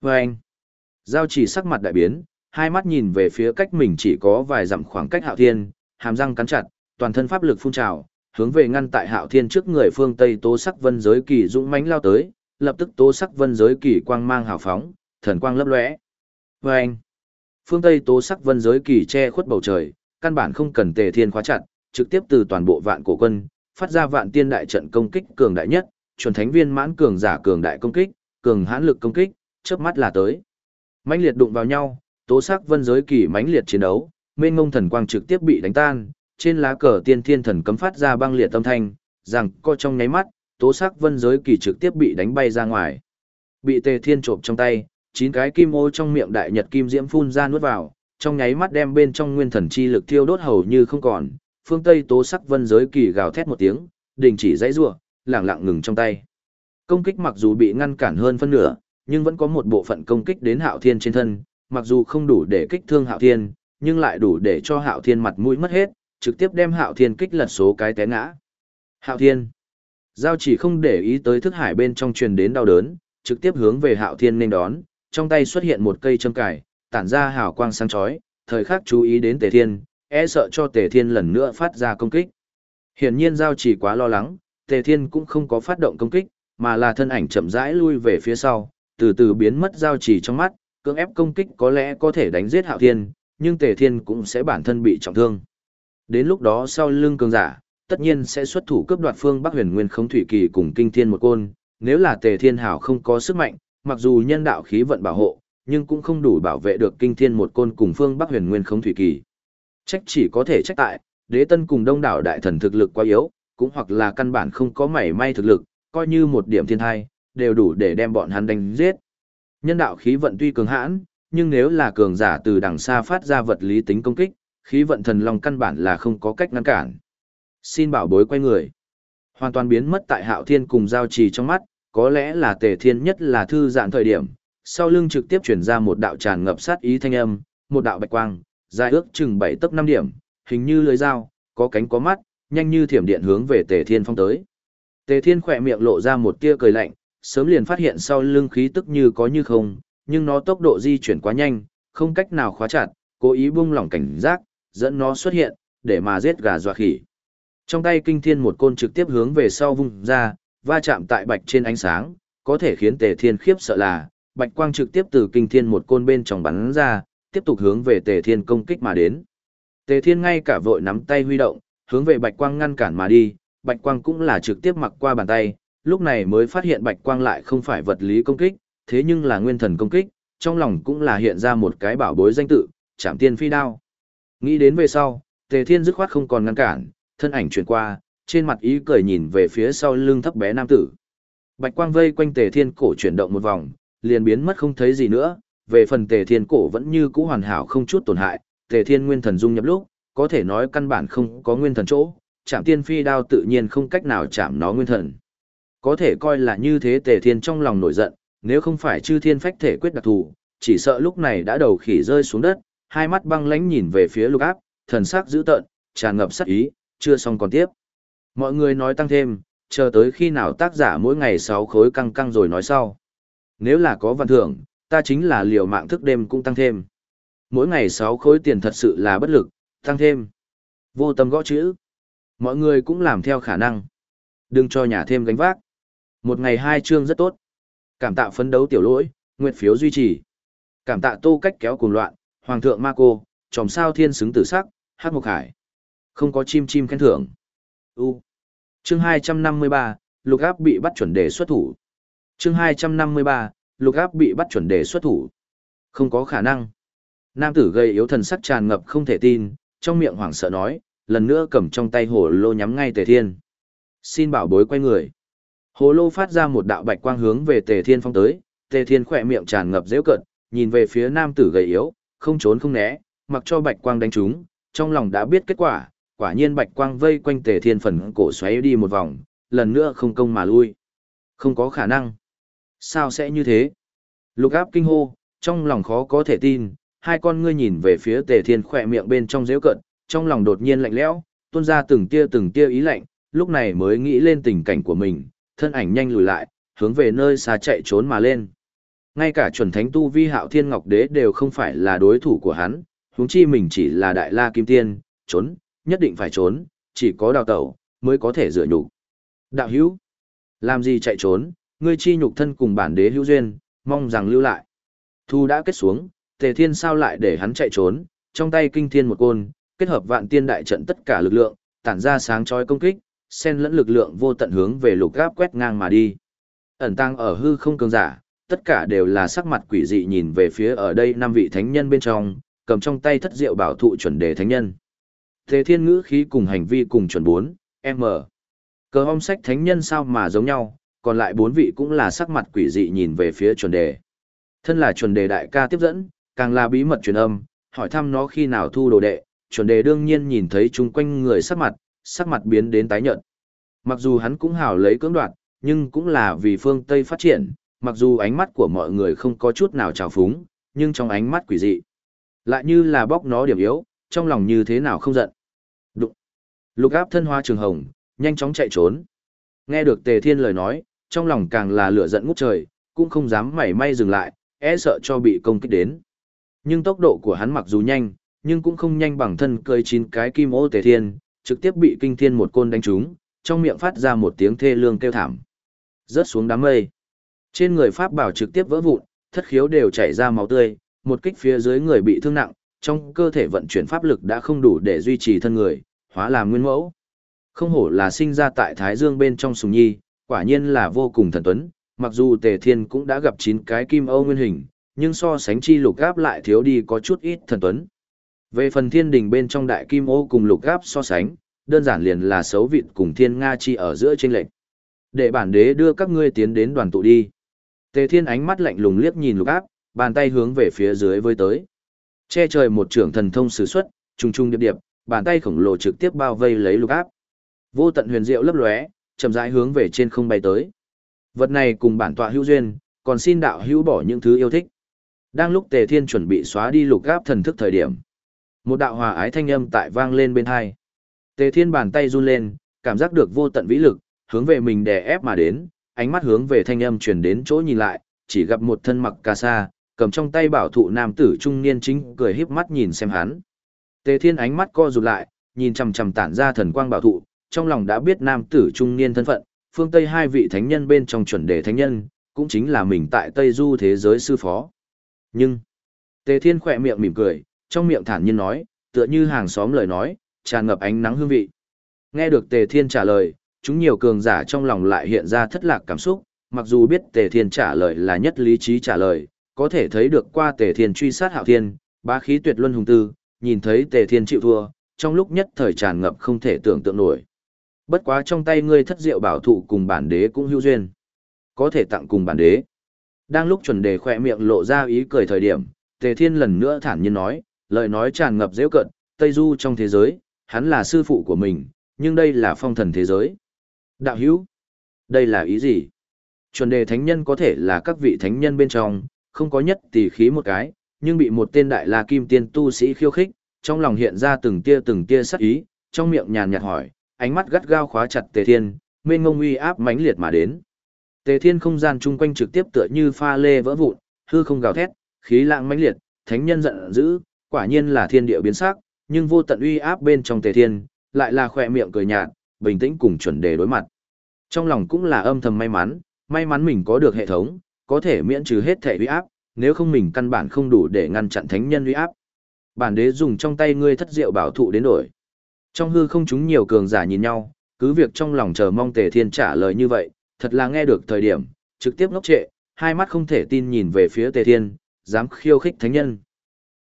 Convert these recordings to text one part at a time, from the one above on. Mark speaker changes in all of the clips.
Speaker 1: Và anh, giao chỉ sắc mặt đại biến, hai mắt nhìn về phía cách mình chỉ có vài dặm khoảng cách hạo thiên, hàm răng cắn chặt, toàn thân pháp lực phun trào, hướng về ngăn tại hạo thiên trước người phương Tây tố sắc vân giới kỳ dũng mãnh lao tới, lập tức tố sắc vân giới kỳ quang mang hào phóng, thần quang lấp lóe. Và anh, phương Tây tố sắc vân giới kỳ che khuất bầu trời, căn bản không cần tề thiên khóa chặt, trực tiếp từ toàn bộ vạn cổ quân, phát ra vạn tiên đại trận công kích cường đại nhất, chuẩn thánh viên mãn cường giả cường đại công kích, cường hãn lực công kích, chớp mắt là tới. Mãnh liệt đụng vào nhau, tố sắc vân giới kỳ mãnh liệt chiến đấu, mênh ngông thần quang trực tiếp bị đánh tan, trên lá cờ tiên thiên thần cấm phát ra băng liệt âm thanh, rằng co trong nháy mắt, tố sắc vân giới kỳ trực tiếp bị đánh bay ra ngoài. Bị tề thiên trộm trong tay, chín cái kim ô trong miệng đại nhật kim diễm phun ra nuốt vào, trong nháy mắt đem bên trong nguyên thần chi lực thiêu đốt hầu như không còn, phương Tây tố sắc vân giới kỳ gào thét một tiếng, đình chỉ dãy rủa, lẳng lặng ngừng trong tay. Công kích mặc dù bị ngăn cản hơn phân nửa, nhưng vẫn có một bộ phận công kích đến Hạo Thiên trên thân, mặc dù không đủ để kích thương Hạo Thiên, nhưng lại đủ để cho Hạo Thiên mặt mũi mất hết, trực tiếp đem Hạo Thiên kích lật số cái té ngã. Hạo Thiên. Giao chỉ không để ý tới thức hải bên trong truyền đến đau đớn, trực tiếp hướng về Hạo Thiên nên đón, trong tay xuất hiện một cây châm cải, tản ra hào quang sáng chói, thời khắc chú ý đến Tề Thiên, e sợ cho Tề Thiên lần nữa phát ra công kích. Hiển nhiên Giao chỉ quá lo lắng, Tề Thiên cũng không có phát động công kích, mà là thân ảnh chậm rãi lui về phía sau, từ từ biến mất Giao chỉ trong mắt, cưỡng ép công kích có lẽ có thể đánh giết Hạo Thiên, nhưng Tề Thiên cũng sẽ bản thân bị trọng thương. Đến lúc đó sau lưng cường giả, tất nhiên sẽ xuất thủ cướp đoạt phương Bắc Huyền Nguyên Không Thủy Kỳ cùng Kinh Thiên một côn, nếu là Tề Thiên Hảo không có sức mạnh, mặc dù nhân đạo khí vận bảo hộ, nhưng cũng không đủ bảo vệ được Kinh Thiên một côn cùng phương Bắc Huyền Nguyên Không Thủy Kỳ. Trách chỉ có thể trách tại, đế tân cùng đông đảo đại thần thực lực quá yếu, cũng hoặc là căn bản không có mảy may thực lực, coi như một điểm thiên thai, đều đủ để đem bọn hắn đánh giết. Nhân đạo khí vận tuy cường hãn, nhưng nếu là cường giả từ đằng xa phát ra vật lý tính công kích, khí vận thần long căn bản là không có cách ngăn cản. Xin bảo bối quay người. Hoàn toàn biến mất tại hạo thiên cùng giao trì trong mắt, có lẽ là tề thiên nhất là thư giãn thời điểm, sau lưng trực tiếp chuyển ra một đạo tràn ngập sát ý thanh âm, một đạo bạch quang, dài ước chừng 7 tấc 5 điểm, hình như lưới dao, có cánh có mắt, nhanh như thiểm điện hướng về tề thiên phong tới. Tề thiên khỏe miệng lộ ra một tia cười lạnh, sớm liền phát hiện sau lưng khí tức như có như không, nhưng nó tốc độ di chuyển quá nhanh, không cách nào khóa chặt, cố ý buông lỏng cảnh giác, dẫn nó xuất hiện, để mà giết gà dọa khỉ. Trong tay kinh thiên một côn trực tiếp hướng về sau vung ra, va chạm tại bạch trên ánh sáng, có thể khiến tề thiên khiếp sợ là, bạch quang trực tiếp từ kinh thiên một côn bên trong bắn ra, tiếp tục hướng về tề thiên công kích mà đến. Tề thiên ngay cả vội nắm tay huy động, hướng về bạch quang ngăn cản mà đi, bạch quang cũng là trực tiếp mặc qua bàn tay, lúc này mới phát hiện bạch quang lại không phải vật lý công kích, thế nhưng là nguyên thần công kích, trong lòng cũng là hiện ra một cái bảo bối danh tự, chạm tiên phi đao. Nghĩ đến về sau, tề thiên dứt khoát không còn ngăn cản, thân ảnh chuyển qua, trên mặt ý cười nhìn về phía sau lưng thấp bé nam tử. Bạch quang vây quanh tề thiên cổ chuyển động một vòng, liền biến mất không thấy gì nữa, về phần tề thiên cổ vẫn như cũ hoàn hảo không chút tổn hại, tề thiên nguyên thần dung nhập lúc, có thể nói căn bản không có nguyên thần chỗ, chạm tiên phi đao tự nhiên không cách nào chạm nó nguyên thần. Có thể coi là như thế tề thiên trong lòng nổi giận, nếu không phải chư thiên phách thể quyết đặc thù, chỉ sợ lúc này đã đầu khỉ rơi xuống đất, hai mắt băng lãnh nhìn về phía lục áp, thần sắc dữ tợn, tràn ngập sát ý, chưa xong còn tiếp. Mọi người nói tăng thêm, chờ tới khi nào tác giả mỗi ngày sáu khối căng căng rồi nói sau. Nếu là có văn thưởng, ta chính là liều mạng thức đêm cũng tăng thêm. Mỗi ngày sáu khối tiền thật sự là bất lực, tăng thêm. Vô tâm gõ chữ. Mọi người cũng làm theo khả năng. Đừng cho nhà thêm gánh vác. Một ngày hai chương rất tốt. Cảm tạ phấn đấu tiểu lỗi, nguyện phiếu duy trì. Cảm tạ tô cách kéo cùng loạn, hoàng thượng ma cô, tròm sao thiên xứng tử sắc, hát mục hải. Không có chim chim khen thưởng. U. Chương 253, lục áp bị bắt chuẩn đề xuất thủ. Chương 253, lục áp bị bắt chuẩn đề xuất thủ. Không có khả năng. Nam tử gây yếu thần sắc tràn ngập không thể tin, trong miệng hoảng sợ nói, lần nữa cầm trong tay hồ lô nhắm ngay tề thiên. Xin bảo bối quay người. Hồ lô phát ra một đạo bạch quang hướng về tề thiên phong tới, tề thiên khỏe miệng tràn ngập dễu cận, nhìn về phía nam tử gầy yếu, không trốn không né, mặc cho bạch quang đánh trúng, trong lòng đã biết kết quả, quả nhiên bạch quang vây quanh tề thiên phần cổ xoáy đi một vòng, lần nữa không công mà lui. Không có khả năng. Sao sẽ như thế? Lục áp kinh hô, trong lòng khó có thể tin, hai con ngươi nhìn về phía tề thiên khỏe miệng bên trong dễu cận, trong lòng đột nhiên lạnh lẽo, tuôn ra từng tia từng tia ý lạnh, lúc này mới nghĩ lên tình cảnh của mình, thân ảnh nhanh lùi lại, hướng về nơi xa chạy trốn mà lên. Ngay cả chuẩn thánh tu vi hạo thiên ngọc đế đều không phải là đối thủ của hắn, huống chi mình chỉ là đại la kim tiên, trốn, nhất định phải trốn, chỉ có đào tẩu, mới có thể rửa nhục. Đạo hữu, làm gì chạy trốn, ngươi chi nhục thân cùng bản đế hữu duyên, mong rằng lưu lại. Thu đã kết xuống, tề thiên sao lại để hắn chạy trốn, trong tay kinh thiên một côn, kết hợp vạn tiên đại trận tất cả lực lượng, tản ra sáng chói công kích, sen lẫn lực lượng vô tận hướng về lục gáp quét ngang mà đi. Ẩn tăng ở hư không cường giả, tất cả đều là sắc mặt quỷ dị nhìn về phía ở đây năm vị thánh nhân bên trong, cầm trong tay thất diệu bảo thụ chuẩn đề thánh nhân. Thế thiên ngữ khí cùng hành vi cùng chuẩn 4, M. Cờ hong sách thánh nhân sao mà giống nhau, còn lại bốn vị cũng là sắc mặt quỷ dị nhìn về phía chuẩn đề. Thân là chuẩn đề đại ca tiếp dẫn, càng là bí mật truyền âm, hỏi thăm nó khi nào thu đồ đệ, chuẩn đề đương nhiên nhìn thấy chung quanh người sắc mặt, sắc mặt biến đến tái nhợt. Mặc dù hắn cũng hào lấy cưỡng đoạt, nhưng cũng là vì phương Tây phát triển, mặc dù ánh mắt của mọi người không có chút nào trào phúng, nhưng trong ánh mắt quỷ dị, lại như là bóc nó điểm yếu, trong lòng như thế nào không giận. Đụng. Lục áp thân hoa trường hồng, nhanh chóng chạy trốn. Nghe được Tề Thiên lời nói, trong lòng càng là lửa giận ngút trời, cũng không dám mảy may dừng lại, e sợ cho bị công kích đến. Nhưng tốc độ của hắn mặc dù nhanh, nhưng cũng không nhanh bằng thân cơi chín cái kim ô Tề Thiên, trực tiếp bị kinh thiên một côn đánh trúng, trong miệng phát ra một tiếng thê lương kêu thảm. Rớt xuống đám mây. Trên người Pháp bảo trực tiếp vỡ vụn, thất khiếu đều chảy ra máu tươi, một kích phía dưới người bị thương nặng, trong cơ thể vận chuyển pháp lực đã không đủ để duy trì thân người, hóa làm nguyên mẫu. Không hổ là sinh ra tại Thái Dương bên trong sùng nhi, quả nhiên là vô cùng thần tuấn, mặc dù Tề Thiên cũng đã gặp chín cái kim âu nguyên hình, nhưng so sánh chi lục gáp lại thiếu đi có chút ít thần tuấn. Về phần thiên đình bên trong đại kim ô cùng lục gáp so sánh, đơn giản liền là xấu vịt cùng thiên Nga chi ở giữa trên lệnh. Để bản đế đưa các ngươi tiến đến đoàn tụ đi. Tề thiên ánh mắt lạnh lùng liếc nhìn lục áp, bàn tay hướng về phía dưới với tới. Che trời một trưởng thần thông sử xuất, trùng trùng điệp điệp, bàn tay khổng lồ trực tiếp bao vây lấy lục áp. Vô tận huyền diệu lấp lóe, chậm rãi hướng về trên không bay tới. Vật này cùng bản tọa hữu duyên, còn xin đạo hữu bỏ những thứ yêu thích. Đang lúc Tề Thiên chuẩn bị xóa đi lục áp thần thức thời điểm, một đạo hòa ái thanh âm tại vang lên bên hai. Tề Thiên bàn tay run lên, cảm giác được vô tận vĩ lực, hướng về mình đè ép mà đến, ánh mắt hướng về thanh âm truyền đến chỗ nhìn lại, chỉ gặp một thân mặc ca sa, cầm trong tay bảo thụ nam tử trung niên chính cười híp mắt nhìn xem hắn. Tề Thiên ánh mắt co rụt lại, nhìn chằm chằm tản ra thần quang bảo thụ, trong lòng đã biết nam tử trung niên thân phận, phương Tây hai vị thánh nhân bên trong chuẩn đề thánh nhân, cũng chính là mình tại Tây Du thế giới sư phó. Nhưng, Tề Thiên khỏe miệng mỉm cười, trong miệng thản nhiên nói, tựa như hàng xóm lời nói, tràn ngập ánh nắng hương vị. Nghe được Tề Thiên trả lời, chúng nhiều cường giả trong lòng lại hiện ra thất lạc cảm xúc, mặc dù biết Tề Thiên trả lời là nhất lý trí trả lời, có thể thấy được qua Tề Thiên truy sát Hạo Thiên, bá khí tuyệt luân hùng tư, nhìn thấy Tề Thiên chịu thua, trong lúc nhất thời tràn ngập không thể tưởng tượng nổi. Bất quá trong tay ngươi thất diệu bảo thụ cùng bản đế cũng hữu duyên. Có thể tặng cùng bản đế. Đang lúc chuẩn đề khỏe miệng lộ ra ý cười thời điểm, Tề Thiên lần nữa thản nhiên nói, lời nói tràn ngập dễ cận, Tây Du trong thế giới, hắn là sư phụ của mình, nhưng đây là phong thần thế giới. Đạo hữu, đây là ý gì? Chuẩn đề thánh nhân có thể là các vị thánh nhân bên trong, không có nhất tỷ khí một cái, nhưng bị một tên đại la kim tiên tu sĩ khiêu khích, trong lòng hiện ra từng tia từng tia sắc ý, trong miệng nhàn nhạt hỏi, ánh mắt gắt gao khóa chặt Tề Thiên, mênh ngông uy áp mãnh liệt mà đến. Tề Thiên không gian chung quanh trực tiếp tựa như pha lê vỡ vụn, hư không gào thét, khí lạng mãnh liệt, thánh nhân giận dữ, quả nhiên là thiên địa biến sắc, nhưng vô tận uy áp bên trong Tề Thiên, lại là khỏe miệng cười nhạt, bình tĩnh cùng chuẩn đề đối mặt. Trong lòng cũng là âm thầm may mắn, may mắn mình có được hệ thống, có thể miễn trừ hết thể uy áp, nếu không mình căn bản không đủ để ngăn chặn thánh nhân uy áp. Bản đế dùng trong tay ngươi thất diệu bảo thụ đến đổi. Trong hư không chúng nhiều cường giả nhìn nhau, cứ việc trong lòng chờ mong Tề Thiên trả lời như vậy, thật là nghe được thời điểm, trực tiếp ngốc trệ, hai mắt không thể tin nhìn về phía Tề Thiên, dám khiêu khích thánh nhân.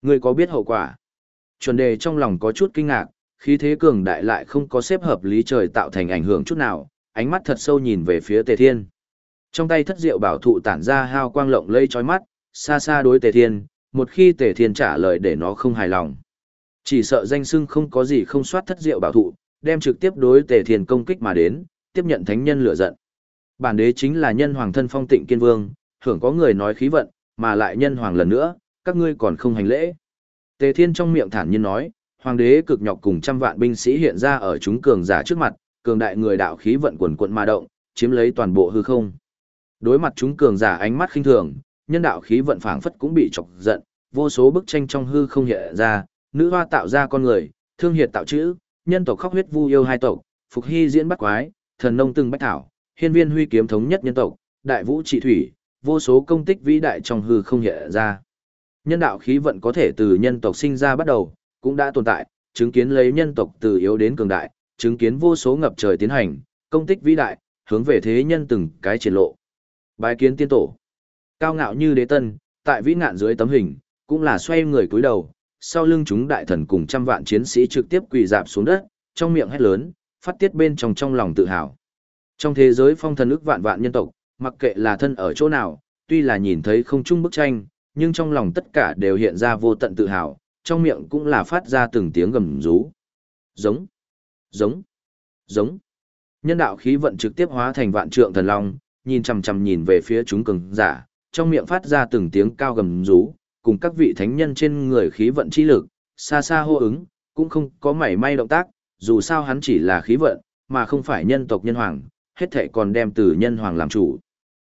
Speaker 1: Ngươi có biết hậu quả? Chuẩn đề trong lòng có chút kinh ngạc, khí thế cường đại lại không có xếp hợp lý trời tạo thành ảnh hưởng chút nào, ánh mắt thật sâu nhìn về phía Tề Thiên. Trong tay thất diệu bảo thụ tản ra hao quang lộng lây chói mắt, xa xa đối Tề Thiên, một khi Tề Thiên trả lời để nó không hài lòng. Chỉ sợ danh sưng không có gì không soát thất diệu bảo thụ, đem trực tiếp đối Tề Thiên công kích mà đến, tiếp nhận thánh nhân lửa giận. Bản đế chính là nhân hoàng thân phong tịnh kiên vương, hưởng có người nói khí vận, mà lại nhân hoàng lần nữa, các ngươi còn không hành lễ. Tề Thiên trong miệng thản nhiên nói, hoàng đế cực nhọc cùng trăm vạn binh sĩ hiện ra ở chúng cường giả trước mặt, cường đại người đạo khí vận quần quận ma động, chiếm lấy toàn bộ hư không. Đối mặt chúng cường giả ánh mắt khinh thường, nhân đạo khí vận phảng phất cũng bị chọc giận, vô số bức tranh trong hư không hiện ra, nữ hoa tạo ra con người, thương hiệt tạo chữ, nhân tộc khóc huyết vu yêu hai tộc, phục hy diễn bắt quái, thần nông từng bách thảo, hiên viên huy kiếm thống nhất nhân tộc, đại vũ trị thủy, vô số công tích vĩ đại trong hư không hiện ra. Nhân đạo khí vận có thể từ nhân tộc sinh ra bắt đầu, cũng đã tồn tại, chứng kiến lấy nhân tộc từ yếu đến cường đại, chứng kiến vô số ngập trời tiến hành, công tích vĩ đại, hướng về thế nhân từng cái triển lộ. Bái kiến tiên tổ. Cao ngạo như đế tân, tại vĩ ngạn dưới tấm hình, cũng là xoay người cúi đầu, sau lưng chúng đại thần cùng trăm vạn chiến sĩ trực tiếp quỳ dạp xuống đất, trong miệng hét lớn, phát tiết bên trong trong lòng tự hào. Trong thế giới phong thần ức vạn vạn nhân tộc, mặc kệ là thân ở chỗ nào, tuy là nhìn thấy không chung bức tranh, nhưng trong lòng tất cả đều hiện ra vô tận tự hào, trong miệng cũng là phát ra từng tiếng gầm rú. Giống, giống, giống. Nhân đạo khí vận trực tiếp hóa thành vạn trượng thần long, nhìn chằm chằm nhìn về phía chúng cường giả, trong miệng phát ra từng tiếng cao gầm rú, cùng các vị thánh nhân trên người khí vận chi lực, xa xa hô ứng, cũng không có mảy may động tác, dù sao hắn chỉ là khí vận, mà không phải nhân tộc nhân hoàng, hết thể còn đem từ nhân hoàng làm chủ.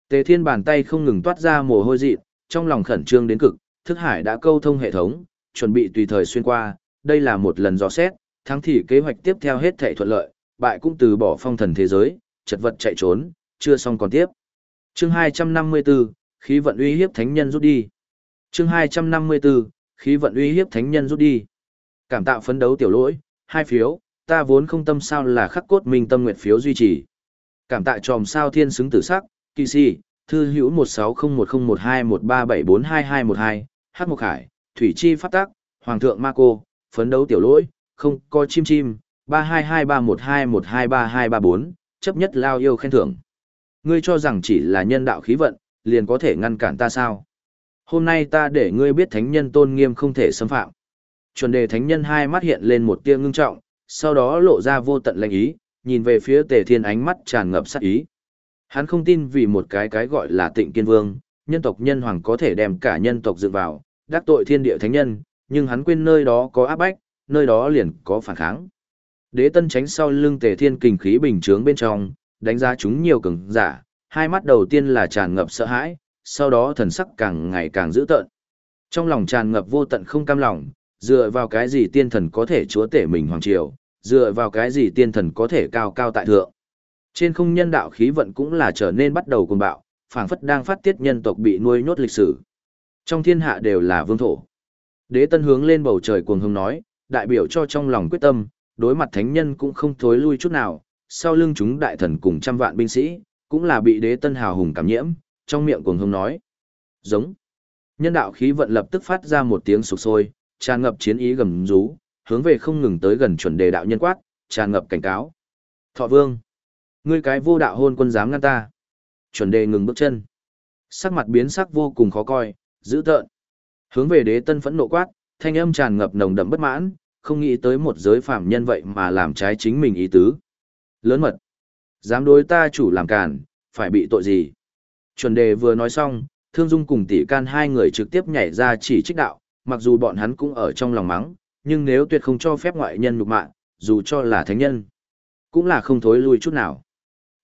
Speaker 1: Tề thiên bàn tay không ngừng toát ra mồ hôi dị, trong lòng khẩn trương đến cực, thức hải đã câu thông hệ thống, chuẩn bị tùy thời xuyên qua, đây là một lần dò xét, thắng thì kế hoạch tiếp theo hết thảy thuận lợi, bại cũng từ bỏ phong thần thế giới, chật vật chạy trốn, chưa xong còn tiếp. Chương 254, khí vận uy hiếp thánh nhân rút đi. Chương 254, khí vận uy hiếp thánh nhân rút đi. Cảm tạo phấn đấu tiểu lỗi, hai phiếu, ta vốn không tâm sao là khắc cốt minh tâm nguyện phiếu duy trì. Cảm tạ tròm sao thiên xứng tử sắc, kỳ si, thư hữu 16010137422212, hát Mộc hải, thủy chi pháp tác, hoàng thượng ma cô, phấn đấu tiểu lỗi, không có chim chim, 322312123234, chấp nhất lao yêu khen thưởng. Ngươi cho rằng chỉ là nhân đạo khí vận, liền có thể ngăn cản ta sao? Hôm nay ta để ngươi biết thánh nhân tôn nghiêm không thể xâm phạm. Chuẩn đề thánh nhân hai mắt hiện lên một tia ngưng trọng, sau đó lộ ra vô tận lệnh ý, nhìn về phía tề thiên ánh mắt tràn ngập sát ý. Hắn không tin vì một cái cái gọi là tịnh kiên vương, nhân tộc nhân hoàng có thể đem cả nhân tộc dựng vào, đắc tội thiên địa thánh nhân, nhưng hắn quên nơi đó có áp bách, nơi đó liền có phản kháng. Đế tân tránh sau lưng tề thiên kình khí bình trướng bên trong, đánh giá chúng nhiều cường giả, hai mắt đầu tiên là tràn ngập sợ hãi, sau đó thần sắc càng ngày càng dữ tợn. Trong lòng tràn ngập vô tận không cam lòng, dựa vào cái gì tiên thần có thể chúa tể mình hoàng triều, dựa vào cái gì tiên thần có thể cao cao tại thượng. Trên không nhân đạo khí vận cũng là trở nên bắt đầu cuồng bạo, phảng phất đang phát tiết nhân tộc bị nuôi nhốt lịch sử. Trong thiên hạ đều là vương thổ. Đế tân hướng lên bầu trời cuồng hùng nói, đại biểu cho trong lòng quyết tâm, đối mặt thánh nhân cũng không thối lui chút nào, sau lưng chúng đại thần cùng trăm vạn binh sĩ, cũng là bị đế tân hào hùng cảm nhiễm, trong miệng cuồng hùng nói. Giống. Nhân đạo khí vận lập tức phát ra một tiếng sục sôi, tràn ngập chiến ý gầm rú, hướng về không ngừng tới gần chuẩn đề đạo nhân quát, tràn ngập cảnh cáo. Thọ vương. Ngươi cái vô đạo hôn quân dám ngăn ta. Chuẩn đề ngừng bước chân. Sắc mặt biến sắc vô cùng khó coi, dữ tợn. Hướng về đế tân phẫn nộ quát, thanh âm tràn ngập nồng đậm bất mãn, không nghĩ tới một giới phàm nhân vậy mà làm trái chính mình ý tứ. Lớn mật. Dám đối ta chủ làm càn, phải bị tội gì? Chuẩn đề vừa nói xong, Thương Dung cùng tỷ can hai người trực tiếp nhảy ra chỉ trích đạo, mặc dù bọn hắn cũng ở trong lòng mắng, nhưng nếu tuyệt không cho phép ngoại nhân nhục mạ, dù cho là thánh nhân, cũng là không thối lui chút nào.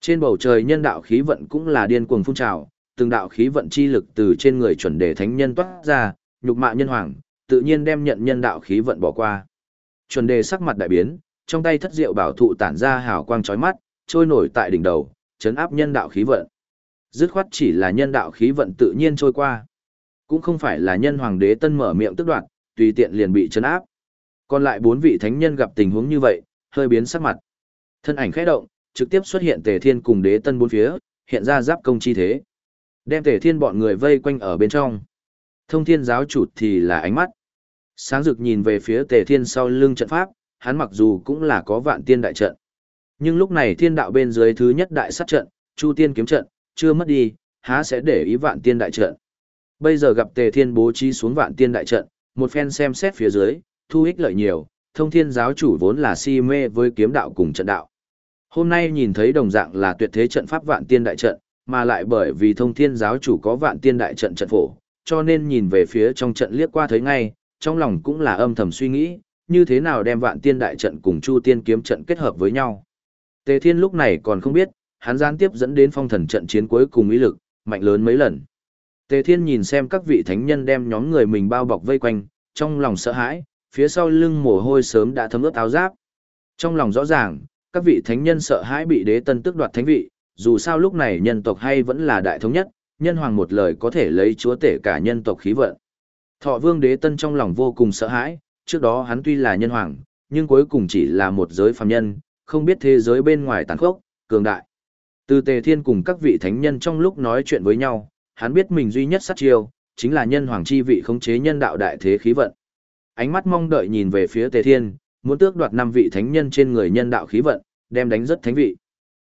Speaker 1: Trên bầu trời nhân đạo khí vận cũng là điên cuồng phun trào, từng đạo khí vận chi lực từ trên người chuẩn đề thánh nhân toát ra, nhục mạ nhân hoàng, tự nhiên đem nhận nhân đạo khí vận bỏ qua. Chuẩn đề sắc mặt đại biến, trong tay thất diệu bảo thụ tản ra hào quang chói mắt, trôi nổi tại đỉnh đầu, chấn áp nhân đạo khí vận. Dứt khoát chỉ là nhân đạo khí vận tự nhiên trôi qua. Cũng không phải là nhân hoàng đế tân mở miệng tức đoạt, tùy tiện liền bị chấn áp. Còn lại bốn vị thánh nhân gặp tình huống như vậy, hơi biến sắc mặt. Thân ảnh khẽ động, trực tiếp xuất hiện Tề Thiên cùng Đế Tân bốn phía, hiện ra giáp công chi thế. Đem Tề Thiên bọn người vây quanh ở bên trong. Thông Thiên giáo chủ thì là ánh mắt. Sáng rực nhìn về phía Tề Thiên sau lưng trận pháp, hắn mặc dù cũng là có vạn tiên đại trận. Nhưng lúc này thiên đạo bên dưới thứ nhất đại sát trận, Chu Tiên kiếm trận, chưa mất đi, há sẽ để ý vạn tiên đại trận. Bây giờ gặp Tề Thiên bố trí xuống vạn tiên đại trận, một phen xem xét phía dưới, thu ích lợi nhiều, thông thiên giáo chủ vốn là si mê với kiếm đạo cùng trận đạo. Hôm nay nhìn thấy đồng dạng là tuyệt thế trận pháp vạn tiên đại trận, mà lại bởi vì thông thiên giáo chủ có vạn tiên đại trận trận phổ, cho nên nhìn về phía trong trận liếc qua thấy ngay, trong lòng cũng là âm thầm suy nghĩ, như thế nào đem vạn tiên đại trận cùng chu tiên kiếm trận kết hợp với nhau. Tề thiên lúc này còn không biết, hắn gián tiếp dẫn đến phong thần trận chiến cuối cùng ý lực, mạnh lớn mấy lần. Tề Thiên nhìn xem các vị thánh nhân đem nhóm người mình bao bọc vây quanh, trong lòng sợ hãi, phía sau lưng mồ hôi sớm đã thấm ướt áo giáp. Trong lòng rõ ràng, các vị thánh nhân sợ hãi bị đế tân tước đoạt thánh vị, dù sao lúc này nhân tộc hay vẫn là đại thống nhất, nhân hoàng một lời có thể lấy chúa tể cả nhân tộc khí vận. Thọ vương đế tân trong lòng vô cùng sợ hãi, trước đó hắn tuy là nhân hoàng, nhưng cuối cùng chỉ là một giới phàm nhân, không biết thế giới bên ngoài tàn khốc, cường đại. Từ tề thiên cùng các vị thánh nhân trong lúc nói chuyện với nhau, hắn biết mình duy nhất sát chiêu, chính là nhân hoàng chi vị khống chế nhân đạo đại thế khí vận. Ánh mắt mong đợi nhìn về phía tề thiên, muốn tước đoạt năm vị thánh nhân trên người nhân đạo khí vận, đem đánh rất thánh vị.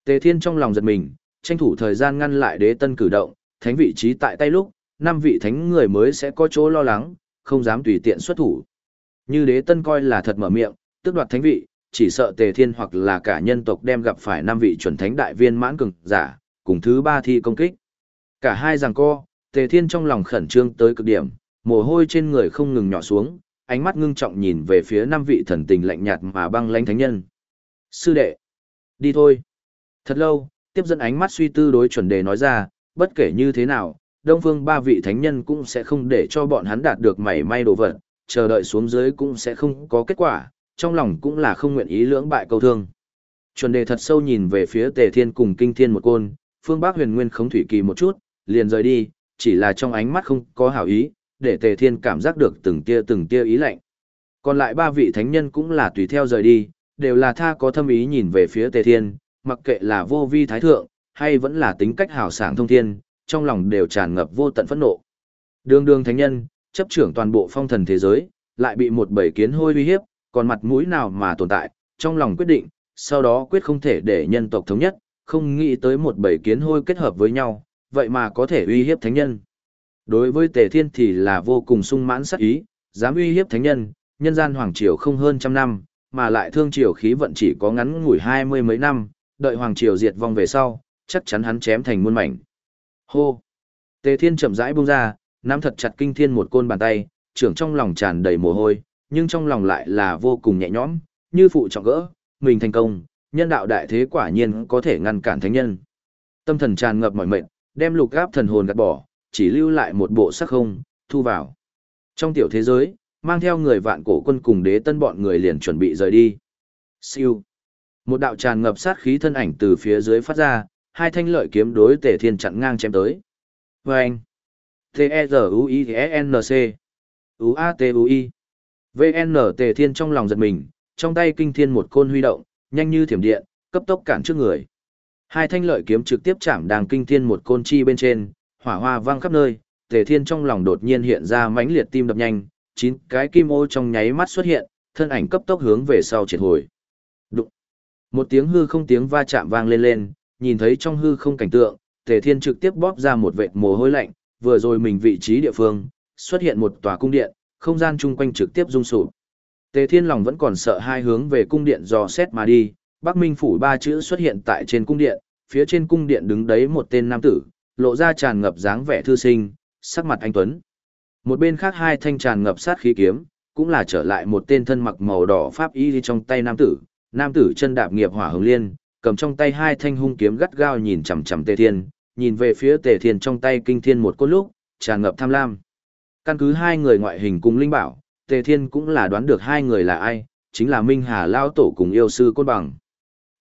Speaker 1: Tề thiên trong lòng giật mình, tranh thủ thời gian ngăn lại đế tân cử động, thánh vị trí tại tay lúc, năm vị thánh người mới sẽ có chỗ lo lắng, không dám tùy tiện xuất thủ. Như đế tân coi là thật mở miệng, tước đoạt thánh vị, chỉ sợ tề thiên hoặc là cả nhân tộc đem gặp phải năm vị chuẩn thánh đại viên mãn cường giả, cùng thứ ba thi công kích. Cả hai giằng co, tề thiên trong lòng khẩn trương tới cực điểm, mồ hôi trên người không ngừng nhỏ xuống, ánh mắt ngưng trọng nhìn về phía năm vị thần tình lạnh nhạt mà băng lãnh thánh nhân. Sư đệ, đi thôi. Thật lâu, tiếp dẫn ánh mắt suy tư đối chuẩn đề nói ra, bất kể như thế nào, Đông Phương ba vị thánh nhân cũng sẽ không để cho bọn hắn đạt được mảy may đồ vật, chờ đợi xuống dưới cũng sẽ không có kết quả, trong lòng cũng là không nguyện ý lưỡng bại câu thương. Chuẩn đề thật sâu nhìn về phía Tề Thiên cùng Kinh Thiên một côn, Phương Bắc Huyền Nguyên khống thủy kỳ một chút, liền rời đi, chỉ là trong ánh mắt không có hảo ý, để Tề Thiên cảm giác được từng tia từng tia ý lạnh. Còn lại ba vị thánh nhân cũng là tùy theo rời đi, đều là tha có thâm ý nhìn về phía Tề Thiên, mặc kệ là vô vi thái thượng, hay vẫn là tính cách hào sảng thông thiên, trong lòng đều tràn ngập vô tận phẫn nộ. Đường đường thánh nhân, chấp trưởng toàn bộ phong thần thế giới, lại bị một bầy kiến hôi uy hiếp, còn mặt mũi nào mà tồn tại, trong lòng quyết định, sau đó quyết không thể để nhân tộc thống nhất, không nghĩ tới một bầy kiến hôi kết hợp với nhau, vậy mà có thể uy hiếp thánh nhân. Đối với Tề Thiên thì là vô cùng sung mãn sắc ý, dám uy hiếp thánh nhân, nhân gian hoàng triều không hơn trăm năm, mà lại thương triều khí vận chỉ có ngắn ngủi hai mươi mấy năm, đợi hoàng triều diệt vong về sau, chắc chắn hắn chém thành muôn mảnh. Hô! Tề Thiên chậm rãi buông ra, nắm thật chặt kinh thiên một côn bàn tay, trưởng trong lòng tràn đầy mồ hôi, nhưng trong lòng lại là vô cùng nhẹ nhõm, như phụ trọng gỡ, mình thành công, nhân đạo đại thế quả nhiên có thể ngăn cản thánh nhân. Tâm thần tràn ngập mọi mệnh, đem lục gáp thần hồn gạt bỏ, chỉ lưu lại một bộ sắc không, thu vào. Trong tiểu thế giới, mang theo người vạn cổ quân cùng đế tân bọn người liền chuẩn bị rời đi. Siêu. Một đạo tràn ngập sát khí thân ảnh từ phía dưới phát ra, hai thanh lợi kiếm đối tề thiên chặn ngang chém tới. Vâng. T-E-Z-U-I-N-C. U-A-T-U-I. VN tề thiên trong lòng giật mình, trong tay kinh thiên một côn huy động, nhanh như thiểm điện, cấp tốc cản trước người. Hai thanh lợi kiếm trực tiếp chạm đàng kinh thiên một côn chi bên trên, hỏa hoa vang khắp nơi, tề thiên trong lòng đột nhiên hiện ra mãnh liệt tim đập nhanh, chín cái kim ô trong nháy mắt xuất hiện, thân ảnh cấp tốc hướng về sau triệt hồi. Đụng. Một tiếng hư không tiếng va chạm vang lên lên, nhìn thấy trong hư không cảnh tượng, tề thiên trực tiếp bóp ra một vệt mồ hôi lạnh, vừa rồi mình vị trí địa phương, xuất hiện một tòa cung điện, không gian chung quanh trực tiếp rung sụp. Tề Thiên lòng vẫn còn sợ hai hướng về cung điện dò xét mà đi, Bắc Minh phủ ba chữ xuất hiện tại trên cung điện, phía trên cung điện đứng đấy một tên nam tử, lộ ra tràn ngập dáng vẻ thư sinh, sắc mặt anh tuấn. Một bên khác hai thanh tràn ngập sát khí kiếm, cũng là trở lại một tên thân mặc màu đỏ pháp y trong tay nam tử, nam tử chân đạp nghiệp hỏa hồng liên, cầm trong tay hai thanh hung kiếm gắt gao nhìn chằm chằm Tề Thiên, nhìn về phía Tề Thiên trong tay kinh thiên một cốt lúc, tràn ngập tham lam. Căn cứ hai người ngoại hình cùng linh bảo, Tề Thiên cũng là đoán được hai người là ai, chính là Minh Hà Lao Tổ cùng yêu sư Côn Bằng.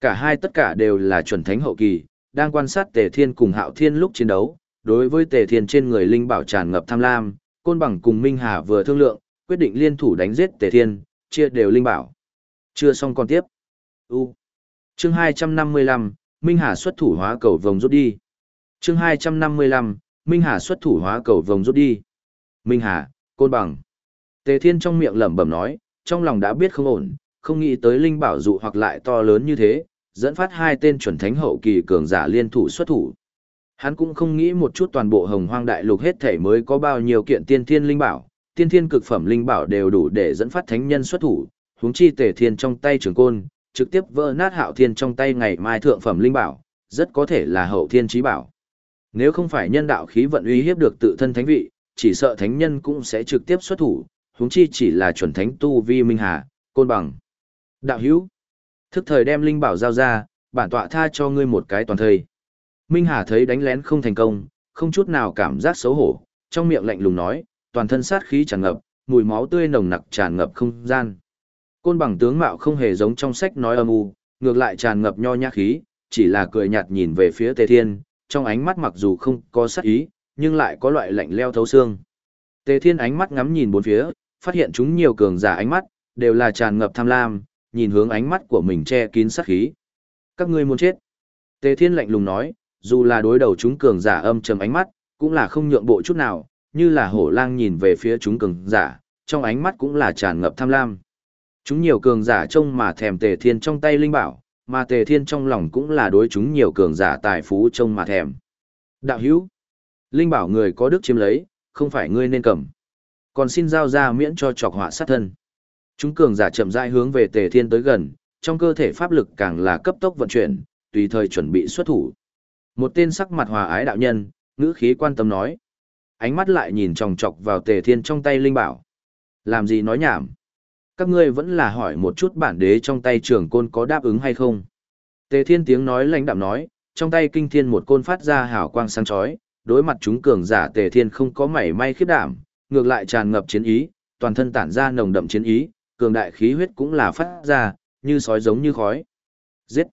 Speaker 1: Cả hai tất cả đều là chuẩn thánh hậu kỳ, đang quan sát Tề Thiên cùng Hạo Thiên lúc chiến đấu, đối với Tề Thiên trên người linh bảo tràn ngập tham lam, Côn Bằng cùng Minh Hà vừa thương lượng, quyết định liên thủ đánh giết Tề Thiên, chia đều linh bảo. Chưa xong còn tiếp. U. Chương 255, Minh Hà xuất thủ hóa cầu vồng rút đi. Chương 255, Minh Hà xuất thủ hóa cầu vồng rút đi. Minh Hà, Côn Bằng. Tề Thiên trong miệng lẩm bẩm nói, trong lòng đã biết không ổn, không nghĩ tới linh bảo dụ hoặc lại to lớn như thế, dẫn phát hai tên chuẩn thánh hậu kỳ cường giả liên thủ xuất thủ. Hắn cũng không nghĩ một chút toàn bộ hồng hoang đại lục hết thể mới có bao nhiêu kiện tiên thiên linh bảo, tiên thiên cực phẩm linh bảo đều đủ để dẫn phát thánh nhân xuất thủ, huống chi Tề Thiên trong tay trường côn, trực tiếp vỡ nát Hạo Thiên trong tay ngày mai thượng phẩm linh bảo, rất có thể là hậu thiên chí bảo. Nếu không phải nhân đạo khí vận uy hiếp được tự thân thánh vị, chỉ sợ thánh nhân cũng sẽ trực tiếp xuất thủ, huống chi chỉ là chuẩn thánh tu vi minh hà, côn bằng. Đạo hữu, thức thời đem linh bảo giao ra, bản tọa tha cho ngươi một cái toàn thời. Minh Hà thấy đánh lén không thành công, không chút nào cảm giác xấu hổ, trong miệng lạnh lùng nói, toàn thân sát khí tràn ngập, mùi máu tươi nồng nặc tràn ngập không gian. Côn bằng tướng mạo không hề giống trong sách nói âm u, ngược lại tràn ngập nho nhã khí, chỉ là cười nhạt nhìn về phía Tề Thiên, trong ánh mắt mặc dù không có sát ý, nhưng lại có loại lạnh leo thấu xương. Tề Thiên ánh mắt ngắm nhìn bốn phía, phát hiện chúng nhiều cường giả ánh mắt, đều là tràn ngập tham lam, nhìn hướng ánh mắt của mình che kín sát khí. Các ngươi muốn chết. Tề Thiên lạnh lùng nói, dù là đối đầu chúng cường giả âm trầm ánh mắt, cũng là không nhượng bộ chút nào, như là hổ lang nhìn về phía chúng cường giả, trong ánh mắt cũng là tràn ngập tham lam. Chúng nhiều cường giả trông mà thèm Tề Thiên trong tay linh bảo, mà Tề Thiên trong lòng cũng là đối chúng nhiều cường giả tài phú trông mà thèm. Đạo hữu, linh bảo người có đức chiếm lấy, không phải ngươi nên cầm. Còn xin giao ra miễn cho chọc họa sát thân. Chúng cường giả chậm rãi hướng về Tề Thiên tới gần, trong cơ thể pháp lực càng là cấp tốc vận chuyển, tùy thời chuẩn bị xuất thủ. Một tên sắc mặt hòa ái đạo nhân, ngữ khí quan tâm nói. Ánh mắt lại nhìn chòng chọc vào Tề Thiên trong tay linh bảo. Làm gì nói nhảm? Các ngươi vẫn là hỏi một chút bản đế trong tay trưởng côn có đáp ứng hay không? Tề Thiên tiếng nói lãnh đạm nói, trong tay kinh thiên một côn phát ra hào quang sáng chói, đối mặt chúng cường giả Tề Thiên không có mảy may khiếp đảm, ngược lại tràn ngập chiến ý, toàn thân tản ra nồng đậm chiến ý, cường đại khí huyết cũng là phát ra, như sói giống như khói. Giết!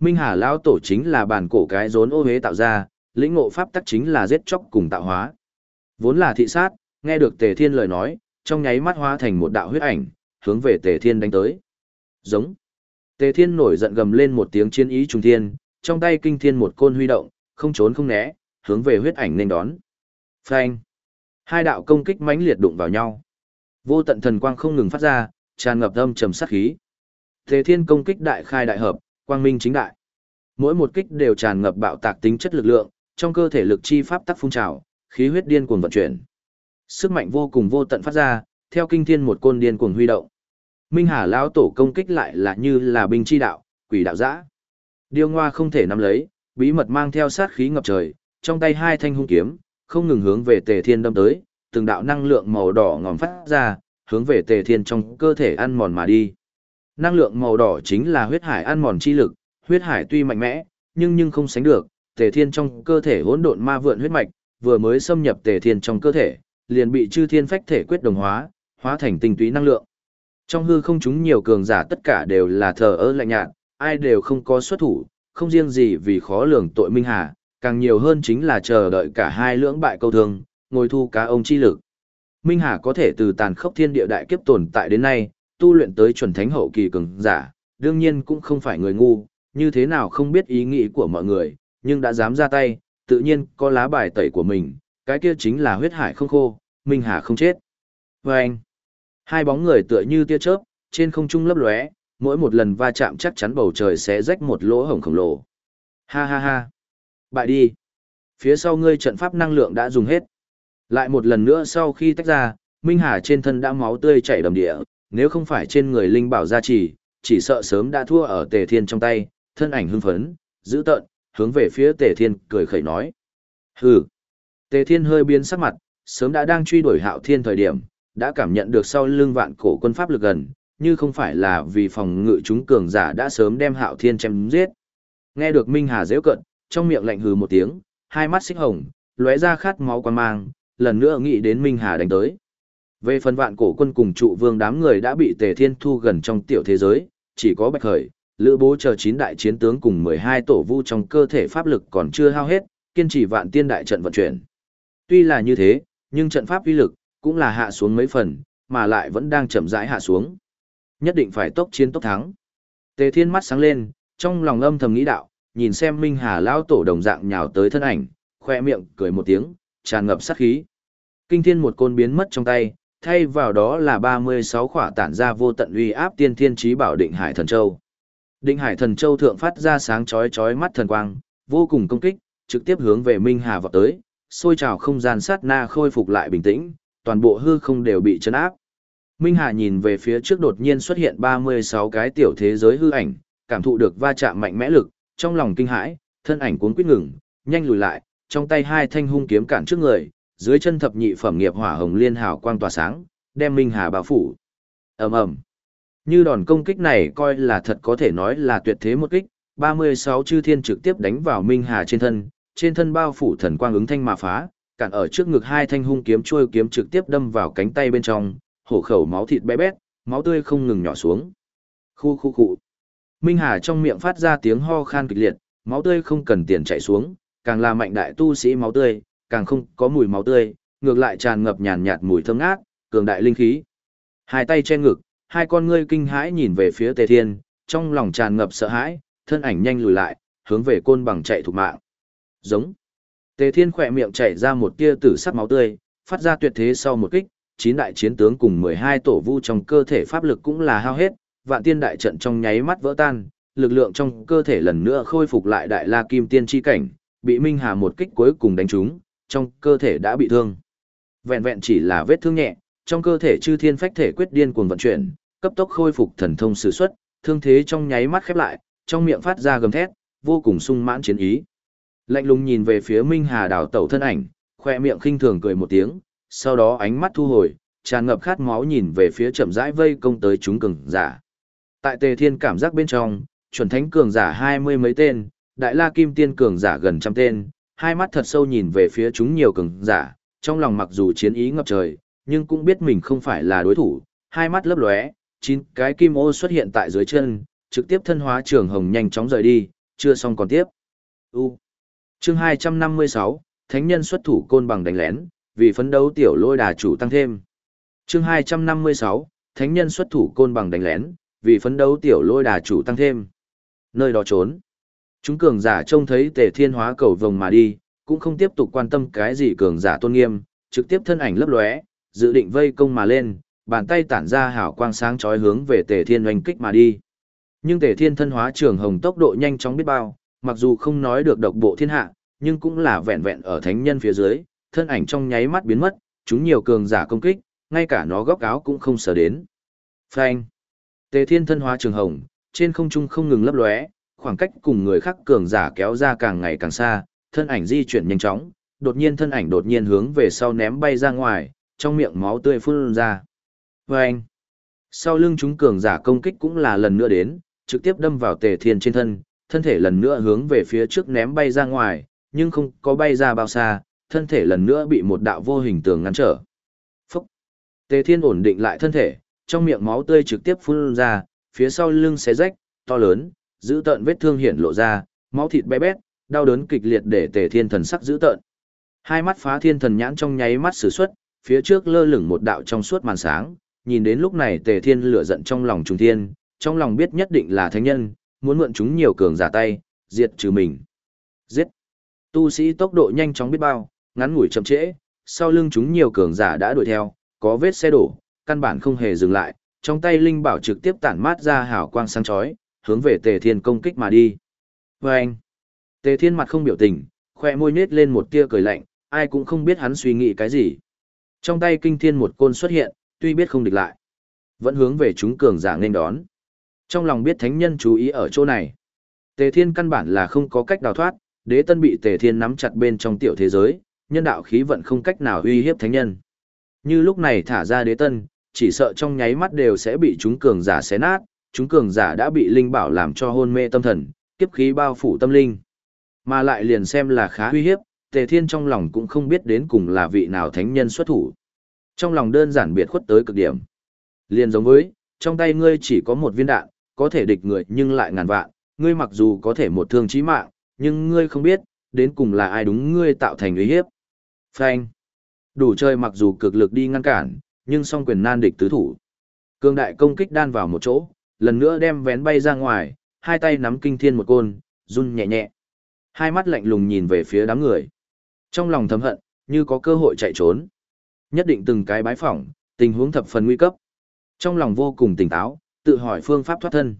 Speaker 1: Minh Hà Lão Tổ chính là bản cổ cái rốn ô hế tạo ra, lĩnh ngộ pháp tắc chính là giết chóc cùng tạo hóa. Vốn là thị sát, nghe được Tề Thiên lời nói, trong nháy mắt hóa thành một đạo huyết ảnh, hướng về Tề Thiên đánh tới. Giống. Tề Thiên nổi giận gầm lên một tiếng chiến ý trùng thiên, trong tay kinh thiên một côn huy động, không trốn không né, hướng về huyết ảnh nên đón. Phanh. Hai đạo công kích mãnh liệt đụng vào nhau. Vô tận thần quang không ngừng phát ra, tràn ngập âm trầm sát khí. Tề Thiên công kích đại khai đại hợp, quang minh chính đại. Mỗi một kích đều tràn ngập bạo tạc tính chất lực lượng, trong cơ thể lực chi pháp tắc phun trào, khí huyết điên cuồng vận chuyển. Sức mạnh vô cùng vô tận phát ra, theo kinh thiên một côn điên cuồng huy động. Minh Hà lão tổ công kích lại là như là binh chi đạo, quỷ đạo dã. Điêu Ngoa không thể nắm lấy, bí mật mang theo sát khí ngập trời, trong tay hai thanh hung kiếm, không ngừng hướng về Tề Thiên đâm tới, từng đạo năng lượng màu đỏ ngòm phát ra, hướng về Tề Thiên trong cơ thể ăn mòn mà đi. Năng lượng màu đỏ chính là huyết hải ăn mòn chi lực, huyết hải tuy mạnh mẽ, nhưng nhưng không sánh được, Tề Thiên trong cơ thể hỗn độn ma vượn huyết mạch, vừa mới xâm nhập Tề Thiên trong cơ thể, liền bị chư thiên phách thể quyết đồng hóa, hóa thành tinh túy năng lượng. Trong hư không chúng nhiều cường giả tất cả đều là thờ ơ lạnh nhạt, ai đều không có xuất thủ, không riêng gì vì khó lường tội Minh Hà, càng nhiều hơn chính là chờ đợi cả hai lưỡng bại câu thương, ngồi thu cá ông chi lực. Minh Hà có thể từ tàn khốc thiên địa đại kiếp tồn tại đến nay, tu luyện tới chuẩn thánh hậu kỳ cường giả, đương nhiên cũng không phải người ngu, như thế nào không biết ý nghĩ của mọi người, nhưng đã dám ra tay, tự nhiên có lá bài tẩy của mình, cái kia chính là huyết hải không khô, Minh Hà không chết. Và anh, hai bóng người tựa như tia chớp, trên không trung lấp lóe, mỗi một lần va chạm chắc chắn bầu trời sẽ rách một lỗ hổng khổng lồ. Ha ha ha. Bại đi. Phía sau ngươi trận pháp năng lượng đã dùng hết. Lại một lần nữa sau khi tách ra, Minh Hà trên thân đã máu tươi chảy đầm địa, nếu không phải trên người Linh Bảo gia trì, chỉ sợ sớm đã thua ở Tề Thiên trong tay, thân ảnh hưng phấn, giữ tợn, hướng về phía Tề Thiên cười khẩy nói. Hừ. Tề Thiên hơi biến sắc mặt, sớm đã đang truy đuổi Hạo Thiên thời điểm, đã cảm nhận được sau lưng vạn cổ quân pháp lực gần, như không phải là vì phòng ngự chúng cường giả đã sớm đem Hạo Thiên chém giết. Nghe được Minh Hà giễu cận, trong miệng lạnh hừ một tiếng, hai mắt xích hồng, lóe ra khát máu quan mang, lần nữa nghĩ đến Minh Hà đánh tới. Về phần vạn cổ quân cùng trụ vương đám người đã bị Tề Thiên thu gần trong tiểu thế giới, chỉ có Bạch Khởi, Lữ Bố chờ chín đại chiến tướng cùng 12 tổ vu trong cơ thể pháp lực còn chưa hao hết, kiên trì vạn tiên đại trận vận chuyển. Tuy là như thế, nhưng trận pháp uy lực cũng là hạ xuống mấy phần, mà lại vẫn đang chậm rãi hạ xuống. Nhất định phải tốc chiến tốc thắng. Tề Thiên mắt sáng lên, trong lòng âm thầm nghĩ đạo, nhìn xem Minh Hà lão tổ đồng dạng nhào tới thân ảnh, khoe miệng cười một tiếng, tràn ngập sát khí. Kinh thiên một côn biến mất trong tay, thay vào đó là 36 khỏa tản ra vô tận uy áp tiên thiên trí bảo định hải thần châu. Định hải thần châu thượng phát ra sáng chói chói mắt thần quang, vô cùng công kích, trực tiếp hướng về Minh Hà vọt tới, xôi trào không gian sát na khôi phục lại bình tĩnh, toàn bộ hư không đều bị chấn áp. Minh Hà nhìn về phía trước đột nhiên xuất hiện 36 cái tiểu thế giới hư ảnh, cảm thụ được va chạm mạnh mẽ lực, trong lòng kinh hãi, thân ảnh cuốn quyết ngừng, nhanh lùi lại, trong tay hai thanh hung kiếm cản trước người, dưới chân thập nhị phẩm nghiệp hỏa hồng liên hào quang tỏa sáng, đem Minh Hà bao phủ. Ầm ầm. Như đòn công kích này coi là thật có thể nói là tuyệt thế một kích, 36 chư thiên trực tiếp đánh vào Minh Hà trên thân, trên thân bao phủ thần quang ứng thanh mà phá, cản ở trước ngực hai thanh hung kiếm trôi kiếm trực tiếp đâm vào cánh tay bên trong, hổ khẩu máu thịt bé bét, máu tươi không ngừng nhỏ xuống. Khu khu khu. Minh Hà trong miệng phát ra tiếng ho khan kịch liệt, máu tươi không cần tiền chảy xuống, càng là mạnh đại tu sĩ máu tươi, càng không có mùi máu tươi, ngược lại tràn ngập nhàn nhạt mùi thơm ngát, cường đại linh khí. Hai tay che ngực, hai con ngươi kinh hãi nhìn về phía Tề Thiên, trong lòng tràn ngập sợ hãi, thân ảnh nhanh lùi lại, hướng về côn bằng chạy thục mạng. Giống. Tề Thiên khỏe miệng chảy ra một tia tử sắc máu tươi, phát ra tuyệt thế sau một kích, chín đại chiến tướng cùng 12 tổ vu trong cơ thể pháp lực cũng là hao hết, vạn tiên đại trận trong nháy mắt vỡ tan, lực lượng trong cơ thể lần nữa khôi phục lại đại la kim tiên chi cảnh, bị Minh Hà một kích cuối cùng đánh trúng, trong cơ thể đã bị thương. Vẹn vẹn chỉ là vết thương nhẹ, trong cơ thể chư thiên phách thể quyết điên cuồng vận chuyển, cấp tốc khôi phục thần thông sử xuất, thương thế trong nháy mắt khép lại, trong miệng phát ra gầm thét, vô cùng sung mãn chiến ý. Lạnh lùng nhìn về phía Minh Hà đảo tẩu thân ảnh, khoe miệng khinh thường cười một tiếng, sau đó ánh mắt thu hồi, tràn ngập khát máu nhìn về phía chậm rãi vây công tới chúng cường giả. Tại Tề Thiên cảm giác bên trong, chuẩn thánh cường giả hai mươi mấy tên, đại la kim tiên cường giả gần trăm tên, hai mắt thật sâu nhìn về phía chúng nhiều cường giả, trong lòng mặc dù chiến ý ngập trời, nhưng cũng biết mình không phải là đối thủ, hai mắt lấp lóe, chín cái kim ô xuất hiện tại dưới chân, trực tiếp thân hóa trường hồng nhanh chóng rời đi, chưa xong còn tiếp. U. Chương 256, Thánh nhân xuất thủ côn bằng đánh lén, vì phấn đấu tiểu lôi đà chủ tăng thêm. Chương 256, Thánh nhân xuất thủ côn bằng đánh lén, vì phấn đấu tiểu lôi đà chủ tăng thêm. Nơi đó trốn. Chúng cường giả trông thấy tề thiên hóa cầu vồng mà đi, cũng không tiếp tục quan tâm cái gì cường giả tôn nghiêm, trực tiếp thân ảnh lấp lóe, dự định vây công mà lên, bàn tay tản ra hào quang sáng chói hướng về tề thiên oanh kích mà đi. Nhưng tề thiên thân hóa trường hồng tốc độ nhanh chóng biết bao, mặc dù không nói được độc bộ thiên hạ, nhưng cũng là vẹn vẹn ở thánh nhân phía dưới, thân ảnh trong nháy mắt biến mất, chúng nhiều cường giả công kích, ngay cả nó góc áo cũng không sở đến. Phanh. Tề Thiên thân hóa trường hồng, trên không trung không ngừng lấp lóe, khoảng cách cùng người khác cường giả kéo ra càng ngày càng xa, thân ảnh di chuyển nhanh chóng, đột nhiên thân ảnh đột nhiên hướng về sau ném bay ra ngoài, trong miệng máu tươi phun ra. Vâng! Sau lưng chúng cường giả công kích cũng là lần nữa đến, trực tiếp đâm vào Tề Thiên trên thân, thân thể lần nữa hướng về phía trước ném bay ra ngoài, nhưng không có bay ra bao xa, thân thể lần nữa bị một đạo vô hình tường ngăn trở. Phúc! Tề Thiên ổn định lại thân thể, trong miệng máu tươi trực tiếp phun ra, phía sau lưng xé rách, to lớn, giữ tợn vết thương hiện lộ ra, máu thịt bé bét, đau đớn kịch liệt để Tề Thiên thần sắc giữ tợn. Hai mắt phá thiên thần nhãn trong nháy mắt sử xuất, phía trước lơ lửng một đạo trong suốt màn sáng, nhìn đến lúc này Tề Thiên lửa giận trong lòng trùng thiên, trong lòng biết nhất định là thánh nhân, muốn mượn chúng nhiều cường giả tay, diệt trừ mình. Giết! Tu sĩ tốc độ nhanh chóng biết bao, ngắn ngủi chậm trễ, sau lưng chúng nhiều cường giả đã đuổi theo, có vết xe đổ, căn bản không hề dừng lại, trong tay linh bảo trực tiếp tản mát ra hào quang sáng chói, hướng về Tề Thiên công kích mà đi. Và anh, Tề Thiên mặt không biểu tình, khoe môi nhếch lên một tia cười lạnh, ai cũng không biết hắn suy nghĩ cái gì. Trong tay kinh thiên một côn xuất hiện, tuy biết không địch lại, vẫn hướng về chúng cường giả nên đón. Trong lòng biết thánh nhân chú ý ở chỗ này. Tề Thiên căn bản là không có cách đào thoát, đế tân bị Tề Thiên nắm chặt bên trong tiểu thế giới, nhân đạo khí vận không cách nào uy hiếp thánh nhân. Như lúc này thả ra đế tân, chỉ sợ trong nháy mắt đều sẽ bị chúng cường giả xé nát, chúng cường giả đã bị linh bảo làm cho hôn mê tâm thần, kiếp khí bao phủ tâm linh. Mà lại liền xem là khá uy hiếp, Tề Thiên trong lòng cũng không biết đến cùng là vị nào thánh nhân xuất thủ. Trong lòng đơn giản biệt khuất tới cực điểm. Liền giống với, trong tay ngươi chỉ có một viên đạn, có thể địch người nhưng lại ngàn vạn, ngươi mặc dù có thể một thương chí mạng, nhưng ngươi không biết, đến cùng là ai đúng ngươi tạo thành uy hiếp. Phanh. Đủ chơi mặc dù cực lực đi ngăn cản, nhưng song quyền nan địch tứ thủ. Cương đại công kích đan vào một chỗ, lần nữa đem vén bay ra ngoài, hai tay nắm kinh thiên một côn, run nhẹ nhẹ. Hai mắt lạnh lùng nhìn về phía đám người. Trong lòng thầm hận, như có cơ hội chạy trốn. Nhất định từng cái bái phỏng, tình huống thập phần nguy cấp. Trong lòng vô cùng tỉnh táo, tự hỏi phương pháp thoát thân.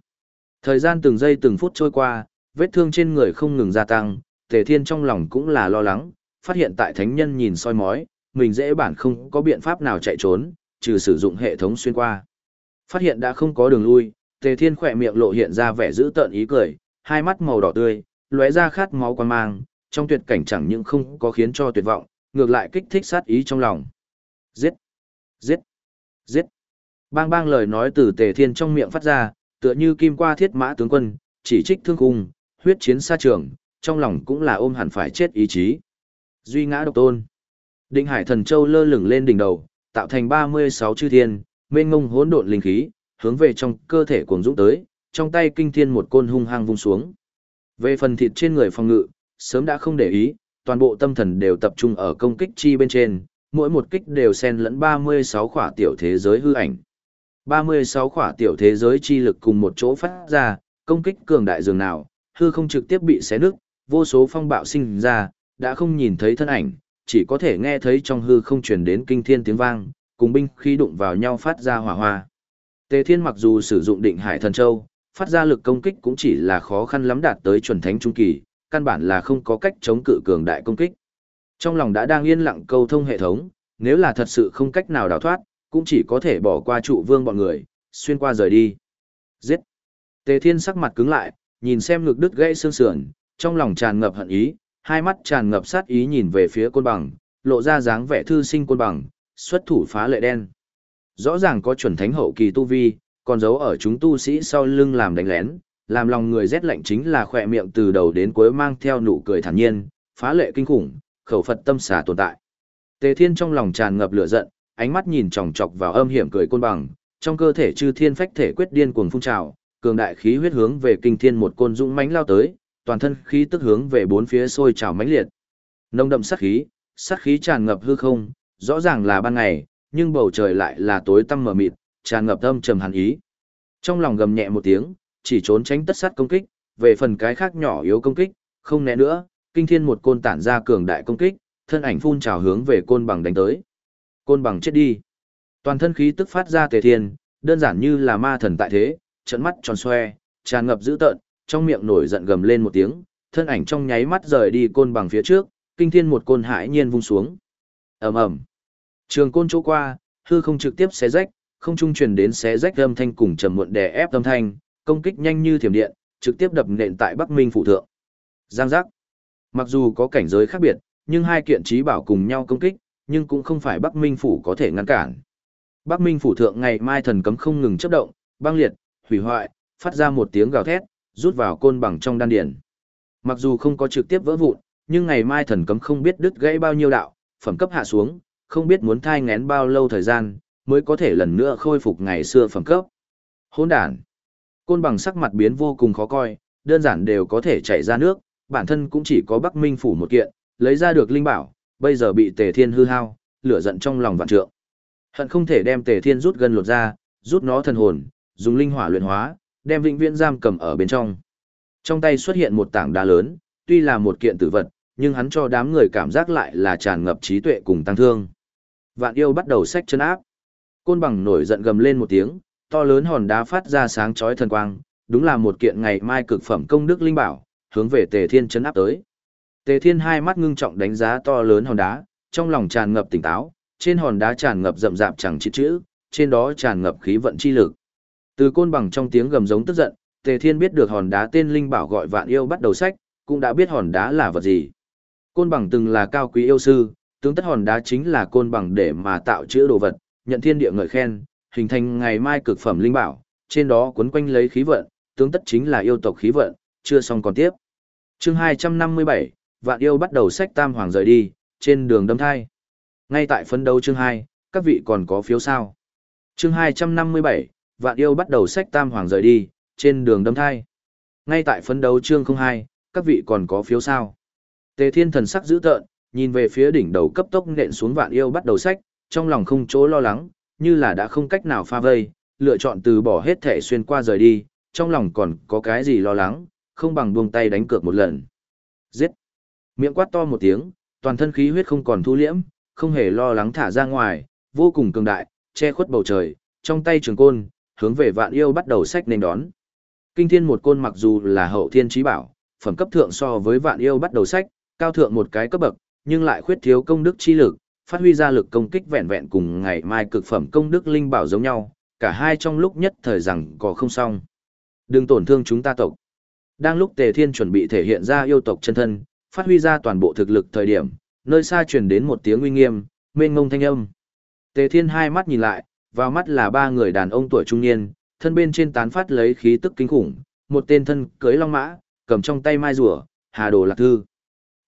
Speaker 1: Thời gian từng giây từng phút trôi qua, vết thương trên người không ngừng gia tăng, Tề Thiên trong lòng cũng là lo lắng, phát hiện tại thánh nhân nhìn soi mói, mình dễ bản không có biện pháp nào chạy trốn, trừ sử dụng hệ thống xuyên qua. Phát hiện đã không có đường lui, Tề Thiên khỏe miệng lộ hiện ra vẻ dữ tợn ý cười, hai mắt màu đỏ tươi, lóe ra khát máu quan mang, trong tuyệt cảnh chẳng những không có khiến cho tuyệt vọng, ngược lại kích thích sát ý trong lòng. Giết! Giết! Giết! Bang bang lời nói từ Tề Thiên trong miệng phát ra, tựa như kim qua thiết mã tướng quân, chỉ trích thương cung, huyết chiến xa trường, trong lòng cũng là ôm hẳn phải chết ý chí. Duy ngã độc tôn. Định Hải Thần Châu lơ lửng lên đỉnh đầu, tạo thành 36 chư thiên, mênh ngông hỗn độn linh khí, hướng về trong cơ thể cuồng dũng tới, trong tay kinh thiên một côn hung hăng vung xuống. Về phần thịt trên người phòng ngự, sớm đã không để ý, toàn bộ tâm thần đều tập trung ở công kích chi bên trên, mỗi một kích đều xen lẫn 36 khỏa tiểu thế giới hư ảnh. 36 khỏa tiểu thế giới chi lực cùng một chỗ phát ra, công kích cường đại dường nào, hư không trực tiếp bị xé nứt, vô số phong bạo sinh ra, đã không nhìn thấy thân ảnh, chỉ có thể nghe thấy trong hư không truyền đến kinh thiên tiếng vang, cùng binh khí đụng vào nhau phát ra hỏa hoa. Tề Thiên mặc dù sử dụng định hải thần châu, phát ra lực công kích cũng chỉ là khó khăn lắm đạt tới chuẩn thánh trung kỳ, căn bản là không có cách chống cự cường đại công kích. Trong lòng đã đang yên lặng câu thông hệ thống, nếu là thật sự không cách nào đào thoát, cũng chỉ có thể bỏ qua trụ vương bọn người, xuyên qua rời đi. Giết! Tề Thiên sắc mặt cứng lại, nhìn xem ngực đứt gãy xương sườn, trong lòng tràn ngập hận ý, hai mắt tràn ngập sát ý nhìn về phía côn bằng, lộ ra dáng vẻ thư sinh côn bằng, xuất thủ phá lệ đen. Rõ ràng có chuẩn thánh hậu kỳ tu vi, còn giấu ở chúng tu sĩ sau lưng làm đánh lén, làm lòng người rét lạnh chính là khỏe miệng từ đầu đến cuối mang theo nụ cười thản nhiên, phá lệ kinh khủng, khẩu Phật tâm xà tồn tại. Tề Thiên trong lòng tràn ngập lửa giận, ánh mắt nhìn chòng chọc vào âm hiểm cười côn bằng, trong cơ thể chư thiên phách thể quyết điên cuồng phun trào, cường đại khí huyết hướng về kinh thiên một côn dũng mãnh lao tới, toàn thân khí tức hướng về bốn phía sôi trào mãnh liệt. Nồng đậm sát khí, sát khí tràn ngập hư không, rõ ràng là ban ngày, nhưng bầu trời lại là tối tăm mờ mịt, tràn ngập âm trầm hàn ý. Trong lòng gầm nhẹ một tiếng, chỉ trốn tránh tất sát công kích, về phần cái khác nhỏ yếu công kích, không né nữa, kinh thiên một côn tản ra cường đại công kích, thân ảnh phun trào hướng về côn bằng đánh tới. Côn bằng chết đi. Toàn thân khí tức phát ra tề thiên, đơn giản như là ma thần tại thế, trận mắt tròn xoe, tràn ngập dữ tợn, trong miệng nổi giận gầm lên một tiếng, thân ảnh trong nháy mắt rời đi côn bằng phía trước, kinh thiên một côn hãi nhiên vung xuống. Ầm ầm. Trường côn chỗ qua, hư không trực tiếp xé rách, không trung truyền đến xé rách âm thanh cùng trầm muộn đè ép âm thanh, công kích nhanh như thiểm điện, trực tiếp đập nện tại Bắc Minh phủ thượng. Giang giác. Mặc dù có cảnh giới khác biệt, nhưng hai kiện trí bảo cùng nhau công kích, nhưng cũng không phải Bắc Minh phủ có thể ngăn cản. Bắc Minh phủ thượng ngày mai thần cấm không ngừng chấp động, băng liệt, hủy hoại, phát ra một tiếng gào thét, rút vào côn bằng trong đan điển. Mặc dù không có trực tiếp vỡ vụn, nhưng ngày mai thần cấm không biết đứt gãy bao nhiêu đạo, phẩm cấp hạ xuống, không biết muốn thai ngén bao lâu thời gian, mới có thể lần nữa khôi phục ngày xưa phẩm cấp. Hỗn đản. Côn bằng sắc mặt biến vô cùng khó coi, đơn giản đều có thể chảy ra nước, bản thân cũng chỉ có Bắc Minh phủ một kiện, lấy ra được linh bảo, bây giờ bị Tề Thiên hư hao, lửa giận trong lòng vạn trượng. Hận không thể đem Tề Thiên rút gần lột ra, rút nó thần hồn, dùng linh hỏa luyện hóa, đem vĩnh viễn giam cầm ở bên trong. Trong tay xuất hiện một tảng đá lớn, tuy là một kiện tử vật, nhưng hắn cho đám người cảm giác lại là tràn ngập trí tuệ cùng tăng thương. Vạn yêu bắt đầu xách chân áp. Côn bằng nổi giận gầm lên một tiếng, to lớn hòn đá phát ra sáng chói thần quang, đúng là một kiện ngày mai cực phẩm công đức linh bảo, hướng về Tề Thiên chấn áp tới. Tề Thiên hai mắt ngưng trọng đánh giá to lớn hòn đá, trong lòng tràn ngập tỉnh táo, trên hòn đá tràn ngập rậm rạp chẳng chữ chữ, trên đó tràn ngập khí vận chi lực. Từ côn bằng trong tiếng gầm giống tức giận, Tề Thiên biết được hòn đá tên linh bảo gọi vạn yêu bắt đầu sách, cũng đã biết hòn đá là vật gì. Côn bằng từng là cao quý yêu sư, tướng tất hòn đá chính là côn bằng để mà tạo chữa đồ vật, nhận thiên địa ngợi khen, hình thành ngày mai cực phẩm linh bảo, trên đó quấn quanh lấy khí vận, tướng tất chính là yêu tộc khí vận, chưa xong còn tiếp. Chương 257, Vạn yêu bắt đầu sách tam hoàng rời đi, trên đường đâm thai. Ngay tại phân đấu chương 2, các vị còn có phiếu sao? Chương 257, Vạn yêu bắt đầu sách tam hoàng rời đi, trên đường đâm thai. Ngay tại phấn đấu chương 02, các vị còn có phiếu sao? Tề Thiên thần sắc dữ tợn, nhìn về phía đỉnh đầu cấp tốc nện xuống vạn yêu bắt đầu sách, trong lòng không chỗ lo lắng, như là đã không cách nào pha vây, lựa chọn từ bỏ hết thể xuyên qua rời đi, trong lòng còn có cái gì lo lắng, không bằng buông tay đánh cược một lần. Giết! Miệng quát to một tiếng, toàn thân khí huyết không còn thu liễm, không hề lo lắng thả ra ngoài, vô cùng cường đại, che khuất bầu trời, trong tay trường côn, hướng về vạn yêu bắt đầu sách nên đón. Kinh thiên một côn mặc dù là hậu thiên trí bảo, phẩm cấp thượng so với vạn yêu bắt đầu sách, cao thượng một cái cấp bậc, nhưng lại khuyết thiếu công đức chi lực, phát huy ra lực công kích vẹn vẹn cùng ngày mai cực phẩm công đức linh bảo giống nhau, cả hai trong lúc nhất thời rằng có không xong. Đừng tổn thương chúng ta tộc. Đang lúc Tề Thiên chuẩn bị thể hiện ra yêu tộc chân thân, phát huy ra toàn bộ thực lực thời điểm, nơi xa truyền đến một tiếng uy nghiêm, mênh mông thanh âm. Tề Thiên hai mắt nhìn lại, vào mắt là ba người đàn ông tuổi trung niên, thân bên trên tán phát lấy khí tức kinh khủng, một tên thân cưới long mã, cầm trong tay mai rùa, Hà Đồ Lạc Thư.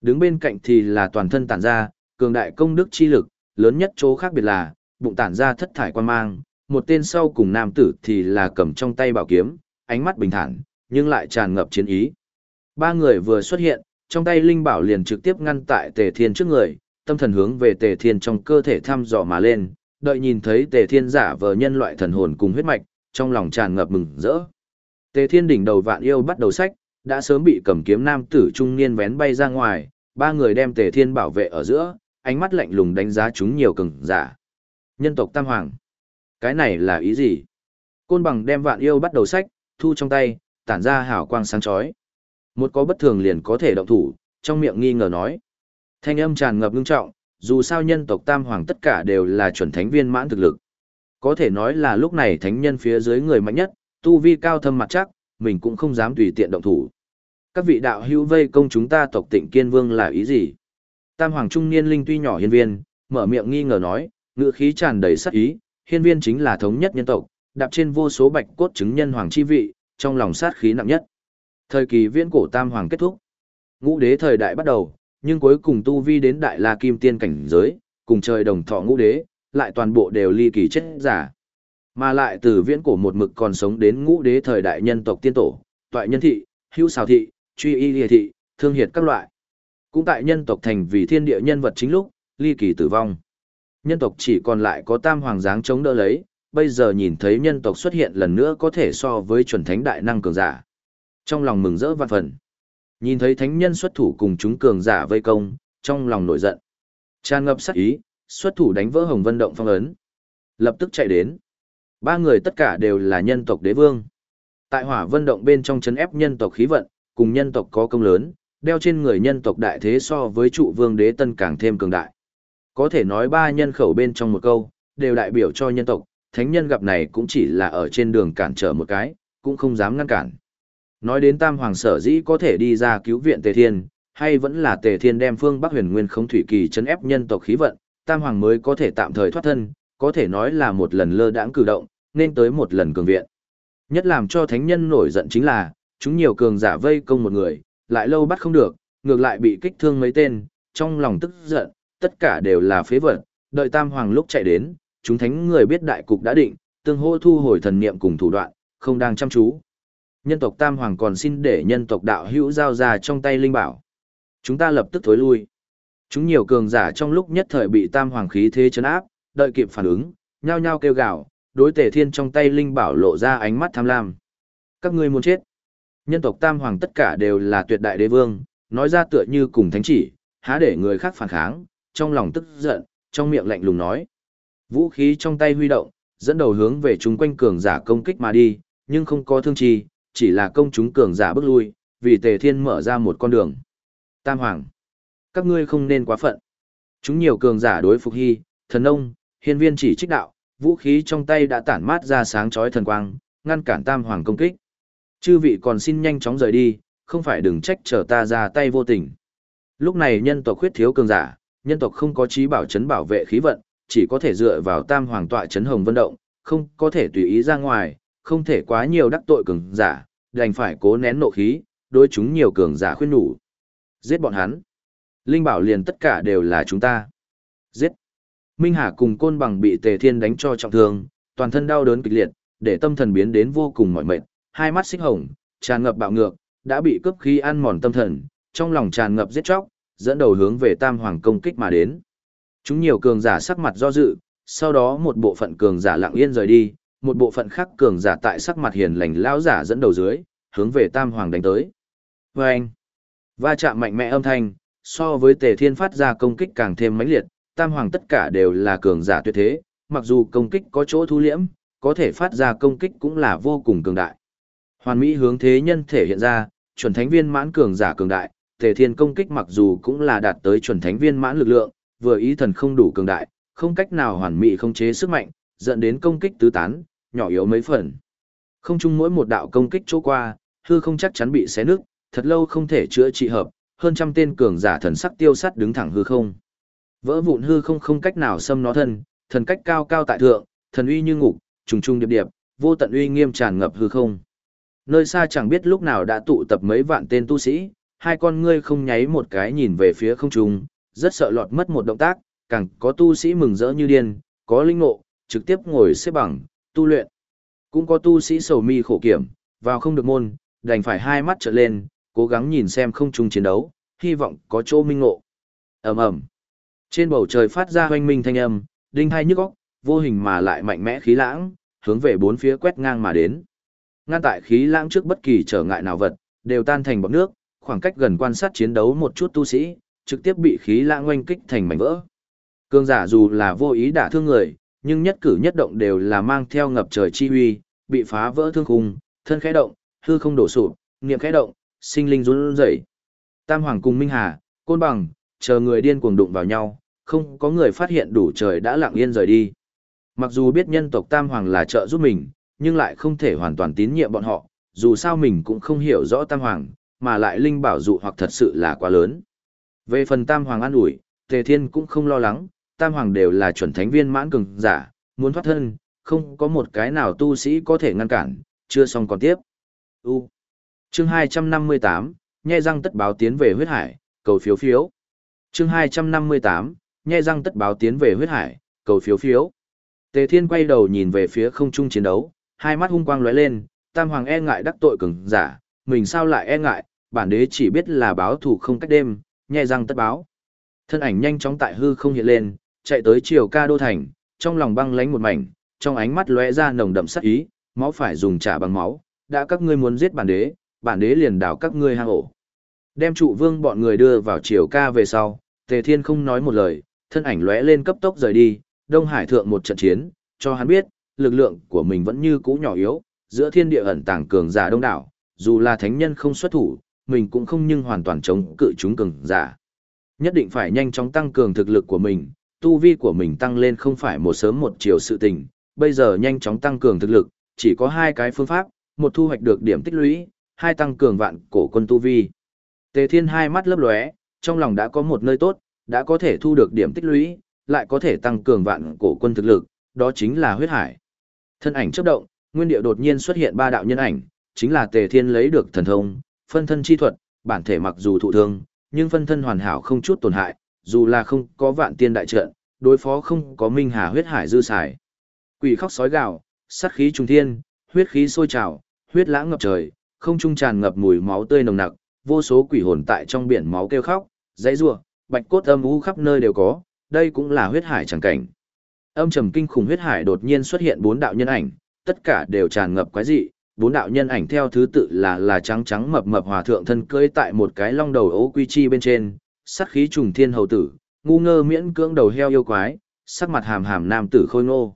Speaker 1: Đứng bên cạnh thì là toàn thân tản ra, cường đại công đức chi lực, lớn nhất chỗ khác biệt là, bụng tản ra thất thải quan mang, một tên sau cùng nam tử thì là cầm trong tay bảo kiếm, ánh mắt bình thản, nhưng lại tràn ngập chiến ý. Ba người vừa xuất hiện, trong tay linh bảo liền trực tiếp ngăn tại Tề Thiên trước người, tâm thần hướng về Tề Thiên trong cơ thể thăm dò mà lên, đợi nhìn thấy Tề Thiên giả vờ nhân loại thần hồn cùng huyết mạch, trong lòng tràn ngập mừng rỡ. Tề Thiên đỉnh đầu vạn yêu bắt đầu sách, đã sớm bị cầm kiếm nam tử trung niên vén bay ra ngoài, ba người đem Tề Thiên bảo vệ ở giữa, ánh mắt lạnh lùng đánh giá chúng nhiều cường giả. Nhân tộc Tam Hoàng. Cái này là ý gì? Côn bằng đem vạn yêu bắt đầu sách, thu trong tay, tản ra hào quang sáng chói. Một có bất thường liền có thể động thủ, trong miệng nghi ngờ nói. Thanh âm tràn ngập ngưng trọng, dù sao nhân tộc Tam Hoàng tất cả đều là chuẩn thánh viên mãn thực lực. Có thể nói là lúc này thánh nhân phía dưới người mạnh nhất, tu vi cao thâm mặt chắc, mình cũng không dám tùy tiện động thủ. Các vị đạo hữu vây công chúng ta tộc tịnh kiên vương là ý gì? Tam Hoàng Trung Niên Linh tuy nhỏ hiên viên, mở miệng nghi ngờ nói, ngựa khí tràn đầy sắc ý, hiên viên chính là thống nhất nhân tộc, đạp trên vô số bạch cốt chứng nhân hoàng chi vị, trong lòng sát khí nặng nhất. Thời kỳ viễn cổ tam hoàng kết thúc. Ngũ đế thời đại bắt đầu, nhưng cuối cùng tu vi đến đại la kim tiên cảnh giới, cùng trời đồng thọ ngũ đế, lại toàn bộ đều ly kỳ chết giả. Mà lại từ viễn cổ một mực còn sống đến ngũ đế thời đại nhân tộc tiên tổ, toại nhân thị, hữu xào thị, truy y địa thị, thương hiệt các loại. Cũng tại nhân tộc thành vì thiên địa nhân vật chính lúc, ly kỳ tử vong. Nhân tộc chỉ còn lại có tam hoàng dáng chống đỡ lấy, bây giờ nhìn thấy nhân tộc xuất hiện lần nữa có thể so với chuẩn thánh đại năng cường giả. Trong lòng mừng rỡ vạn phần. Nhìn thấy thánh nhân xuất thủ cùng chúng cường giả vây công, trong lòng nổi giận. Tràn ngập sát ý, xuất thủ đánh vỡ Hồng Vân động phong ấn. Lập tức chạy đến. Ba người tất cả đều là nhân tộc đế vương. Tại Hỏa Vân động bên trong chấn ép nhân tộc khí vận, cùng nhân tộc có công lớn, đeo trên người nhân tộc đại thế so với trụ vương đế tân càng thêm cường đại. Có thể nói ba nhân khẩu bên trong một câu, đều đại biểu cho nhân tộc, thánh nhân gặp này cũng chỉ là ở trên đường cản trở một cái, cũng không dám ngăn cản. Nói đến tam hoàng sở dĩ có thể đi ra cứu viện tề thiên, hay vẫn là tề thiên đem phương Bắc huyền nguyên không thủy kỳ chấn ép nhân tộc khí vận, tam hoàng mới có thể tạm thời thoát thân, có thể nói là một lần lơ đãng cử động, nên tới một lần cường viện. Nhất làm cho thánh nhân nổi giận chính là, chúng nhiều cường giả vây công một người, lại lâu bắt không được, ngược lại bị kích thương mấy tên, trong lòng tức giận, tất cả đều là phế vật, đợi tam hoàng lúc chạy đến, chúng thánh người biết đại cục đã định, tương hô thu hồi thần niệm cùng thủ đoạn, không đang chăm chú. Nhân tộc tam hoàng còn xin để nhân tộc đạo hữu giao ra trong tay linh bảo. Chúng ta lập tức thối lui. Chúng nhiều cường giả trong lúc nhất thời bị tam hoàng khí thế chấn áp, đợi kịp phản ứng, nhao nhao kêu gào, đối tề thiên trong tay linh bảo lộ ra ánh mắt tham lam. Các ngươi muốn chết. Nhân tộc tam hoàng tất cả đều là tuyệt đại đế vương, nói ra tựa như cùng thánh chỉ, há để người khác phản kháng, trong lòng tức giận, trong miệng lạnh lùng nói. Vũ khí trong tay huy động, dẫn đầu hướng về chúng quanh cường giả công kích mà đi, nhưng không có thương chi, chỉ là công chúng cường giả bước lui, vì tề thiên mở ra một con đường. Tam hoàng, các ngươi không nên quá phận. Chúng nhiều cường giả đối phục hy, thần ông, hiên viên chỉ trích đạo, vũ khí trong tay đã tản mát ra sáng chói thần quang, ngăn cản tam hoàng công kích. Chư vị còn xin nhanh chóng rời đi, không phải đừng trách chờ ta ra tay vô tình. Lúc này nhân tộc khuyết thiếu cường giả, nhân tộc không có trí bảo chấn bảo vệ khí vận, chỉ có thể dựa vào tam hoàng tọa chấn hồng vân động, không có thể tùy ý ra ngoài, không thể quá nhiều đắc tội cường giả, đành phải cố nén nộ khí, đối chúng nhiều cường giả khuyên nhủ. Giết bọn hắn. Linh bảo liền tất cả đều là chúng ta. Giết. Minh Hà cùng côn bằng bị Tề Thiên đánh cho trọng thương, toàn thân đau đớn kịch liệt, để tâm thần biến đến vô cùng mỏi mệt, hai mắt xích hồng, tràn ngập bạo ngược, đã bị cướp khí ăn mòn tâm thần, trong lòng tràn ngập giết chóc, dẫn đầu hướng về Tam Hoàng công kích mà đến. Chúng nhiều cường giả sắc mặt do dự, sau đó một bộ phận cường giả lặng yên rời đi, một bộ phận khác cường giả tại sắc mặt hiền lành lão giả dẫn đầu dưới, hướng về Tam Hoàng đánh tới. Vâng! va chạm mạnh mẽ âm thanh, so với Tề Thiên phát ra công kích càng thêm mãnh liệt, Tam Hoàng tất cả đều là cường giả tuyệt thế, mặc dù công kích có chỗ thu liễm, có thể phát ra công kích cũng là vô cùng cường đại. Hoàn mỹ hướng thế nhân thể hiện ra, chuẩn thánh viên mãn cường giả cường đại, Tề Thiên công kích mặc dù cũng là đạt tới chuẩn thánh viên mãn lực lượng, vừa ý thần không đủ cường đại, không cách nào hoàn mỹ khống chế sức mạnh, dẫn đến công kích tứ tán, nhỏ yếu mấy phần. Không chung mỗi một đạo công kích chỗ qua, hư không chắc chắn bị xé nứt, thật lâu không thể chữa trị hợp, hơn trăm tên cường giả thần sắc tiêu sắt đứng thẳng hư không. Vỡ vụn hư không không cách nào xâm nó thân, thần cách cao cao tại thượng, thần uy như ngục, trùng trùng điệp điệp, vô tận uy nghiêm tràn ngập hư không. Nơi xa chẳng biết lúc nào đã tụ tập mấy vạn tên tu sĩ, hai con ngươi không nháy một cái nhìn về phía không trung, rất sợ lọt mất một động tác, càng có tu sĩ mừng rỡ như điên, có linh ngộ, trực tiếp ngồi xếp bằng, tu luyện. Cũng có tu sĩ sầu mi khổ kiểm, vào không được môn, đành phải hai mắt trở lên, cố gắng nhìn xem không trung chiến đấu, hy vọng có chỗ minh ngộ. Ầm ầm. Trên bầu trời phát ra hoanh minh thanh âm, đinh hai nhức óc, vô hình mà lại mạnh mẽ khí lãng, hướng về bốn phía quét ngang mà đến. Ngăn tại khí lãng trước bất kỳ trở ngại nào vật, đều tan thành bọt nước, khoảng cách gần quan sát chiến đấu một chút tu sĩ, trực tiếp bị khí lãng oanh kích thành mảnh vỡ. Cương giả dù là vô ý đả thương người, nhưng nhất cử nhất động đều là mang theo ngập trời chi huy, bị phá vỡ thương khung, thân khẽ động, hư không đổ sụp, niệm khẽ động, sinh linh run rẩy. Tam Hoàng cùng Minh Hà, Côn Bằng, chờ người điên cuồng đụng vào nhau, không có người phát hiện đủ trời đã lặng yên rời đi. Mặc dù biết nhân tộc Tam Hoàng là trợ giúp mình, nhưng lại không thể hoàn toàn tín nhiệm bọn họ, dù sao mình cũng không hiểu rõ Tam Hoàng, mà lại linh bảo dụ hoặc thật sự là quá lớn. Về phần Tam Hoàng an ủi, Tề Thiên cũng không lo lắng, Tam Hoàng đều là chuẩn thánh viên mãn cường giả, muốn thoát thân, không có một cái nào tu sĩ có thể ngăn cản, chưa xong còn tiếp. U. Chương 258, nhai răng tất báo tiến về huyết hải, cầu phiếu phiếu. Chương 258, nhai răng tất báo tiến về huyết hải, cầu phiếu phiếu. Tề Thiên quay đầu nhìn về phía không trung chiến đấu, hai mắt hung quang lóe lên, Tam Hoàng e ngại đắc tội cường giả, mình sao lại e ngại, bản đế chỉ biết là báo thủ không cách đêm, nhe răng tất báo. Thân ảnh nhanh chóng tại hư không hiện lên, chạy tới chiều ca đô thành, trong lòng băng lánh một mảnh, trong ánh mắt lóe ra nồng đậm sát ý, máu phải dùng trả bằng máu, đã các ngươi muốn giết bản đế, bản đế liền đảo các ngươi hang ổ. Đem trụ vương bọn người đưa vào chiều ca về sau, Tề Thiên không nói một lời, thân ảnh lóe lên cấp tốc rời đi, Đông Hải thượng một trận chiến, cho hắn biết, lực lượng của mình vẫn như cũ nhỏ yếu, giữa thiên địa ẩn tàng cường giả đông đảo, dù là thánh nhân không xuất thủ, mình cũng không nhưng hoàn toàn chống cự chúng cường giả. Nhất định phải nhanh chóng tăng cường thực lực của mình, tu vi của mình tăng lên không phải một sớm một chiều sự tình, bây giờ nhanh chóng tăng cường thực lực, chỉ có hai cái phương pháp, một thu hoạch được điểm tích lũy, hai tăng cường vạn cổ quân tu vi. Tề Thiên hai mắt lấp lóe, trong lòng đã có một nơi tốt, đã có thể thu được điểm tích lũy, lại có thể tăng cường vạn cổ quân thực lực, đó chính là huyết hải. Thân ảnh chớp động, nguyên điệu đột nhiên xuất hiện ba đạo nhân ảnh, chính là Tề Thiên lấy được thần thông, phân thân chi thuật, bản thể mặc dù thụ thương, nhưng phân thân hoàn hảo không chút tổn hại, dù là không có vạn tiên đại trận, đối phó không có minh hà huyết hải dư xài. Quỷ khóc sói gào, sát khí trùng thiên, huyết khí sôi trào, huyết lãng ngập trời, không trung tràn ngập mùi máu tươi nồng nặc, vô số quỷ hồn tại trong biển máu kêu khóc, dãy rủa, bạch cốt âm u khắp nơi đều có, đây cũng là huyết hải chẳng cảnh. Âm trầm kinh khủng huyết hải đột nhiên xuất hiện bốn đạo nhân ảnh, tất cả đều tràn ngập quái dị, bốn đạo nhân ảnh theo thứ tự là là trắng trắng mập mập hòa thượng thân cưỡi tại một cái long đầu ố quy chi bên trên, sát khí trùng thiên hầu tử, ngu ngơ miễn cưỡng đầu heo yêu quái, sắc mặt hàm hàm nam tử khôi ngô.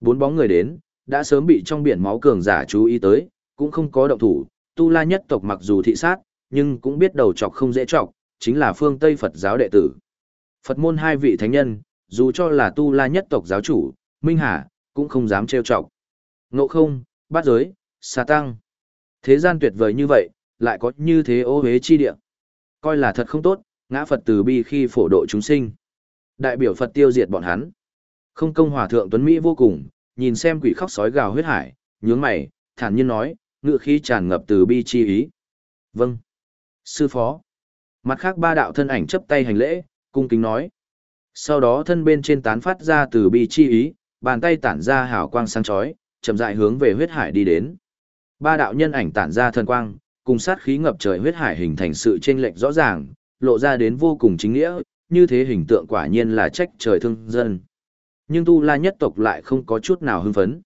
Speaker 1: Bốn bóng người đến, đã sớm bị trong biển máu cường giả chú ý tới, cũng không có động thủ, tu la nhất tộc mặc dù thị sát, nhưng cũng biết đầu chọc không dễ chọc, chính là phương Tây Phật giáo đệ tử. Phật môn hai vị thánh nhân, dù cho là tu la nhất tộc giáo chủ, Minh Hà, cũng không dám trêu chọc. Ngộ không, bát giới, xà tăng. Thế gian tuyệt vời như vậy, lại có như thế ô hế chi địa. Coi là thật không tốt, ngã Phật từ bi khi phổ độ chúng sinh. Đại biểu Phật tiêu diệt bọn hắn. Không công hòa thượng Tuấn Mỹ vô cùng, nhìn xem quỷ khóc sói gào huyết hải, nhướng mày, thản nhiên nói, ngựa khí tràn ngập từ bi chi ý. Vâng. Sư phó. Mặt khác ba đạo thân ảnh chấp tay hành lễ, cung kính nói. Sau đó thân bên trên tán phát ra từ bi chi ý, bàn tay tản ra hào quang sáng chói, chậm rãi hướng về huyết hải đi đến. Ba đạo nhân ảnh tản ra thần quang, cùng sát khí ngập trời huyết hải hình thành sự chênh lệch rõ ràng, lộ ra đến vô cùng chính nghĩa, như thế hình tượng quả nhiên là trách trời thương dân. Nhưng Tu La nhất tộc lại không có chút nào hưng phấn.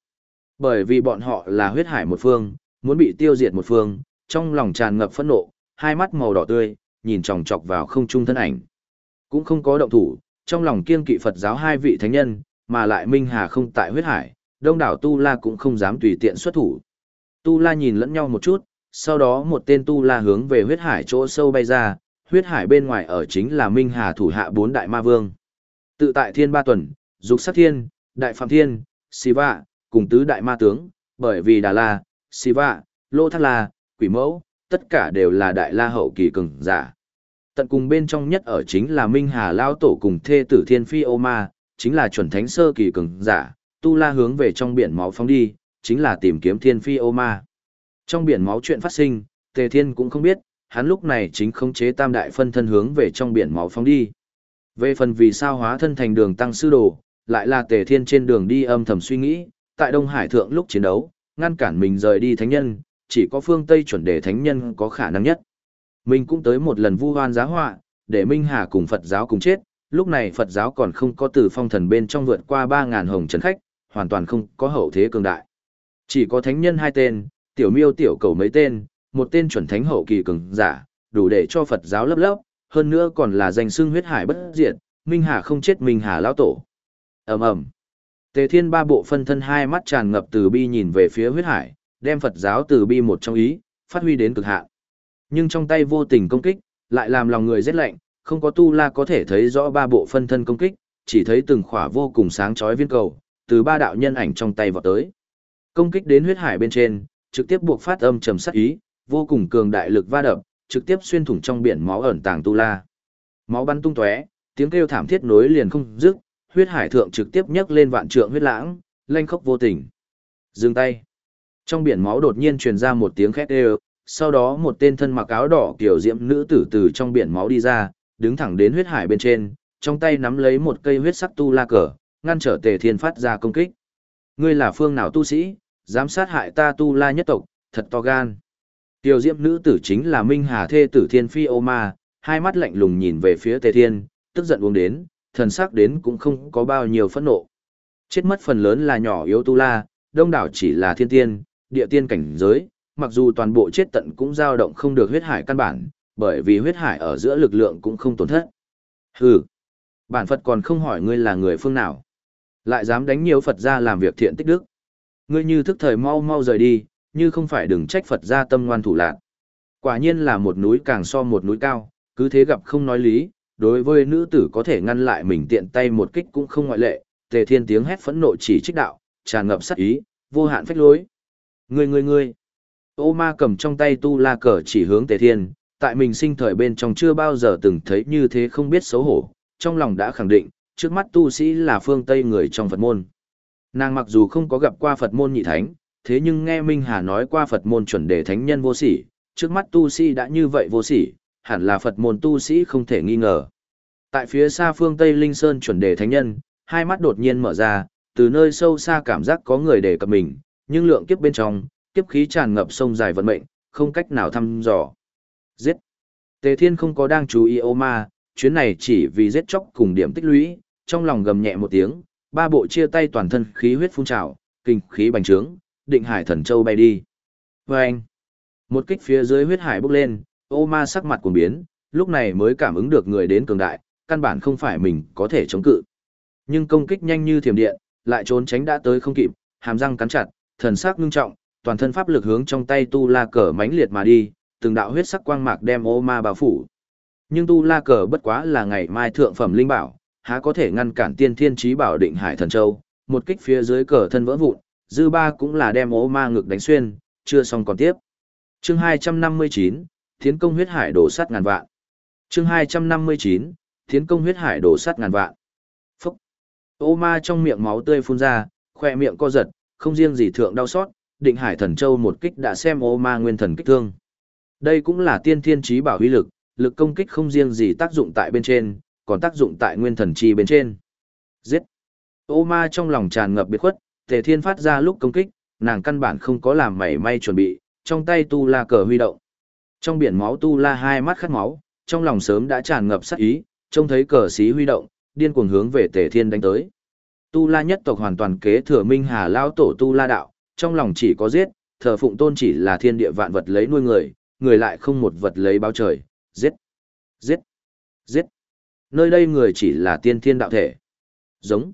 Speaker 1: Bởi vì bọn họ là huyết hải một phương, muốn bị tiêu diệt một phương, trong lòng tràn ngập phẫn nộ, hai mắt màu đỏ tươi, nhìn chòng chọc vào không trung thân ảnh. Cũng không có động thủ, trong lòng kiên kỵ Phật giáo hai vị thánh nhân, mà lại Minh Hà không tại huyết hải, đông đảo Tu La cũng không dám tùy tiện xuất thủ. Tu La nhìn lẫn nhau một chút, sau đó một tên Tu La hướng về huyết hải chỗ sâu bay ra, huyết hải bên ngoài ở chính là Minh Hà thủ hạ bốn đại ma vương. Tự tại thiên ba tuần, dục sát thiên, đại phạm thiên, Siva, cùng tứ đại ma tướng, bởi vì Đà La, Siva, Lô Thác La, Quỷ Mẫu, tất cả đều là đại la hậu kỳ cường giả. Tận cùng bên trong nhất ở chính là Minh Hà Lao Tổ cùng thê tử Thiên Phi Ô Ma, chính là chuẩn thánh sơ kỳ cường giả, tu la hướng về trong biển máu phóng đi, chính là tìm kiếm Thiên Phi Ô Ma. Trong biển máu chuyện phát sinh, Tề Thiên cũng không biết, hắn lúc này chính khống chế tam đại phân thân hướng về trong biển máu phóng đi. Về phần vì sao hóa thân thành đường tăng sư đồ, lại là tề thiên trên đường đi âm thầm suy nghĩ, tại Đông Hải Thượng lúc chiến đấu, ngăn cản mình rời đi thánh nhân, chỉ có phương Tây chuẩn đề thánh nhân có khả năng nhất. Mình cũng tới một lần vu hoan giá họa, để Minh Hà cùng Phật giáo cùng chết, lúc này Phật giáo còn không có từ phong thần bên trong vượt qua 3.000 hồng trấn khách, hoàn toàn không có hậu thế cường đại. Chỉ có thánh nhân hai tên, tiểu miêu tiểu cầu mấy tên, một tên chuẩn thánh hậu kỳ cường giả, đủ để cho Phật giáo lấp lấp, hơn nữa còn là danh xưng huyết hải bất diệt, Minh Hà không chết Minh Hà lão tổ. Ầm ầm. Tề Thiên ba bộ phân thân hai mắt tràn ngập từ bi nhìn về phía huyết hải, đem Phật giáo từ bi một trong ý, phát huy đến cực hạn. Nhưng trong tay vô tình công kích, lại làm lòng người rét lạnh, không có tu la có thể thấy rõ ba bộ phân thân công kích, chỉ thấy từng khỏa vô cùng sáng chói viên cầu, từ ba đạo nhân ảnh trong tay vọt tới. Công kích đến huyết hải bên trên, trực tiếp buộc phát âm trầm sát ý, vô cùng cường đại lực va đập, trực tiếp xuyên thủng trong biển máu ẩn tàng tu la. Máu bắn tung tóe, tiếng kêu thảm thiết nối liền không dứt, huyết hải thượng trực tiếp nhấc lên vạn trượng huyết lãng, lanh khốc vô tình. Dừng tay. Trong biển máu đột nhiên truyền ra một tiếng khét đều, sau đó một tên thân mặc áo đỏ kiểu diễm nữ tử từ trong biển máu đi ra, đứng thẳng đến huyết hải bên trên, trong tay nắm lấy một cây huyết sắc tu la cờ, ngăn trở Tề Thiên phát ra công kích. Ngươi là phương nào tu sĩ, dám sát hại ta tu la nhất tộc, thật to gan. Tiểu diễm nữ tử chính là Minh Hà thê tử Thiên Phi Ô Ma, hai mắt lạnh lùng nhìn về phía Tề Thiên, tức giận uống đến, thần sắc đến cũng không có bao nhiêu phẫn nộ. Chết mất phần lớn là nhỏ yếu tu la, đông đảo chỉ là thiên tiên, địa tiên cảnh giới, mặc dù toàn bộ chết tận cũng dao động không được huyết hải căn bản, bởi vì huyết hải ở giữa lực lượng cũng không tổn thất. Hừ, bản Phật còn không hỏi ngươi là người phương nào. Lại dám đánh nhiều Phật ra làm việc thiện tích đức. Ngươi như thức thời mau mau rời đi, như không phải đừng trách Phật ra tâm ngoan thủ lạc. Quả nhiên là một núi càng so một núi cao, cứ thế gặp không nói lý, đối với nữ tử có thể ngăn lại mình tiện tay một kích cũng không ngoại lệ, tề thiên tiếng hét phẫn nộ chỉ trích đạo, tràn ngập sát ý, vô hạn phách lối. Ngươi ngươi ngươi. Ô ma cầm trong tay tu la cờ chỉ hướng tề thiên, tại mình sinh thời bên trong chưa bao giờ từng thấy như thế không biết xấu hổ, trong lòng đã khẳng định, trước mắt tu sĩ là phương Tây người trong Phật môn. Nàng mặc dù không có gặp qua Phật môn nhị thánh, thế nhưng nghe Minh Hà nói qua Phật môn chuẩn đề thánh nhân vô sỉ, trước mắt tu sĩ đã như vậy vô sỉ, hẳn là Phật môn tu sĩ không thể nghi ngờ. Tại phía xa phương Tây Linh Sơn chuẩn đề thánh nhân, hai mắt đột nhiên mở ra, từ nơi sâu xa cảm giác có người để cập mình, nhưng lượng kiếp bên trong, kiếp khí tràn ngập sông dài vận mệnh, không cách nào thăm dò. Giết! Tề Thiên không có đang chú ý ô ma, chuyến này chỉ vì giết chóc cùng điểm tích lũy, trong lòng gầm nhẹ một tiếng, ba bộ chia tay toàn thân khí huyết phun trào, kinh khí bành trướng, định hải thần châu bay đi. Và anh, một kích phía dưới huyết hải bốc lên, ô ma sắc mặt cuồng biến, lúc này mới cảm ứng được người đến cường đại, căn bản không phải mình có thể chống cự. Nhưng công kích nhanh như thiểm điện, lại trốn tránh đã tới không kịp, hàm răng cắn chặt, thần sắc ngưng trọng, toàn thân pháp lực hướng trong tay tu la cờ mãnh liệt mà đi, từng đạo huyết sắc quang mạc đem ô ma bao phủ. Nhưng tu la cờ bất quá là ngày mai thượng phẩm linh bảo, há có thể ngăn cản tiên thiên trí bảo định hải thần châu, một kích phía dưới cờ thân vỡ vụn, dư ba cũng là đem ô ma ngực đánh xuyên, chưa xong còn tiếp. Chương 259, Thiến công huyết hải đổ sắt ngàn vạn. Chương 259, Thiến công huyết hải đổ sắt ngàn vạn. Phúc. Ô ma trong miệng máu tươi phun ra, khoe miệng co giật, không riêng gì thượng đau xót, định hải thần châu một kích đã xem ô ma nguyên thần kích thương. Đây cũng là tiên thiên trí bảo huy lực, lực công kích không riêng gì tác dụng tại bên trên, còn tác dụng tại nguyên thần chi bên trên. Giết! Ô ma trong lòng tràn ngập biệt khuất, tề thiên phát ra lúc công kích, nàng căn bản không có làm mảy may chuẩn bị, trong tay tu la cờ huy động. Trong biển máu tu la hai mắt khát máu, trong lòng sớm đã tràn ngập sát ý, trông thấy cờ xí huy động, điên cuồng hướng về tề thiên đánh tới. Tu la nhất tộc hoàn toàn kế thừa minh hà lao tổ tu la đạo, trong lòng chỉ có giết, thờ phụng tôn chỉ là thiên địa vạn vật lấy nuôi người, người lại không một vật lấy báo trời, giết, giết, giết. Nơi đây người chỉ là tiên thiên đạo thể. Giống.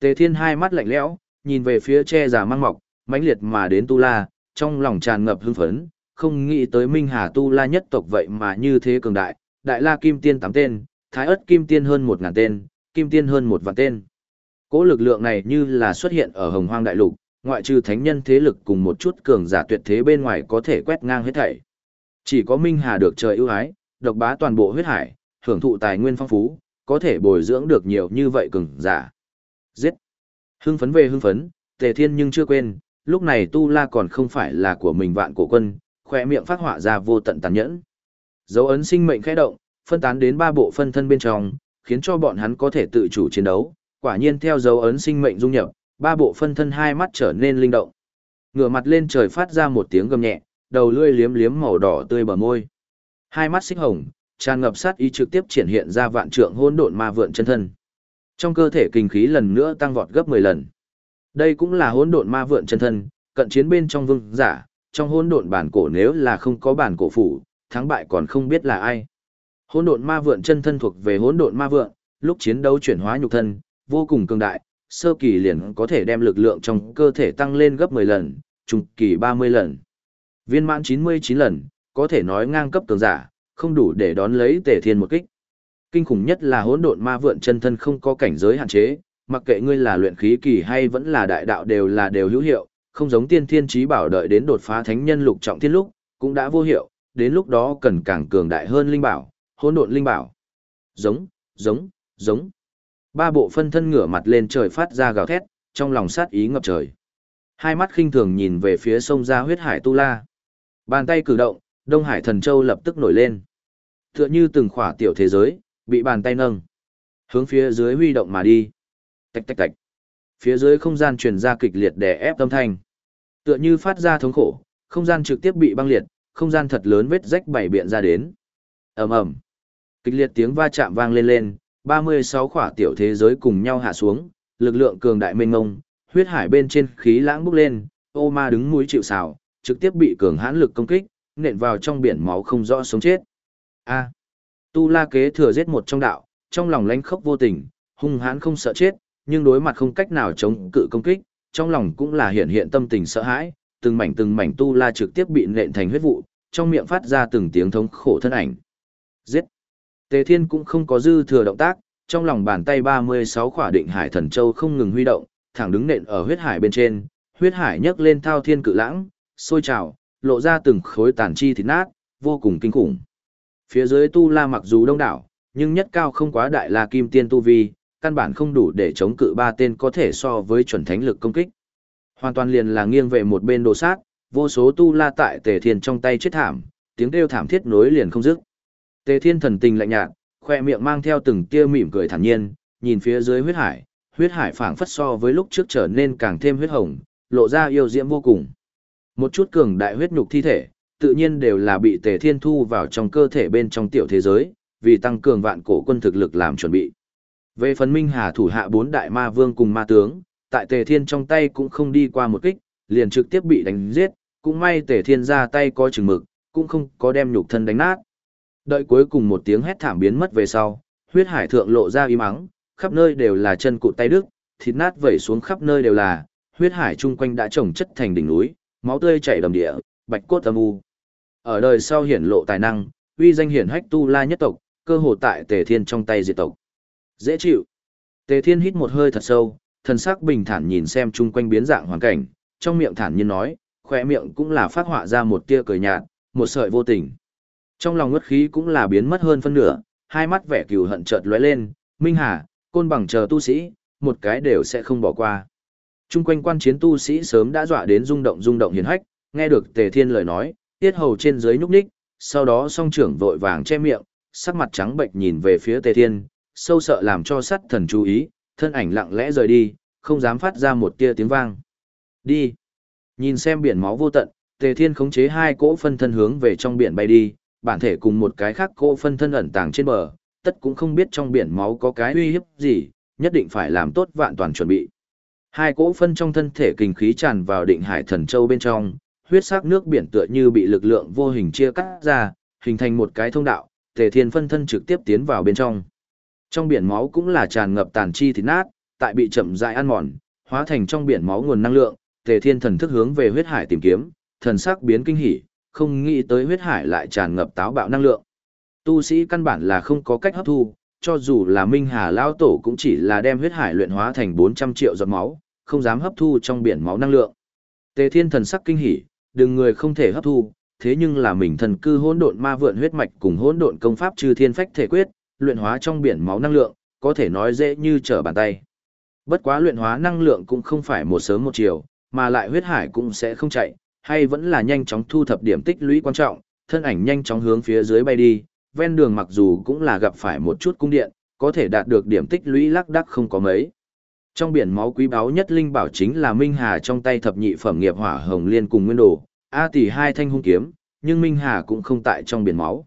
Speaker 1: Tề thiên hai mắt lạnh lẽo, nhìn về phía che già mang mọc, mãnh liệt mà đến Tu La, trong lòng tràn ngập hưng phấn, không nghĩ tới Minh Hà Tu La nhất tộc vậy mà như thế cường đại, Đại La Kim Tiên tám tên, Thái Ất Kim Tiên hơn một ngàn tên, Kim Tiên hơn một vạn tên. Cỗ lực lượng này như là xuất hiện ở Hồng Hoang Đại Lục, ngoại trừ thánh nhân thế lực cùng một chút cường giả tuyệt thế bên ngoài có thể quét ngang hết thảy. Chỉ có Minh Hà được trời ưu ái, độc bá toàn bộ huyết hải, hưởng thụ tài nguyên phong phú, có thể bồi dưỡng được nhiều như vậy cường giả. Giết! Hưng phấn về hưng phấn, Tề Thiên nhưng chưa quên, lúc này Tu La còn không phải là của mình vạn cổ quân, khỏe miệng phát họa ra vô tận tàn nhẫn. Dấu ấn sinh mệnh khẽ động, phân tán đến ba bộ phân thân bên trong, khiến cho bọn hắn có thể tự chủ chiến đấu. Quả nhiên theo dấu ấn sinh mệnh dung nhập, ba bộ phân thân hai mắt trở nên linh động. Ngửa mặt lên trời phát ra một tiếng gầm nhẹ, đầu lưỡi liếm liếm màu đỏ tươi bờ môi. Hai mắt xích hồng, tràn ngập sát ý trực tiếp triển hiện ra vạn trượng hỗn độn ma vượn chân thân. Trong cơ thể kinh khí lần nữa tăng vọt gấp 10 lần. Đây cũng là hỗn độn ma vượn chân thân, cận chiến bên trong vương giả, trong hỗn độn bản cổ nếu là không có bản cổ phủ, thắng bại còn không biết là ai. Hỗn độn ma vượn chân thân thuộc về hỗn độn ma vượn, lúc chiến đấu chuyển hóa nhục thân, vô cùng cường đại, sơ kỳ liền có thể đem lực lượng trong cơ thể tăng lên gấp 10 lần, trung kỳ 30 lần. Viên mãn 99 lần, có thể nói ngang cấp cường giả, không đủ để đón lấy Tề Thiên một kích. Kinh khủng nhất là hỗn độn ma vượn chân thân không có cảnh giới hạn chế, mặc kệ ngươi là luyện khí kỳ hay vẫn là đại đạo đều là đều hữu hiệu, không giống tiên thiên trí bảo đợi đến đột phá thánh nhân lục trọng thiên lúc, cũng đã vô hiệu, đến lúc đó cần càng cường đại hơn linh bảo, hỗn độn linh bảo. Giống, giống, giống. Ba bộ phân thân ngửa mặt lên trời phát ra gào thét, trong lòng sát ý ngập trời. Hai mắt khinh thường nhìn về phía sông ra huyết hải tu la. Bàn tay cử động, Đông Hải thần châu lập tức nổi lên. Tựa như từng khỏa tiểu thế giới, bị bàn tay nâng. Hướng phía dưới huy động mà đi. Tạch tạch tạch. Phía dưới không gian truyền ra kịch liệt đè ép âm thanh. Tựa như phát ra thống khổ, không gian trực tiếp bị băng liệt, không gian thật lớn vết rách bảy biện ra đến. ầm ầm, Kịch liệt tiếng va chạm vang lên lên, 36 khỏa tiểu thế giới cùng nhau hạ xuống, lực lượng cường đại mênh ngông, huyết hải bên trên khí lãng bốc lên, ô ma đứng mũi chịu sào, trực tiếp bị cường hãn lực công kích, nện vào trong biển máu không rõ sống chết. A. tu La kế thừa giết một trong đạo, trong lòng lánh khốc vô tình, hung hãn không sợ chết, nhưng đối mặt không cách nào chống cự công kích, trong lòng cũng là hiện hiện tâm tình sợ hãi, từng mảnh từng mảnh tu la trực tiếp bị nện thành huyết vụ, trong miệng phát ra từng tiếng thống khổ thân ảnh. Giết! Tề Thiên cũng không có dư thừa động tác, trong lòng bàn tay 36 khỏa định hải thần châu không ngừng huy động, thẳng đứng nện ở huyết hải bên trên, huyết hải nhấc lên thao thiên cự lãng, sôi trào, lộ ra từng khối tàn chi thịt nát, vô cùng kinh khủng. Phía dưới tu la mặc dù đông đảo, nhưng nhất cao không quá đại là kim tiên tu vi, căn bản không đủ để chống cự ba tên có thể so với chuẩn thánh lực công kích. Hoàn toàn liền là nghiêng về một bên đồ sát, vô số tu la tại Tề Thiên trong tay chết thảm, tiếng kêu thảm thiết nối liền không dứt. Tề Thiên thần tình lạnh nhạt, khoe miệng mang theo từng tia mỉm cười thản nhiên, nhìn phía dưới huyết hải, huyết hải phảng phất so với lúc trước trở nên càng thêm huyết hồng, lộ ra yêu diễm vô cùng. Một chút cường đại huyết nhục thi thể, tự nhiên đều là bị Tề Thiên thu vào trong cơ thể bên trong tiểu thế giới, vì tăng cường vạn cổ quân thực lực làm chuẩn bị. Về phần Minh Hà thủ hạ bốn đại ma vương cùng ma tướng, tại Tề Thiên trong tay cũng không đi qua một kích, liền trực tiếp bị đánh giết, cũng may Tề Thiên ra tay có chừng mực, cũng không có đem nhục thân đánh nát. Đợi cuối cùng một tiếng hét thảm biến mất về sau, huyết hải thượng lộ ra im ắng, khắp nơi đều là chân cụt tay đứt, thịt nát vẩy xuống khắp nơi đều là, huyết hải chung quanh đã trồng chất thành đỉnh núi, máu tươi chảy đầm địa, bạch cốt âm u. Ở đời sau hiển lộ tài năng, uy danh hiển hách tu la nhất tộc, cơ hồ tại Tề Thiên trong tay diệt tộc. Dễ chịu. Tề Thiên hít một hơi thật sâu, thần sắc bình thản nhìn xem chung quanh biến dạng hoàn cảnh, trong miệng thản nhiên nói, khỏe miệng cũng là phát họa ra một tia cười nhạt, một sợi vô tình. Trong lòng ngất khí cũng là biến mất hơn phân nửa, hai mắt vẻ cừu hận chợt lóe lên, Minh Hà, côn bằng chờ tu sĩ, một cái đều sẽ không bỏ qua. Trung quanh quan chiến tu sĩ sớm đã dọa đến rung động rung động hiền hách, nghe được Tề Thiên lời nói, tiết hầu trên dưới nhúc nhích, sau đó song trưởng vội vàng che miệng, sắc mặt trắng bệnh nhìn về phía Tề Thiên, sâu sợ làm cho sắt thần chú ý, thân ảnh lặng lẽ rời đi, không dám phát ra một tia tiếng vang. Đi. Nhìn xem biển máu vô tận, Tề Thiên khống chế hai cỗ phân thân hướng về trong biển bay đi, bản thể cùng một cái khác cô phân thân ẩn tàng trên bờ, tất cũng không biết trong biển máu có cái uy hiếp gì, nhất định phải làm tốt vạn toàn chuẩn bị. Hai cỗ phân trong thân thể kinh khí tràn vào định hải thần châu bên trong, huyết sắc nước biển tựa như bị lực lượng vô hình chia cắt ra, hình thành một cái thông đạo, Tề Thiên phân thân trực tiếp tiến vào bên trong. Trong biển máu cũng là tràn ngập tàn chi thịt nát, tại bị chậm rãi ăn mòn, hóa thành trong biển máu nguồn năng lượng, Tề Thiên thần thức hướng về huyết hải tìm kiếm, thần sắc biến kinh hỉ, không nghĩ tới huyết hải lại tràn ngập táo bạo năng lượng. Tu sĩ căn bản là không có cách hấp thu, cho dù là Minh Hà lao tổ cũng chỉ là đem huyết hải luyện hóa thành 400 triệu giọt máu, không dám hấp thu trong biển máu năng lượng. Tề Thiên thần sắc kinh hỉ, đừng người không thể hấp thu, thế nhưng là mình thần cư hỗn độn ma vượn huyết mạch cùng hỗn độn công pháp trừ thiên phách thể quyết, luyện hóa trong biển máu năng lượng, có thể nói dễ như trở bàn tay. Bất quá luyện hóa năng lượng cũng không phải một sớm một chiều, mà lại huyết hải cũng sẽ không chạy, hay vẫn là nhanh chóng thu thập điểm tích lũy quan trọng, thân ảnh nhanh chóng hướng phía dưới bay đi, ven đường mặc dù cũng là gặp phải một chút cung điện, có thể đạt được điểm tích lũy lắc đắc không có mấy. Trong biển máu quý báu nhất linh bảo chính là Minh Hà trong tay thập nhị phẩm nghiệp hỏa hồng liên cùng nguyên đồ, A tỷ hai thanh hung kiếm, nhưng Minh Hà cũng không tại trong biển máu.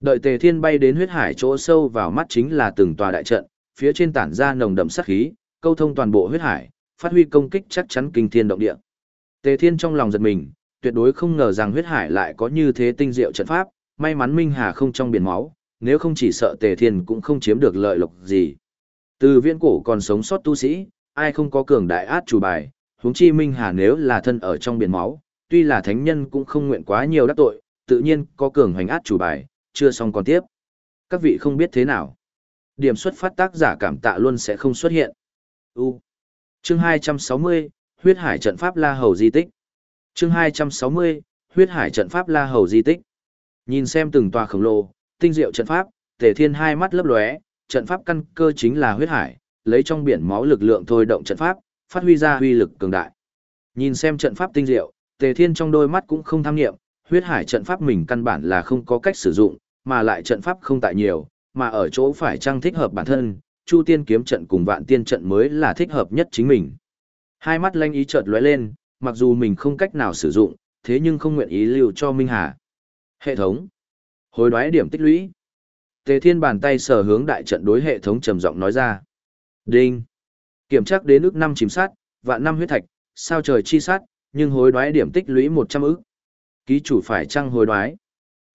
Speaker 1: Đợi Tề Thiên bay đến huyết hải chỗ sâu vào mắt chính là từng tòa đại trận, phía trên tản ra nồng đậm sát khí, câu thông toàn bộ huyết hải, phát huy công kích chắc chắn kinh thiên động địa. Tề Thiên trong lòng giật mình, tuyệt đối không ngờ rằng huyết hải lại có như thế tinh diệu trận pháp, may mắn Minh Hà không trong biển máu, nếu không chỉ sợ Tề Thiên cũng không chiếm được lợi lộc gì. Từ viễn cổ còn sống sót tu sĩ, ai không có cường đại át chủ bài, huống chi Minh Hà nếu là thân ở trong biển máu, tuy là thánh nhân cũng không nguyện quá nhiều đắc tội, tự nhiên có cường hoành át chủ bài, chưa xong còn tiếp. Các vị không biết thế nào. Điểm xuất phát tác giả cảm tạ luôn sẽ không xuất hiện. U. Chương 260, Huyết Hải trận pháp La Hầu di tích. Chương 260, Huyết Hải trận pháp La Hầu di tích. Nhìn xem từng tòa khổng lồ, tinh diệu trận pháp, Tề Thiên hai mắt lấp lóe, trận pháp căn cơ chính là huyết hải, lấy trong biển máu lực lượng thôi động trận pháp, phát huy ra huy lực cường đại. Nhìn xem trận pháp tinh diệu, Tề Thiên trong đôi mắt cũng không tham nghiệm, huyết hải trận pháp mình căn bản là không có cách sử dụng, mà lại trận pháp không tại nhiều, mà ở chỗ phải trang thích hợp bản thân, Chu Tiên kiếm trận cùng Vạn Tiên trận mới là thích hợp nhất chính mình. Hai mắt lanh ý chợt lóe lên, mặc dù mình không cách nào sử dụng, thế nhưng không nguyện ý lưu cho Minh Hà. Hệ thống. Hồi đoái điểm tích lũy. Tề Thiên bàn tay sở hướng đại trận đối hệ thống trầm giọng nói ra. Đinh. Kiểm tra đến ước năm chìm sát, vạn năm huyết thạch, sao trời chi sát, nhưng hối đoái điểm tích lũy 100 ức. Ký chủ phải chăng hối đoái?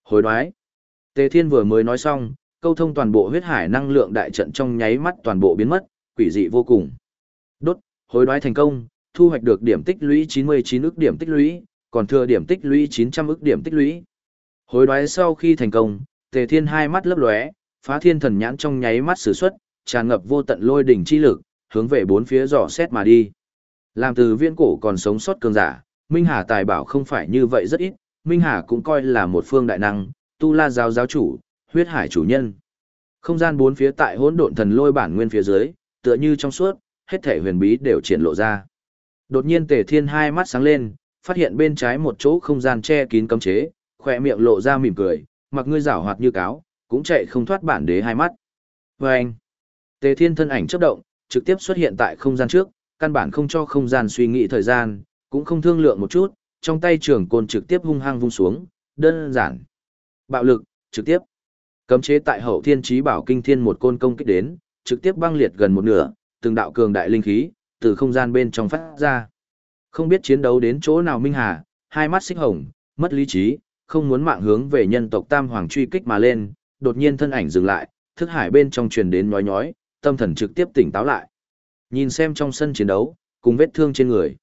Speaker 1: Hối đoái. Tề Thiên vừa mới nói xong, câu thông toàn bộ huyết hải năng lượng đại trận trong nháy mắt toàn bộ biến mất, quỷ dị vô cùng. Đốt, hối đoái thành công, thu hoạch được điểm tích lũy 99 ức điểm tích lũy, còn thừa điểm tích lũy 900 ức điểm tích lũy. Hối đoái sau khi thành công, Tề Thiên hai mắt lấp lóe, phá thiên thần nhãn trong nháy mắt sử xuất, tràn ngập vô tận lôi đỉnh chi lực, hướng về bốn phía dò xét mà đi. Làm từ viên cổ còn sống sót cường giả, Minh Hà tài bảo không phải như vậy rất ít, Minh Hà cũng coi là một phương đại năng, tu la giáo giáo chủ, huyết hải chủ nhân. Không gian bốn phía tại hỗn độn thần lôi bản nguyên phía dưới, tựa như trong suốt, hết thể huyền bí đều triển lộ ra. Đột nhiên Tề Thiên hai mắt sáng lên, phát hiện bên trái một chỗ không gian che kín cấm chế, khỏe miệng lộ ra mỉm cười, mặc ngươi rảo hoạt như cáo, cũng chạy không thoát bản đế hai mắt. Và anh, Tề Thiên thân ảnh chấp động, trực tiếp xuất hiện tại không gian trước, căn bản không cho không gian suy nghĩ thời gian, cũng không thương lượng một chút, trong tay trường côn trực tiếp hung hăng vung xuống, đơn giản. Bạo lực, trực tiếp. Cấm chế tại hậu thiên trí bảo kinh thiên một côn công kích đến, trực tiếp băng liệt gần một nửa, từng đạo cường đại linh khí, từ không gian bên trong phát ra. Không biết chiến đấu đến chỗ nào Minh Hà, hai mắt xích hồng, mất lý trí, không muốn mạng hướng về nhân tộc Tam Hoàng truy kích mà lên, đột nhiên thân ảnh dừng lại, thức hải bên trong truyền đến nhói nhói, tâm thần trực tiếp tỉnh táo lại. Nhìn xem trong sân chiến đấu, cùng vết thương trên người.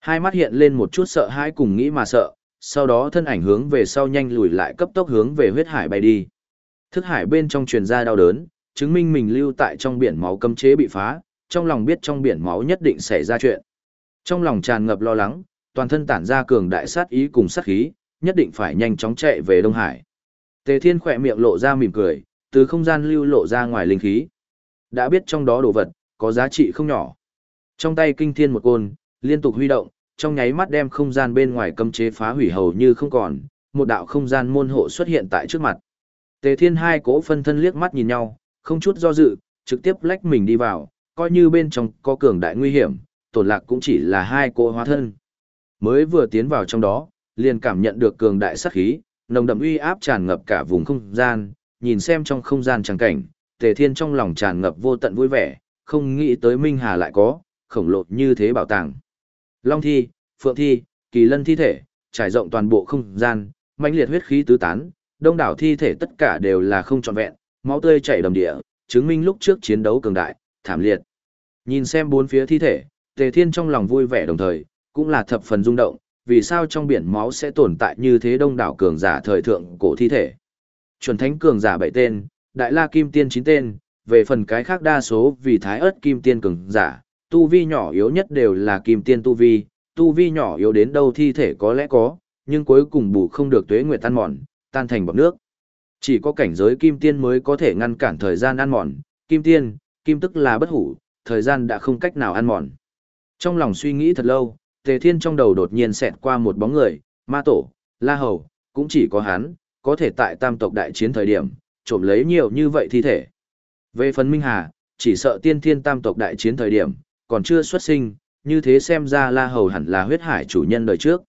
Speaker 1: Hai mắt hiện lên một chút sợ hãi cùng nghĩ mà sợ, sau đó thân ảnh hướng về sau nhanh lùi lại cấp tốc hướng về huyết hải bay đi. Thức hải bên trong truyền ra đau đớn, chứng minh mình lưu tại trong biển máu cấm chế bị phá, trong lòng biết trong biển máu nhất định xảy ra chuyện. Trong lòng tràn ngập lo lắng, toàn thân tản ra cường đại sát ý cùng sát khí, nhất định phải nhanh chóng chạy về Đông Hải. Tề Thiên khỏe miệng lộ ra mỉm cười, từ không gian lưu lộ ra ngoài linh khí. Đã biết trong đó đồ vật, có giá trị không nhỏ. Trong tay kinh thiên một côn, liên tục huy động, trong nháy mắt đem không gian bên ngoài cấm chế phá hủy hầu như không còn, một đạo không gian môn hộ xuất hiện tại trước mặt. Tề Thiên hai cỗ phân thân liếc mắt nhìn nhau, không chút do dự, trực tiếp lách mình đi vào, coi như bên trong có cường đại nguy hiểm, tổn lạc cũng chỉ là hai cô hóa thân. Mới vừa tiến vào trong đó, liền cảm nhận được cường đại sát khí, nồng đậm uy áp tràn ngập cả vùng không gian, nhìn xem trong không gian trắng cảnh, Tề Thiên trong lòng tràn ngập vô tận vui vẻ, không nghĩ tới Minh Hà lại có, khổng lồ như thế bảo tàng. Long thi, phượng thi, kỳ lân thi thể, trải rộng toàn bộ không gian, mãnh liệt huyết khí tứ tán, đông đảo thi thể tất cả đều là không trọn vẹn, máu tươi chảy đầm địa, chứng minh lúc trước chiến đấu cường đại, thảm liệt. Nhìn xem bốn phía thi thể, Tề Thiên trong lòng vui vẻ đồng thời, cũng là thập phần rung động, vì sao trong biển máu sẽ tồn tại như thế đông đảo cường giả thời thượng cổ thi thể. Chuẩn thánh cường giả bảy tên, đại la kim tiên chín tên, về phần cái khác đa số vì thái ớt kim tiên cường giả, tu vi nhỏ yếu nhất đều là kim tiên tu vi, tu vi nhỏ yếu đến đâu thi thể có lẽ có, nhưng cuối cùng bù không được tuế nguyệt tan mòn, tan thành bọt nước. Chỉ có cảnh giới kim tiên mới có thể ngăn cản thời gian ăn mòn, kim tiên, kim tức là bất hủ, thời gian đã không cách nào ăn mòn. Trong lòng suy nghĩ thật lâu, Tề Thiên trong đầu đột nhiên xẹt qua một bóng người, ma tổ, la hầu, cũng chỉ có hắn, có thể tại tam tộc đại chiến thời điểm, trộm lấy nhiều như vậy thi thể. Về phần Minh Hà, chỉ sợ tiên thiên tam tộc đại chiến thời điểm, còn chưa xuất sinh, như thế xem ra La Hầu hẳn là huyết hải chủ nhân đời trước.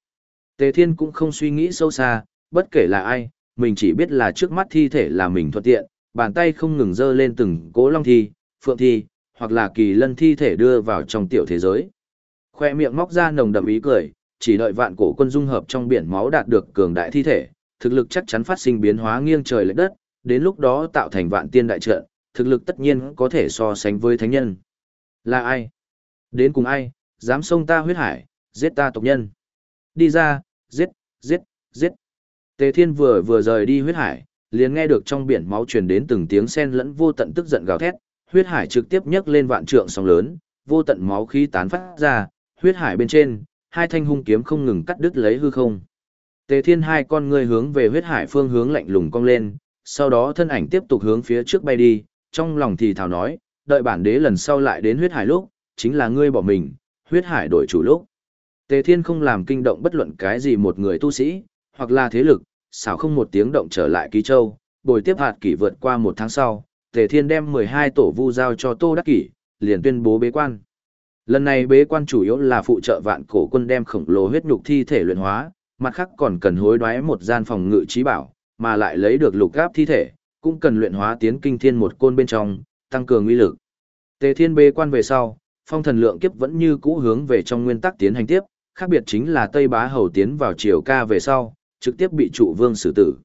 Speaker 1: Tề Thiên cũng không suy nghĩ sâu xa, bất kể là ai, mình chỉ biết là trước mắt thi thể là mình thuận tiện, bàn tay không ngừng dơ lên từng cỗ long thi, phượng thi, hoặc là kỳ lân thi thể đưa vào trong tiểu thế giới. Khoe miệng móc ra nồng đậm ý cười, chỉ đợi vạn cổ quân dung hợp trong biển máu đạt được cường đại thi thể, thực lực chắc chắn phát sinh biến hóa nghiêng trời lệch đất, đến lúc đó tạo thành vạn tiên đại trận, thực lực tất nhiên có thể so sánh với thánh nhân. Là ai? Đến cùng ai? Dám xông ta huyết hải, giết ta tộc nhân. Đi ra, giết, giết, giết. Tề Thiên vừa vừa rời đi huyết hải, liền nghe được trong biển máu truyền đến từng tiếng sen lẫn vô tận tức giận gào thét, huyết hải trực tiếp nhấc lên vạn trượng sóng lớn, vô tận máu khí tán phát ra, huyết hải bên trên, hai thanh hung kiếm không ngừng cắt đứt lấy hư không. Tề Thiên hai con người hướng về huyết hải phương hướng lạnh lùng cong lên, sau đó thân ảnh tiếp tục hướng phía trước bay đi, trong lòng thì thào nói, đợi bản đế lần sau lại đến huyết hải lúc, chính là ngươi bỏ mình, huyết hải đổi chủ lúc. Tề Thiên không làm kinh động bất luận cái gì một người tu sĩ, hoặc là thế lực, xảo không một tiếng động trở lại ký châu, bồi tiếp hạt kỷ vượt qua một tháng sau, Tề Thiên đem 12 tổ vu giao cho Tô Đắc Kỷ, liền tuyên bố bế quan. Lần này bế quan chủ yếu là phụ trợ vạn cổ quân đem khổng lồ huyết nhục thi thể luyện hóa, mặt khác còn cần hối đoái một gian phòng ngự trí bảo, mà lại lấy được lục gáp thi thể, cũng cần luyện hóa tiến kinh thiên một côn bên trong, tăng cường uy lực. Tề Thiên bế quan về sau, phong thần lượng kiếp vẫn như cũ hướng về trong nguyên tắc tiến hành tiếp, khác biệt chính là Tây Bá Hầu tiến vào triều ca về sau, trực tiếp bị trụ vương xử tử.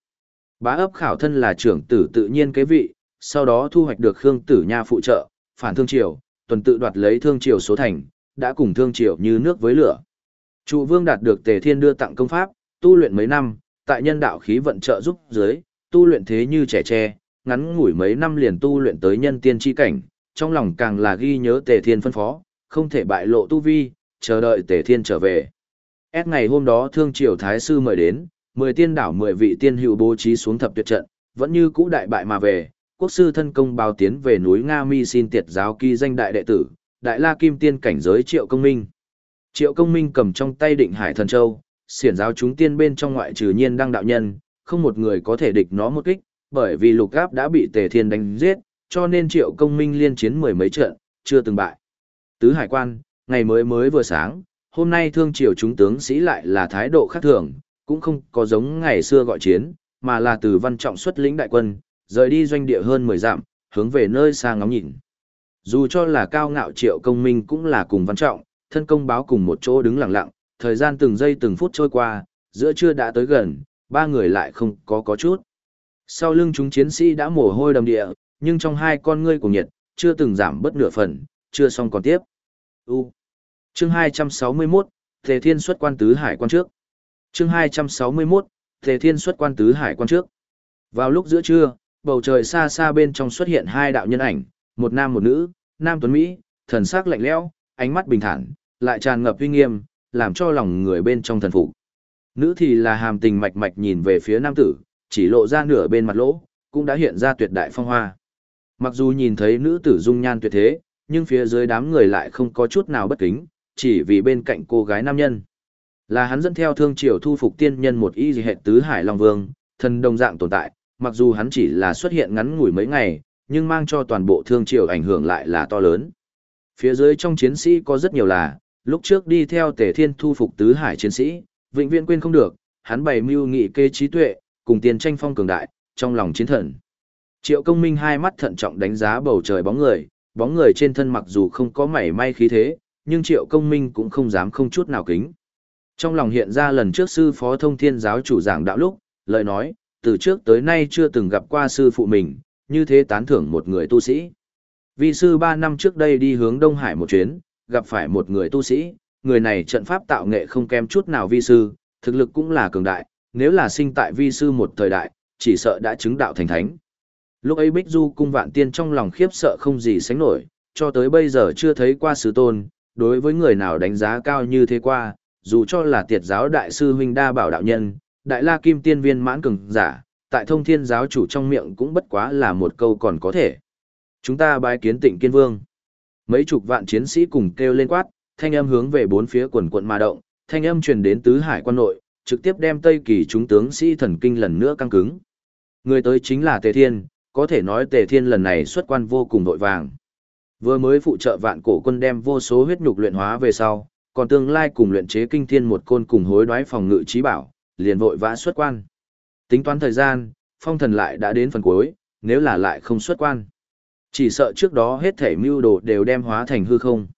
Speaker 1: Bá ấp khảo thân là trưởng tử tự nhiên kế vị, sau đó thu hoạch được Khương Tử Nha phụ trợ, phản thương triều, tuần tự đoạt lấy thương triều số thành, đã cùng thương triều như nước với lửa. Trụ vương đạt được Tề Thiên đưa tặng công pháp, tu luyện mấy năm, tại nhân đạo khí vận trợ giúp dưới, tu luyện thế như trẻ tre, ngắn ngủi mấy năm liền tu luyện tới nhân tiên chi cảnh, trong lòng càng là ghi nhớ Tề Thiên phân phó, không thể bại lộ tu vi, chờ đợi Tề Thiên trở về. S ngày hôm đó thương triều thái sư mời đến, mười tiên đảo mười vị tiên hữu bố trí xuống thập tuyệt trận, vẫn như cũ đại bại mà về, quốc sư thân công báo tiến về núi Nga Mi xin tiệt giáo kỳ danh đại đệ tử, đại la kim tiên cảnh giới triệu công minh. Triệu công minh cầm trong tay định hải thần châu, xiển giáo chúng tiên bên trong ngoại trừ nhiên đăng đạo nhân, không một người có thể địch nó một kích, bởi vì lục áp đã bị tề thiên đánh giết, cho nên triệu công minh liên chiến mười mấy trận, chưa từng bại. Tứ hải quan, ngày mới mới vừa sáng, hôm nay thương triều chúng tướng sĩ lại là thái độ khác thường, cũng không có giống ngày xưa gọi chiến, mà là từ văn trọng xuất lĩnh đại quân, rời đi doanh địa hơn 10 dặm, hướng về nơi xa ngóng nhìn. Dù cho là cao ngạo triệu công minh cũng là cùng văn trọng, thân công báo cùng một chỗ đứng lặng lặng, thời gian từng giây từng phút trôi qua, giữa trưa đã tới gần, ba người lại không có có chút. Sau lưng chúng chiến sĩ đã mồ hôi đầm địa, nhưng trong hai con ngươi của nhiệt, chưa từng giảm bất nửa phần, chưa xong còn tiếp. U. Chương 261, Tề Thiên xuất quan tứ hải quan trước. Chương 261, Tề Thiên xuất quan tứ hải quan trước. Vào lúc giữa trưa, bầu trời xa xa bên trong xuất hiện hai đạo nhân ảnh, một nam một nữ, nam tuấn Mỹ, thần sắc lạnh lẽo, ánh mắt bình thản, lại tràn ngập uy nghiêm, làm cho lòng người bên trong thần phục. Nữ thì là hàm tình mạch mạch nhìn về phía nam tử, chỉ lộ ra nửa bên mặt lỗ, cũng đã hiện ra tuyệt đại phong hoa. Mặc dù nhìn thấy nữ tử dung nhan tuyệt thế, nhưng phía dưới đám người lại không có chút nào bất kính, chỉ vì bên cạnh cô gái nam nhân. Là hắn dẫn theo thương triều thu phục tiên nhân một y gì hệ tứ hải long vương, thần đồng dạng tồn tại, mặc dù hắn chỉ là xuất hiện ngắn ngủi mấy ngày, nhưng mang cho toàn bộ thương triều ảnh hưởng lại là to lớn. Phía dưới trong chiến sĩ có rất nhiều là, lúc trước đi theo tề thiên thu phục tứ hải chiến sĩ, vĩnh viễn quên không được, hắn bày mưu nghị kê trí tuệ, cùng tiền tranh phong cường đại, trong lòng chiến thần. Triệu công minh hai mắt thận trọng đánh giá bầu trời bóng người, bóng người trên thân mặc dù không có mảy may khí thế, nhưng triệu công minh cũng không dám không chút nào kính. Trong lòng hiện ra lần trước sư phó thông thiên giáo chủ giảng đạo lúc, lời nói, từ trước tới nay chưa từng gặp qua sư phụ mình, như thế tán thưởng một người tu sĩ. Vì sư ba năm trước đây đi hướng Đông Hải một chuyến, gặp phải một người tu sĩ, người này trận pháp tạo nghệ không kém chút nào vi sư, thực lực cũng là cường đại, nếu là sinh tại vi sư một thời đại, chỉ sợ đã chứng đạo thành thánh. Lúc ấy Bích Du cung vạn tiên trong lòng khiếp sợ không gì sánh nổi, cho tới bây giờ chưa thấy qua sứ tôn, đối với người nào đánh giá cao như thế qua, dù cho là tiệt giáo đại sư huynh đa bảo đạo nhân, đại la kim tiên viên mãn cường giả, tại thông thiên giáo chủ trong miệng cũng bất quá là một câu còn có thể. Chúng ta bái kiến tịnh kiên vương. Mấy chục vạn chiến sĩ cùng kêu lên quát, thanh âm hướng về bốn phía quần quận mà động, thanh âm truyền đến tứ hải quan nội, trực tiếp đem Tây Kỳ chúng tướng sĩ thần kinh lần nữa căng cứng. Người tới chính là Tề Thiên, có thể nói Tề Thiên lần này xuất quan vô cùng vội vàng. Vừa mới phụ trợ vạn cổ quân đem vô số huyết nhục luyện hóa về sau, còn tương lai cùng luyện chế kinh thiên một côn cùng hối đoái phòng ngự trí bảo, liền vội vã xuất quan. Tính toán thời gian, phong thần lại đã đến phần cuối, nếu là lại không xuất quan. Chỉ sợ trước đó hết thể mưu đồ đều đem hóa thành hư không.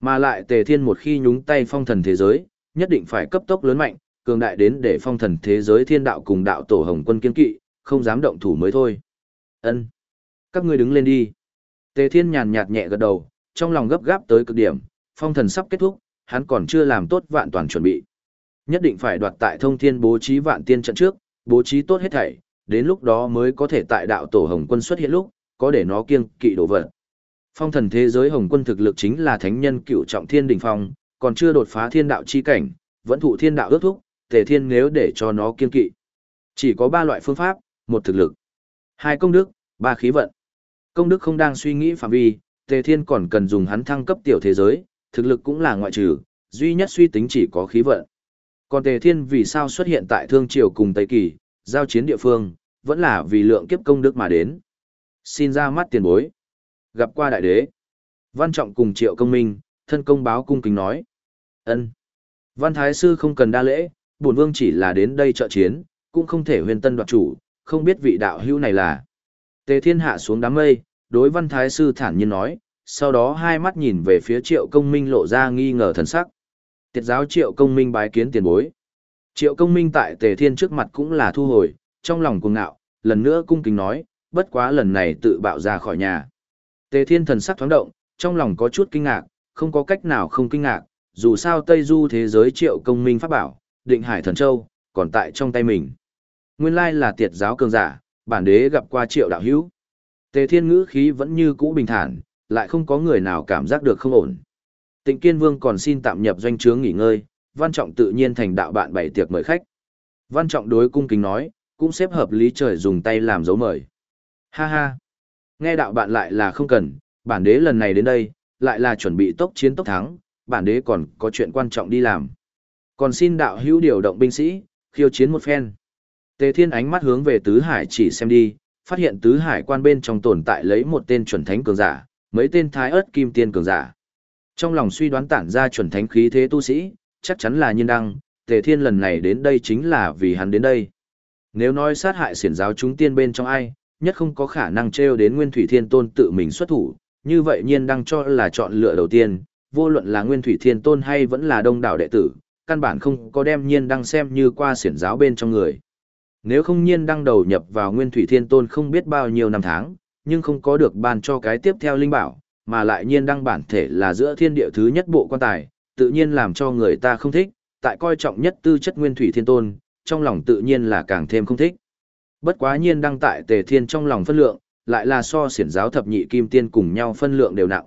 Speaker 1: Mà lại tề thiên một khi nhúng tay phong thần thế giới, nhất định phải cấp tốc lớn mạnh, cường đại đến để phong thần thế giới thiên đạo cùng đạo tổ hồng quân kiên kỵ, không dám động thủ mới thôi. Ân, Các ngươi đứng lên đi. Tề thiên nhàn nhạt nhẹ gật đầu, trong lòng gấp gáp tới cực điểm, phong thần sắp kết thúc, hắn còn chưa làm tốt vạn toàn chuẩn bị. Nhất định phải đoạt tại thông thiên bố trí vạn tiên trận trước, bố trí tốt hết thảy, đến lúc đó mới có thể tại đạo tổ Hồng Quân xuất hiện lúc, có để nó kiêng kỵ đổ vật. Phong thần thế giới Hồng Quân thực lực chính là thánh nhân cựu trọng thiên đỉnh phong, còn chưa đột phá thiên đạo chi cảnh, vẫn thụ thiên đạo ước thúc, tề thiên nếu để cho nó kiêng kỵ. Chỉ có ba loại phương pháp, một thực lực, hai công đức, ba khí vận. Công đức không đang suy nghĩ phạm vi, tề thiên còn cần dùng hắn thăng cấp tiểu thế giới, thực lực cũng là ngoại trừ, duy nhất suy tính chỉ có khí vận. Còn Tề Thiên vì sao xuất hiện tại Thương Triều cùng Tây Kỳ, giao chiến địa phương, vẫn là vì lượng kiếp công đức mà đến. Xin ra mắt tiền bối. Gặp qua đại đế. Văn Trọng cùng Triệu Công Minh, thân công báo cung kính nói. ân Văn Thái Sư không cần đa lễ, bổn vương chỉ là đến đây trợ chiến, cũng không thể huyền tân đoạt chủ, không biết vị đạo hữu này là. Tề Thiên hạ xuống đám mây, đối Văn Thái Sư thản nhiên nói, sau đó hai mắt nhìn về phía Triệu Công Minh lộ ra nghi ngờ thần sắc. Tiệt giáo Triệu Công Minh bái kiến tiền bối. Triệu Công Minh tại Tề Thiên trước mặt cũng là thu hồi, trong lòng cuồng ngạo, lần nữa cung kính nói, bất quá lần này tự bạo ra khỏi nhà. Tề Thiên thần sắc thoáng động, trong lòng có chút kinh ngạc, không có cách nào không kinh ngạc, dù sao Tây Du thế giới Triệu Công Minh pháp bảo, Định Hải Thần Châu, còn tại trong tay mình. Nguyên lai là tiệt giáo cường giả, bản đế gặp qua Triệu đạo hữu. Tề Thiên ngữ khí vẫn như cũ bình thản, lại không có người nào cảm giác được không ổn. Tịnh Kiên Vương còn xin tạm nhập doanh trướng nghỉ ngơi, Văn Trọng tự nhiên thành đạo bạn bảy tiệc mời khách. Văn Trọng đối cung kính nói, cũng xếp hợp lý trời dùng tay làm dấu mời. Ha ha! Nghe đạo bạn lại là không cần, bản đế lần này đến đây, lại là chuẩn bị tốc chiến tốc thắng, bản đế còn có chuyện quan trọng đi làm. Còn xin đạo hữu điều động binh sĩ, khiêu chiến một phen. Tề Thiên ánh mắt hướng về Tứ Hải chỉ xem đi, phát hiện Tứ Hải quan bên trong tồn tại lấy một tên chuẩn thánh cường giả, mấy tên thái ớt kim tiên cường giả. Trong lòng suy đoán tản ra chuẩn thánh khí thế tu sĩ, chắc chắn là nhiên đăng, tề thiên lần này đến đây chính là vì hắn đến đây. Nếu nói sát hại xiển giáo chúng tiên bên trong ai, nhất không có khả năng treo đến Nguyên Thủy Thiên Tôn tự mình xuất thủ, như vậy nhiên đăng cho là chọn lựa đầu tiên, vô luận là Nguyên Thủy Thiên Tôn hay vẫn là đông đảo đệ tử, căn bản không có đem nhiên đăng xem như qua xiển giáo bên trong người. Nếu không nhiên đăng đầu nhập vào Nguyên Thủy Thiên Tôn không biết bao nhiêu năm tháng, nhưng không có được ban cho cái tiếp theo linh bảo, mà lại nhiên đăng bản thể là giữa thiên địa thứ nhất bộ quan tài, tự nhiên làm cho người ta không thích, tại coi trọng nhất tư chất nguyên thủy thiên tôn, trong lòng tự nhiên là càng thêm không thích. Bất quá nhiên đăng tại tề thiên trong lòng phân lượng, lại là so siển giáo thập nhị kim tiên cùng nhau phân lượng đều nặng.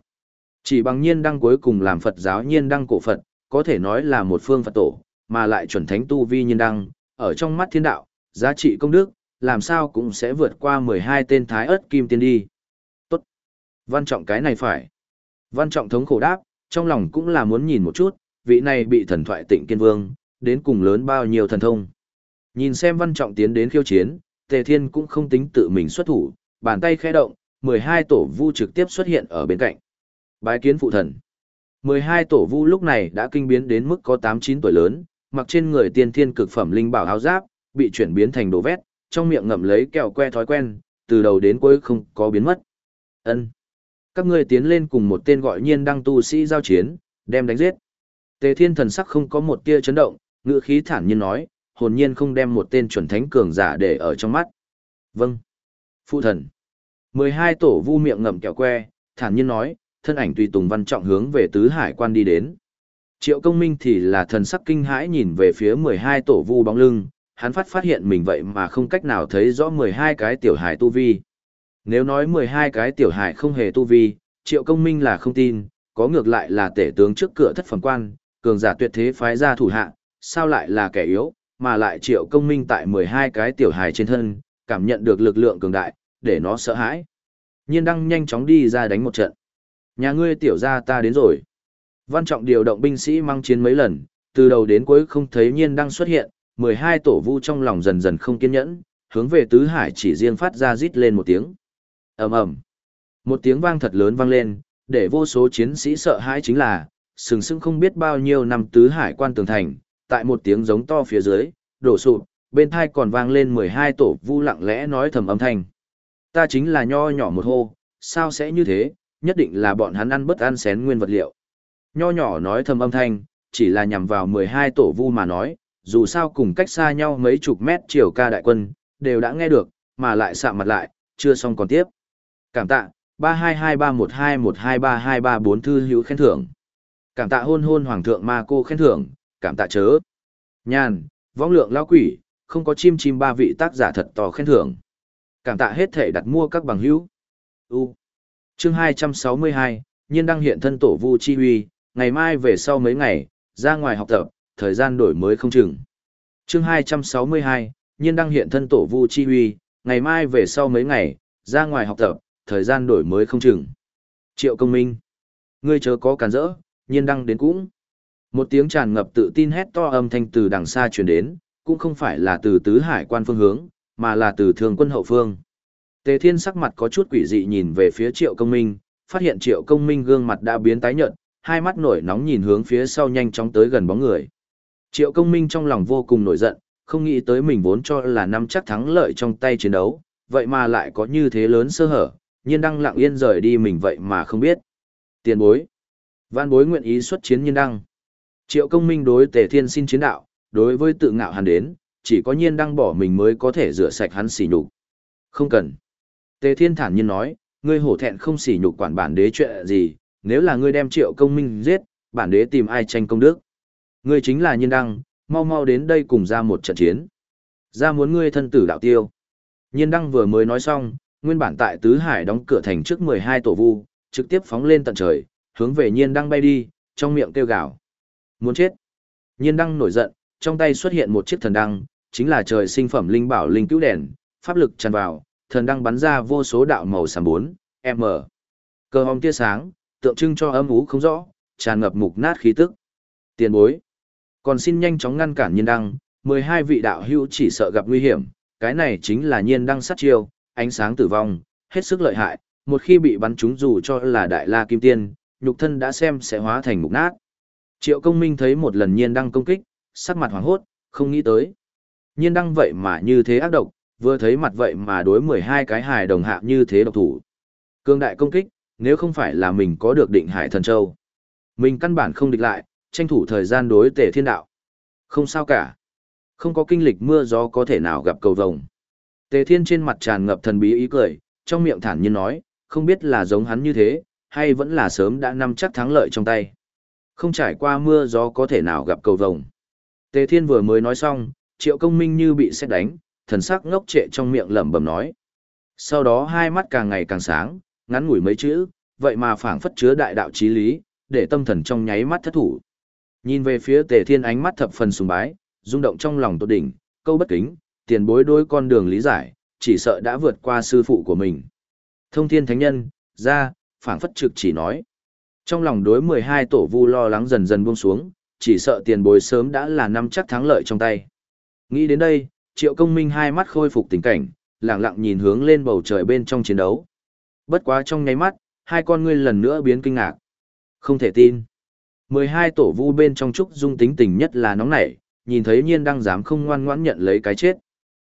Speaker 1: Chỉ bằng nhiên đăng cuối cùng làm Phật giáo nhiên đăng cổ Phật, có thể nói là một phương Phật tổ, mà lại chuẩn thánh tu vi nhiên đăng, ở trong mắt thiên đạo, giá trị công đức, làm sao cũng sẽ vượt qua 12 tên thái ớt kim tiên đi. Văn trọng cái này phải. Văn trọng thống khổ đáp, trong lòng cũng là muốn nhìn một chút, vị này bị thần thoại tịnh kiên vương, đến cùng lớn bao nhiêu thần thông. Nhìn xem văn trọng tiến đến khiêu chiến, tề thiên cũng không tính tự mình xuất thủ, bàn tay khẽ động, 12 tổ vu trực tiếp xuất hiện ở bên cạnh. Bái kiến phụ thần. 12 tổ vu lúc này đã kinh biến đến mức có 8-9 tuổi lớn, mặc trên người tiên thiên cực phẩm linh bảo áo giáp, bị chuyển biến thành đồ vét, trong miệng ngậm lấy kẹo que thói quen, từ đầu đến cuối không có biến mất. Ân, các ngươi tiến lên cùng một tên gọi nhiên đăng tu sĩ giao chiến, đem đánh giết. Tề thiên thần sắc không có một tia chấn động, ngữ khí thản nhiên nói, hồn nhiên không đem một tên chuẩn thánh cường giả để ở trong mắt. Vâng. Phụ thần. 12 tổ vu miệng ngậm kẹo que, thản nhiên nói, thân ảnh tùy tùng văn trọng hướng về tứ hải quan đi đến. Triệu công minh thì là thần sắc kinh hãi nhìn về phía 12 tổ vu bóng lưng, hắn phát phát hiện mình vậy mà không cách nào thấy rõ 12 cái tiểu hải tu vi. Nếu nói 12 cái tiểu hài không hề tu vi, triệu công minh là không tin, có ngược lại là tể tướng trước cửa thất phẩm quan, cường giả tuyệt thế phái ra thủ hạ, sao lại là kẻ yếu, mà lại triệu công minh tại 12 cái tiểu hài trên thân, cảm nhận được lực lượng cường đại, để nó sợ hãi. Nhiên đăng nhanh chóng đi ra đánh một trận. Nhà ngươi tiểu ra ta đến rồi. Văn trọng điều động binh sĩ mang chiến mấy lần, từ đầu đến cuối không thấy nhiên đăng xuất hiện, 12 tổ vu trong lòng dần dần không kiên nhẫn, hướng về tứ hải chỉ riêng phát ra rít lên một tiếng ầm ầm, một tiếng vang thật lớn vang lên, để vô số chiến sĩ sợ hãi chính là sừng sững không biết bao nhiêu năm tứ hải quan tường thành, tại một tiếng giống to phía dưới, đổ sụp, bên thai còn vang lên 12 tổ vu lặng lẽ nói thầm âm thanh. Ta chính là nho nhỏ một hô, sao sẽ như thế, nhất định là bọn hắn ăn bất ăn xén nguyên vật liệu. Nho nhỏ nói thầm âm thanh, chỉ là nhằm vào 12 tổ vu mà nói, dù sao cùng cách xa nhau mấy chục mét chiều ca đại quân, đều đã nghe được, mà lại sạm mặt lại, chưa xong còn tiếp. Cảm tạ, 322312123324 thư hữu khen thưởng. Cảm tạ hôn hôn hoàng thượng ma cô khen thưởng, cảm tạ chớ. Nhàn, vong lượng lao quỷ, không có chim chim ba vị tác giả thật to khen thưởng. Cảm tạ hết thể đặt mua các bằng hữu. U. Chương 262, nhiên đăng hiện thân tổ vu chi huy, ngày mai về sau mấy ngày, ra ngoài học tập, thời gian đổi mới không chừng. Chương 262, nhiên đăng hiện thân tổ vu chi huy, ngày mai về sau mấy ngày, ra ngoài học tập, thời gian đổi mới không chừng. Triệu công minh. Ngươi chớ có cản rỡ, nhiên đăng đến cũng. Một tiếng tràn ngập tự tin hét to âm thanh từ đằng xa truyền đến, cũng không phải là từ tứ hải quan phương hướng, mà là từ thường quân hậu phương. Tề Thiên sắc mặt có chút quỷ dị nhìn về phía Triệu Công Minh, phát hiện Triệu Công Minh gương mặt đã biến tái nhợt, hai mắt nổi nóng nhìn hướng phía sau nhanh chóng tới gần bóng người. Triệu Công Minh trong lòng vô cùng nổi giận, không nghĩ tới mình vốn cho là năm chắc thắng lợi trong tay chiến đấu, vậy mà lại có như thế lớn sơ hở, nhiên đăng lặng yên rời đi mình vậy mà không biết. Tiền bối. Văn bối nguyện ý xuất chiến nhiên đăng. Triệu công minh đối tề thiên xin chiến đạo, đối với tự ngạo hắn đến, chỉ có nhiên đăng bỏ mình mới có thể rửa sạch hắn xỉ nhục. Không cần. Tề thiên thản nhiên nói, ngươi hổ thẹn không xỉ nhục quản bản đế chuyện gì, nếu là ngươi đem triệu công minh giết, bản đế tìm ai tranh công đức. Ngươi chính là nhiên đăng, mau mau đến đây cùng ra một trận chiến. Ra muốn ngươi thân tử đạo tiêu. Nhiên đăng vừa mới nói xong, nguyên bản tại Tứ Hải đóng cửa thành trước 12 tổ vu, trực tiếp phóng lên tận trời, hướng về nhiên đăng bay đi, trong miệng kêu gào. Muốn chết. Nhiên đăng nổi giận, trong tay xuất hiện một chiếc thần đăng, chính là trời sinh phẩm linh bảo linh cứu đèn, pháp lực tràn vào, thần đăng bắn ra vô số đạo màu xám bốn, m. Cơ hồng tia sáng, tượng trưng cho âm ú không rõ, tràn ngập mục nát khí tức. Tiền bối. Còn xin nhanh chóng ngăn cản nhiên đăng, 12 vị đạo hữu chỉ sợ gặp nguy hiểm, cái này chính là nhiên đăng sát chiêu, ánh sáng tử vong, hết sức lợi hại, một khi bị bắn trúng dù cho là đại la kim tiên, nhục thân đã xem sẽ hóa thành mục nát. Triệu công minh thấy một lần nhiên đăng công kích, sắc mặt hoảng hốt, không nghĩ tới. Nhiên đăng vậy mà như thế ác độc, vừa thấy mặt vậy mà đối 12 cái hài đồng hạ như thế độc thủ. Cương đại công kích, nếu không phải là mình có được định hải thần châu. Mình căn bản không địch lại, tranh thủ thời gian đối tề thiên đạo. Không sao cả. Không có kinh lịch mưa gió có thể nào gặp cầu vồng. Tề thiên trên mặt tràn ngập thần bí ý cười, trong miệng thản nhiên nói, không biết là giống hắn như thế, hay vẫn là sớm đã nắm chắc thắng lợi trong tay. Không trải qua mưa gió có thể nào gặp cầu vồng. Tề thiên vừa mới nói xong, triệu công minh như bị sét đánh, thần sắc ngốc trệ trong miệng lẩm bẩm nói. Sau đó hai mắt càng ngày càng sáng, ngắn ngủi mấy chữ, vậy mà phảng phất chứa đại đạo chí lý, để tâm thần trong nháy mắt thất thủ. Nhìn về phía Tề Thiên ánh mắt thập phần sùng bái, rung động trong lòng tột đỉnh, câu bất kính, tiền bối đối con đường lý giải, chỉ sợ đã vượt qua sư phụ của mình. Thông thiên thánh nhân, ra, phảng phất trực chỉ nói. Trong lòng đối 12 tổ vu lo lắng dần dần buông xuống, chỉ sợ tiền bối sớm đã là năm chắc thắng lợi trong tay. Nghĩ đến đây, triệu công minh hai mắt khôi phục tình cảnh, lặng lặng nhìn hướng lên bầu trời bên trong chiến đấu. Bất quá trong nháy mắt, hai con ngươi lần nữa biến kinh ngạc. Không thể tin. 12 tổ vu bên trong trúc dung tính tình nhất là nóng nảy, nhìn thấy nhiên đang dám không ngoan ngoãn nhận lấy cái chết.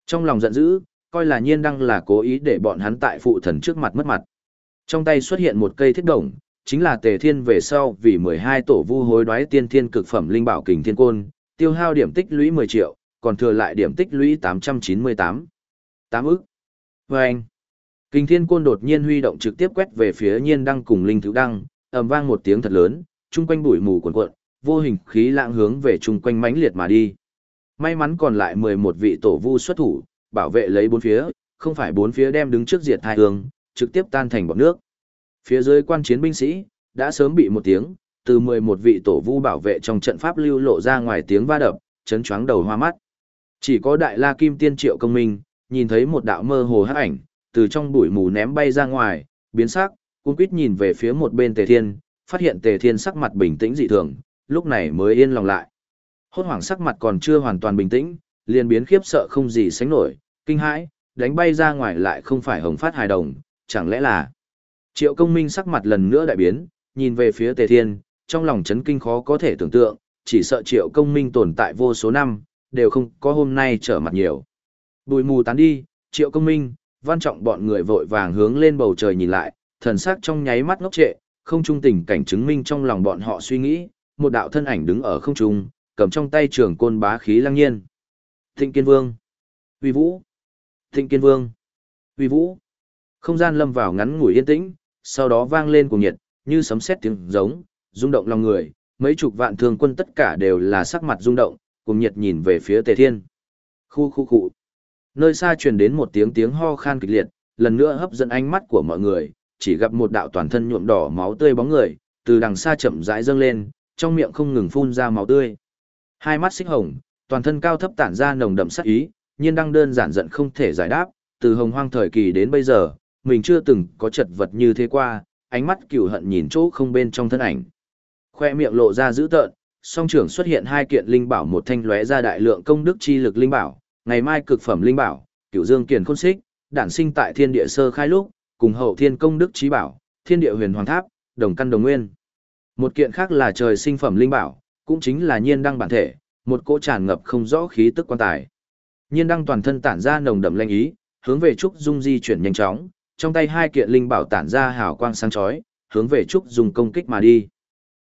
Speaker 1: Trong lòng giận dữ, coi là nhiên đăng là cố ý để bọn hắn tại phụ thần trước mặt mất mặt. Trong tay xuất hiện một cây thiết đồng, chính là tề thiên về sau vì 12 tổ vu hối đoái tiên thiên cực phẩm linh bảo kình thiên côn, tiêu hao điểm tích lũy 10 triệu, còn thừa lại điểm tích lũy 898. 8 ức. Vâng! Kình thiên côn đột nhiên huy động trực tiếp quét về phía nhiên đăng cùng linh thứ đăng, ầm vang một tiếng thật lớn, chung quanh bụi mù cuộn cuộn, vô hình khí lãng hướng về chung quanh mãnh liệt mà đi. May mắn còn lại 11 vị tổ vu xuất thủ, bảo vệ lấy bốn phía, không phải bốn phía đem đứng trước diệt hai hương, trực tiếp tan thành bọt nước. Phía dưới quan chiến binh sĩ, đã sớm bị một tiếng, từ 11 vị tổ vu bảo vệ trong trận pháp lưu lộ ra ngoài tiếng va đập, chấn choáng đầu hoa mắt. Chỉ có đại la kim tiên triệu công minh, nhìn thấy một đạo mơ hồ hắc ảnh, từ trong bụi mù ném bay ra ngoài, biến sắc, cung quýt nhìn về phía một bên tề thiên, phát hiện tề thiên sắc mặt bình tĩnh dị thường, lúc này mới yên lòng lại. Hốt hoảng sắc mặt còn chưa hoàn toàn bình tĩnh, liền biến khiếp sợ không gì sánh nổi, kinh hãi, đánh bay ra ngoài lại không phải hồng phát hài đồng, chẳng lẽ là... Triệu công minh sắc mặt lần nữa đại biến, nhìn về phía tề thiên, trong lòng chấn kinh khó có thể tưởng tượng, chỉ sợ triệu công minh tồn tại vô số năm, đều không có hôm nay trở mặt nhiều. Bùi mù tán đi, triệu công minh, văn trọng bọn người vội vàng hướng lên bầu trời nhìn lại, thần sắc trong nháy mắt ngốc trệ, không trung tình cảnh chứng minh trong lòng bọn họ suy nghĩ, một đạo thân ảnh đứng ở không trung, cầm trong tay trường côn bá khí lăng nhiên. Thịnh Kiên Vương, Uy Vũ, Thịnh Kiên Vương, Uy Vũ. Không gian lâm vào ngắn ngủi yên tĩnh, sau đó vang lên cuồng nhiệt, như sấm sét tiếng giống, rung động lòng người, mấy chục vạn thương quân tất cả đều là sắc mặt rung động, cuồng nhiệt nhìn về phía Tề Thiên. Khu khu khu. Nơi xa truyền đến một tiếng tiếng ho khan kịch liệt, lần nữa hấp dẫn ánh mắt của mọi người, chỉ gặp một đạo toàn thân nhuộm đỏ máu tươi bóng người, từ đằng xa chậm rãi dâng lên, trong miệng không ngừng phun ra máu tươi. Hai mắt xích hồng, toàn thân cao thấp tản ra nồng đậm sát ý, nhiên đang đơn giản giận không thể giải đáp, từ hồng hoang thời kỳ đến bây giờ, mình chưa từng có chật vật như thế qua, ánh mắt cửu hận nhìn chỗ không bên trong thân ảnh. Khoe miệng lộ ra dữ tợn, song trưởng xuất hiện hai kiện linh bảo một thanh lóe ra đại lượng công đức chi lực linh bảo, ngày mai cực phẩm linh bảo, cửu dương kiền khôn xích, đản sinh tại thiên địa sơ khai lúc, cùng hậu thiên công đức trí bảo, thiên địa huyền hoàng tháp, đồng căn đồng nguyên. Một kiện khác là trời sinh phẩm linh bảo, cũng chính là nhiên đăng bản thể, một cỗ tràn ngập không rõ khí tức quan tài. Nhiên đăng toàn thân tản ra nồng đậm lanh ý, hướng về trúc dung di chuyển nhanh chóng, trong tay hai kiện linh bảo tản ra hào quang sáng chói, hướng về trúc dung công kích mà đi.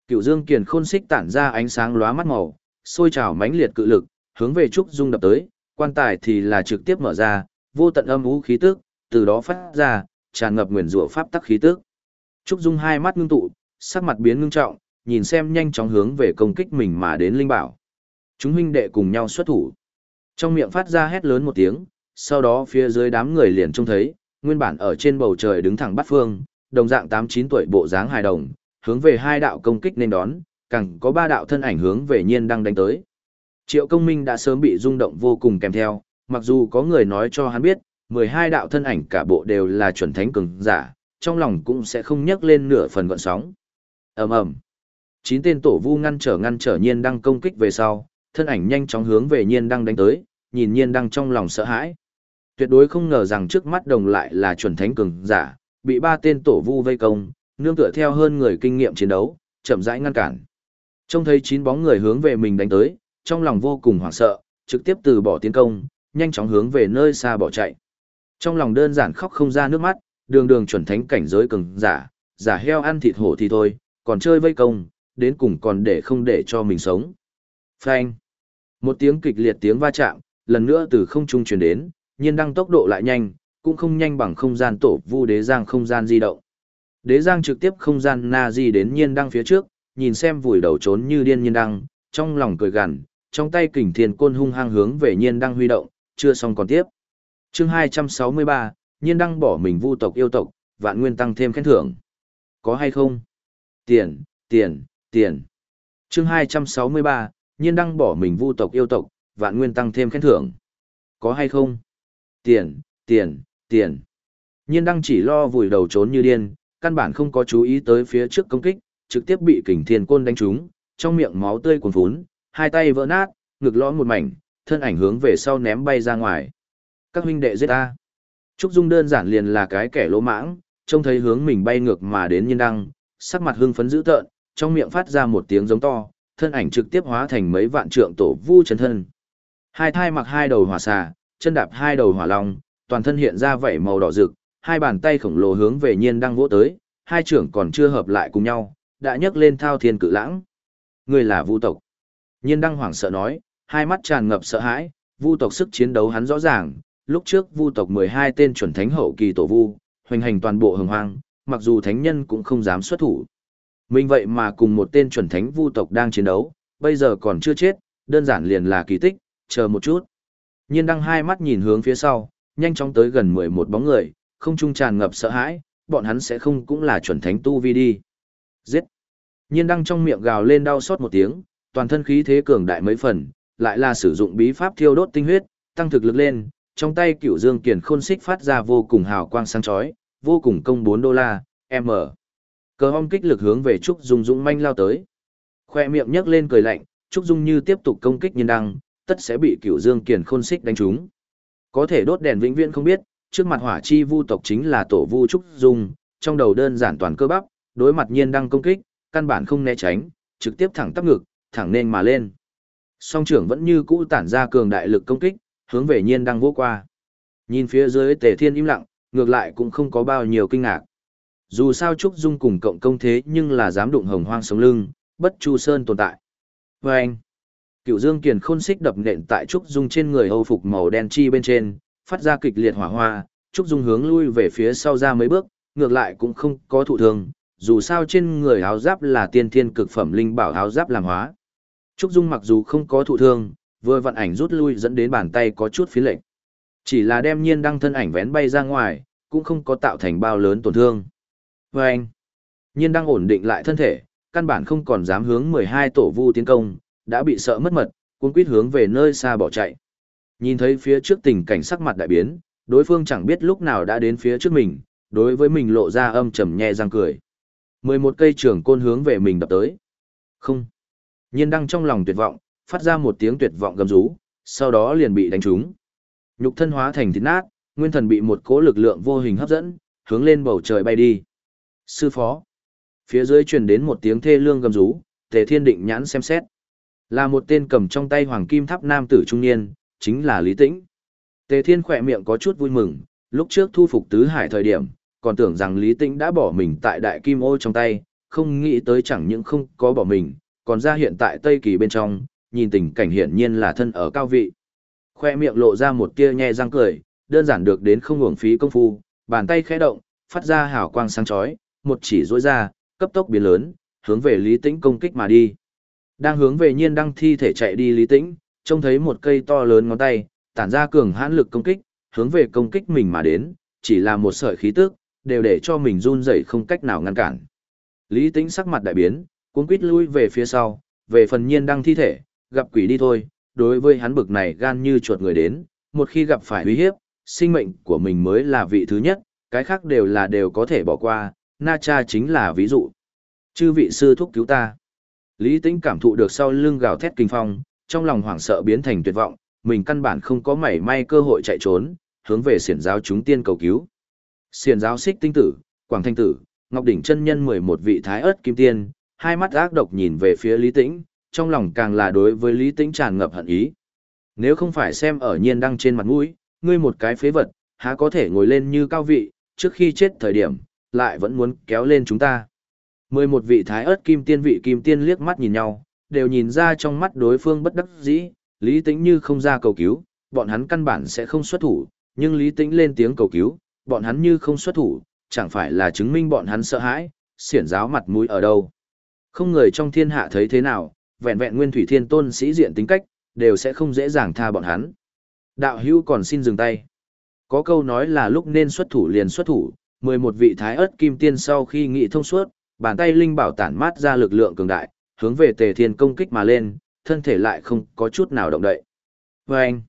Speaker 1: Cựu Dương Kiền Khôn Xích tản ra ánh sáng lóa mắt màu, sôi trào mãnh liệt cự lực, hướng về trúc dung đập tới, quan tài thì là trực tiếp mở ra, vô tận âm u khí tức, từ đó phát ra, tràn ngập nguyền rủa pháp tắc khí tức. Trúc Dung hai mắt ngưng tụ, sắc mặt biến ngưng trọng, nhìn xem nhanh chóng hướng về công kích mình mà đến linh bảo. Chúng huynh đệ cùng nhau xuất thủ. Trong miệng phát ra hét lớn một tiếng, sau đó phía dưới đám người liền trông thấy, nguyên bản ở trên bầu trời đứng thẳng bắt phương, đồng dạng 8-9 tuổi bộ dáng hài đồng, hướng về hai đạo công kích nên đón, càng có ba đạo thân ảnh hướng về nhiên đang đánh tới. Triệu công minh đã sớm bị rung động vô cùng kèm theo, mặc dù có người nói cho hắn biết, 12 đạo thân ảnh cả bộ đều là chuẩn thánh cường giả, trong lòng cũng sẽ không nhắc lên nửa phần gọn sóng. ầm ầm Chín tên tổ vu ngăn trở ngăn trở nhiên đang công kích về sau, thân ảnh nhanh chóng hướng về nhiên đang đánh tới, nhìn nhiên đang trong lòng sợ hãi. Tuyệt đối không ngờ rằng trước mắt đồng lại là chuẩn thánh cường giả, bị ba tên tổ vu vây công, nương tựa theo hơn người kinh nghiệm chiến đấu, chậm rãi ngăn cản. Trông thấy chín bóng người hướng về mình đánh tới, trong lòng vô cùng hoảng sợ, trực tiếp từ bỏ tiến công, nhanh chóng hướng về nơi xa bỏ chạy. Trong lòng đơn giản khóc không ra nước mắt, đường đường chuẩn thánh cảnh giới cường giả, giả heo ăn thịt hổ thì thôi, còn chơi vây công, đến cùng còn để không để cho mình sống. Phanh. Một tiếng kịch liệt tiếng va chạm, lần nữa từ không trung truyền đến, nhiên đăng tốc độ lại nhanh, cũng không nhanh bằng không gian tổ vu đế giang không gian di động. Đế giang trực tiếp không gian na di đến nhiên đăng phía trước, nhìn xem vùi đầu trốn như điên nhiên đăng, trong lòng cười gằn, trong tay kình thiên côn hung hăng hướng về nhiên đăng huy động, chưa xong còn tiếp. chương 263, nhiên đăng bỏ mình vu tộc yêu tộc, vạn nguyên tăng thêm khen thưởng. Có hay không? Tiền, tiền, tiền. chương 263, nhiên đăng bỏ mình vu tộc yêu tộc, vạn nguyên tăng thêm khen thưởng. Có hay không? Tiền, tiền, tiền. Nhiên đăng chỉ lo vùi đầu trốn như điên, căn bản không có chú ý tới phía trước công kích, trực tiếp bị kình thiên côn đánh trúng, trong miệng máu tươi cuồn phún, hai tay vỡ nát, ngực lõm một mảnh, thân ảnh hướng về sau ném bay ra ngoài. Các huynh đệ giết ta. Trúc Dung đơn giản liền là cái kẻ lỗ mãng, trông thấy hướng mình bay ngược mà đến nhiên đăng, sắc mặt hưng phấn dữ tợn, trong miệng phát ra một tiếng giống to, thân ảnh trực tiếp hóa thành mấy vạn trượng tổ vu chân thân. Hai thai mặc hai đầu hỏa xà, chân đạp hai đầu hỏa long, toàn thân hiện ra vảy màu đỏ rực, hai bàn tay khổng lồ hướng về nhiên đăng vỗ tới, hai trưởng còn chưa hợp lại cùng nhau, đã nhấc lên thao thiên cự lãng. Người là vu tộc. Nhiên đăng hoảng sợ nói, hai mắt tràn ngập sợ hãi, vu tộc sức chiến đấu hắn rõ ràng, lúc trước vu tộc 12 tên chuẩn thánh hậu kỳ tổ vu, hoành hành toàn bộ hồng hoang, mặc dù thánh nhân cũng không dám xuất thủ. Mình vậy mà cùng một tên chuẩn thánh vu tộc đang chiến đấu, bây giờ còn chưa chết, đơn giản liền là kỳ tích, chờ một chút. Nhiên đăng hai mắt nhìn hướng phía sau, nhanh chóng tới gần 11 bóng người, không trung tràn ngập sợ hãi, bọn hắn sẽ không cũng là chuẩn thánh tu vi đi. Giết! Nhiên đăng trong miệng gào lên đau xót một tiếng, toàn thân khí thế cường đại mấy phần, lại là sử dụng bí pháp thiêu đốt tinh huyết, tăng thực lực lên, trong tay cửu dương kiền khôn xích phát ra vô cùng hào quang sáng chói, vô cùng công 4 đô la, M. Cờ hong kích lực hướng về Trúc Dung dũng manh lao tới. Khoe miệng nhấc lên cười lạnh, Trúc Dung như tiếp tục công kích nhiên đăng, tất sẽ bị cửu dương kiền khôn xích đánh trúng. Có thể đốt đèn vĩnh viễn không biết, trước mặt hỏa chi vu tộc chính là tổ vu trúc dung, trong đầu đơn giản toàn cơ bắp, đối mặt nhiên đăng công kích, căn bản không né tránh, trực tiếp thẳng tắp ngực, thẳng nên mà lên. Song trưởng vẫn như cũ tản ra cường đại lực công kích, hướng về nhiên đăng vô qua. Nhìn phía dưới tề thiên im lặng, ngược lại cũng không có bao nhiêu kinh ngạc. Dù sao Trúc Dung cùng cộng công thế nhưng là dám đụng hồng hoang sống lưng, bất chu sơn tồn tại. Và anh, cựu dương kiền khôn xích đập nện tại Trúc Dung trên người hầu phục màu đen chi bên trên, phát ra kịch liệt hỏa hoa, Trúc Dung hướng lui về phía sau ra mấy bước, ngược lại cũng không có thụ thương, dù sao trên người áo giáp là tiên thiên cực phẩm linh bảo áo giáp làm hóa. Trúc Dung mặc dù không có thụ thương, vừa vận ảnh rút lui dẫn đến bàn tay có chút phí lệnh. Chỉ là đem nhiên đăng thân ảnh vén bay ra ngoài, cũng không có tạo thành bao lớn tổn thương. Và anh, nhiên đang ổn định lại thân thể, căn bản không còn dám hướng 12 tổ vu tiến công, đã bị sợ mất mật, cuốn quýt hướng về nơi xa bỏ chạy. Nhìn thấy phía trước tình cảnh sắc mặt đại biến, đối phương chẳng biết lúc nào đã đến phía trước mình, đối với mình lộ ra âm trầm nhẹ răng cười. 11 cây trường côn hướng về mình đập tới. Không. Nhiên đăng trong lòng tuyệt vọng, phát ra một tiếng tuyệt vọng gầm rú, sau đó liền bị đánh trúng. Nhục thân hóa thành thịt nát, nguyên thần bị một cỗ lực lượng vô hình hấp dẫn, hướng lên bầu trời bay đi. Sư phó. Phía dưới truyền đến một tiếng thê lương gầm rú, Tề Thiên định nhãn xem xét. Là một tên cầm trong tay hoàng kim tháp nam tử trung niên, chính là Lý Tĩnh. Tề Thiên khỏe miệng có chút vui mừng, lúc trước thu phục tứ hải thời điểm, còn tưởng rằng Lý Tĩnh đã bỏ mình tại đại kim ô trong tay, không nghĩ tới chẳng những không có bỏ mình, còn ra hiện tại Tây Kỳ bên trong, nhìn tình cảnh hiển nhiên là thân ở cao vị. Khoe miệng lộ ra một tia nhe răng cười, đơn giản được đến không hưởng phí công phu, bàn tay khẽ động, phát ra hào quang sáng chói, một chỉ rối ra, cấp tốc biến lớn, hướng về Lý Tĩnh công kích mà đi. Đang hướng về nhiên đăng thi thể chạy đi Lý Tĩnh, trông thấy một cây to lớn ngón tay, tản ra cường hãn lực công kích, hướng về công kích mình mà đến, chỉ là một sợi khí tức, đều để cho mình run rẩy không cách nào ngăn cản. Lý Tĩnh sắc mặt đại biến, cuống quýt lui về phía sau, về phần nhiên đăng thi thể, gặp quỷ đi thôi, đối với hắn bực này gan như chuột người đến, một khi gặp phải uy hiếp, sinh mệnh của mình mới là vị thứ nhất, cái khác đều là đều có thể bỏ qua, Na Cha chính là ví dụ. Chư vị sư thúc cứu ta. Lý Tĩnh cảm thụ được sau lưng gào thét kinh phong, trong lòng hoảng sợ biến thành tuyệt vọng, mình căn bản không có mảy may cơ hội chạy trốn, hướng về xiển giáo chúng tiên cầu cứu. Xiển giáo xích tinh tử, Quảng Thanh tử, Ngọc đỉnh chân nhân 11 vị thái ớt kim tiên, hai mắt ác độc nhìn về phía Lý Tĩnh, trong lòng càng là đối với Lý Tĩnh tràn ngập hận ý. Nếu không phải xem ở nhiên đăng trên mặt mũi, ngươi một cái phế vật, há có thể ngồi lên như cao vị, trước khi chết thời điểm, lại vẫn muốn kéo lên chúng ta. Mười một vị thái ớt kim tiên vị kim tiên liếc mắt nhìn nhau, đều nhìn ra trong mắt đối phương bất đắc dĩ, lý tĩnh như không ra cầu cứu, bọn hắn căn bản sẽ không xuất thủ, nhưng lý tĩnh lên tiếng cầu cứu, bọn hắn như không xuất thủ, chẳng phải là chứng minh bọn hắn sợ hãi, xiển giáo mặt mũi ở đâu. Không người trong thiên hạ thấy thế nào, vẹn vẹn nguyên thủy thiên tôn sĩ diện tính cách, đều sẽ không dễ dàng tha bọn hắn. Đạo hữu còn xin dừng tay. Có câu nói là lúc nên xuất thủ liền xuất thủ, 11 vị thái ớt kim tiên sau khi nghị thông suốt, bàn tay linh bảo tản mát ra lực lượng cường đại, hướng về tề thiên công kích mà lên, thân thể lại không có chút nào động đậy. Vâng! anh,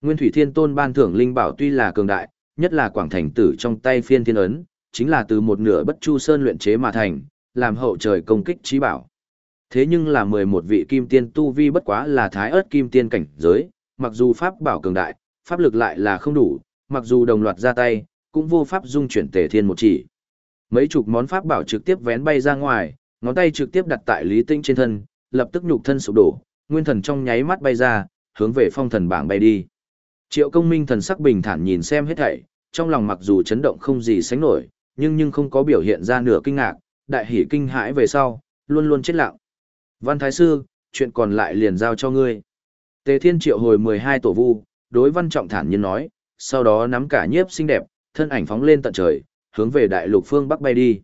Speaker 1: Nguyên Thủy Thiên Tôn ban thưởng linh bảo tuy là cường đại, nhất là quảng thành tử trong tay phiên thiên ấn, chính là từ một nửa bất chu sơn luyện chế mà thành, làm hậu trời công kích trí bảo. Thế nhưng là 11 vị kim tiên tu vi bất quá là thái ớt kim tiên cảnh giới, mặc dù pháp bảo cường đại, pháp lực lại là không đủ, mặc dù đồng loạt ra tay, cũng vô pháp dung chuyển tề thiên một chỉ. Mấy chục món pháp bảo trực tiếp vén bay ra ngoài, ngón tay trực tiếp đặt tại Lý Tĩnh trên thân, lập tức nhục thân sụp đổ, nguyên thần trong nháy mắt bay ra, hướng về phong thần bảng bay đi. Triệu công minh thần sắc bình thản nhìn xem hết thảy, trong lòng mặc dù chấn động không gì sánh nổi, nhưng nhưng không có biểu hiện ra nửa kinh ngạc, đại hỉ kinh hãi về sau, luôn luôn chết lặng. Văn Thái Sư, chuyện còn lại liền giao cho ngươi. Tề Thiên triệu hồi 12 tổ vu, đối văn trọng thản nhiên nói, sau đó nắm cả nhiếp xinh đẹp, thân ảnh phóng lên tận trời, hướng về đại lục phương bắc bay đi.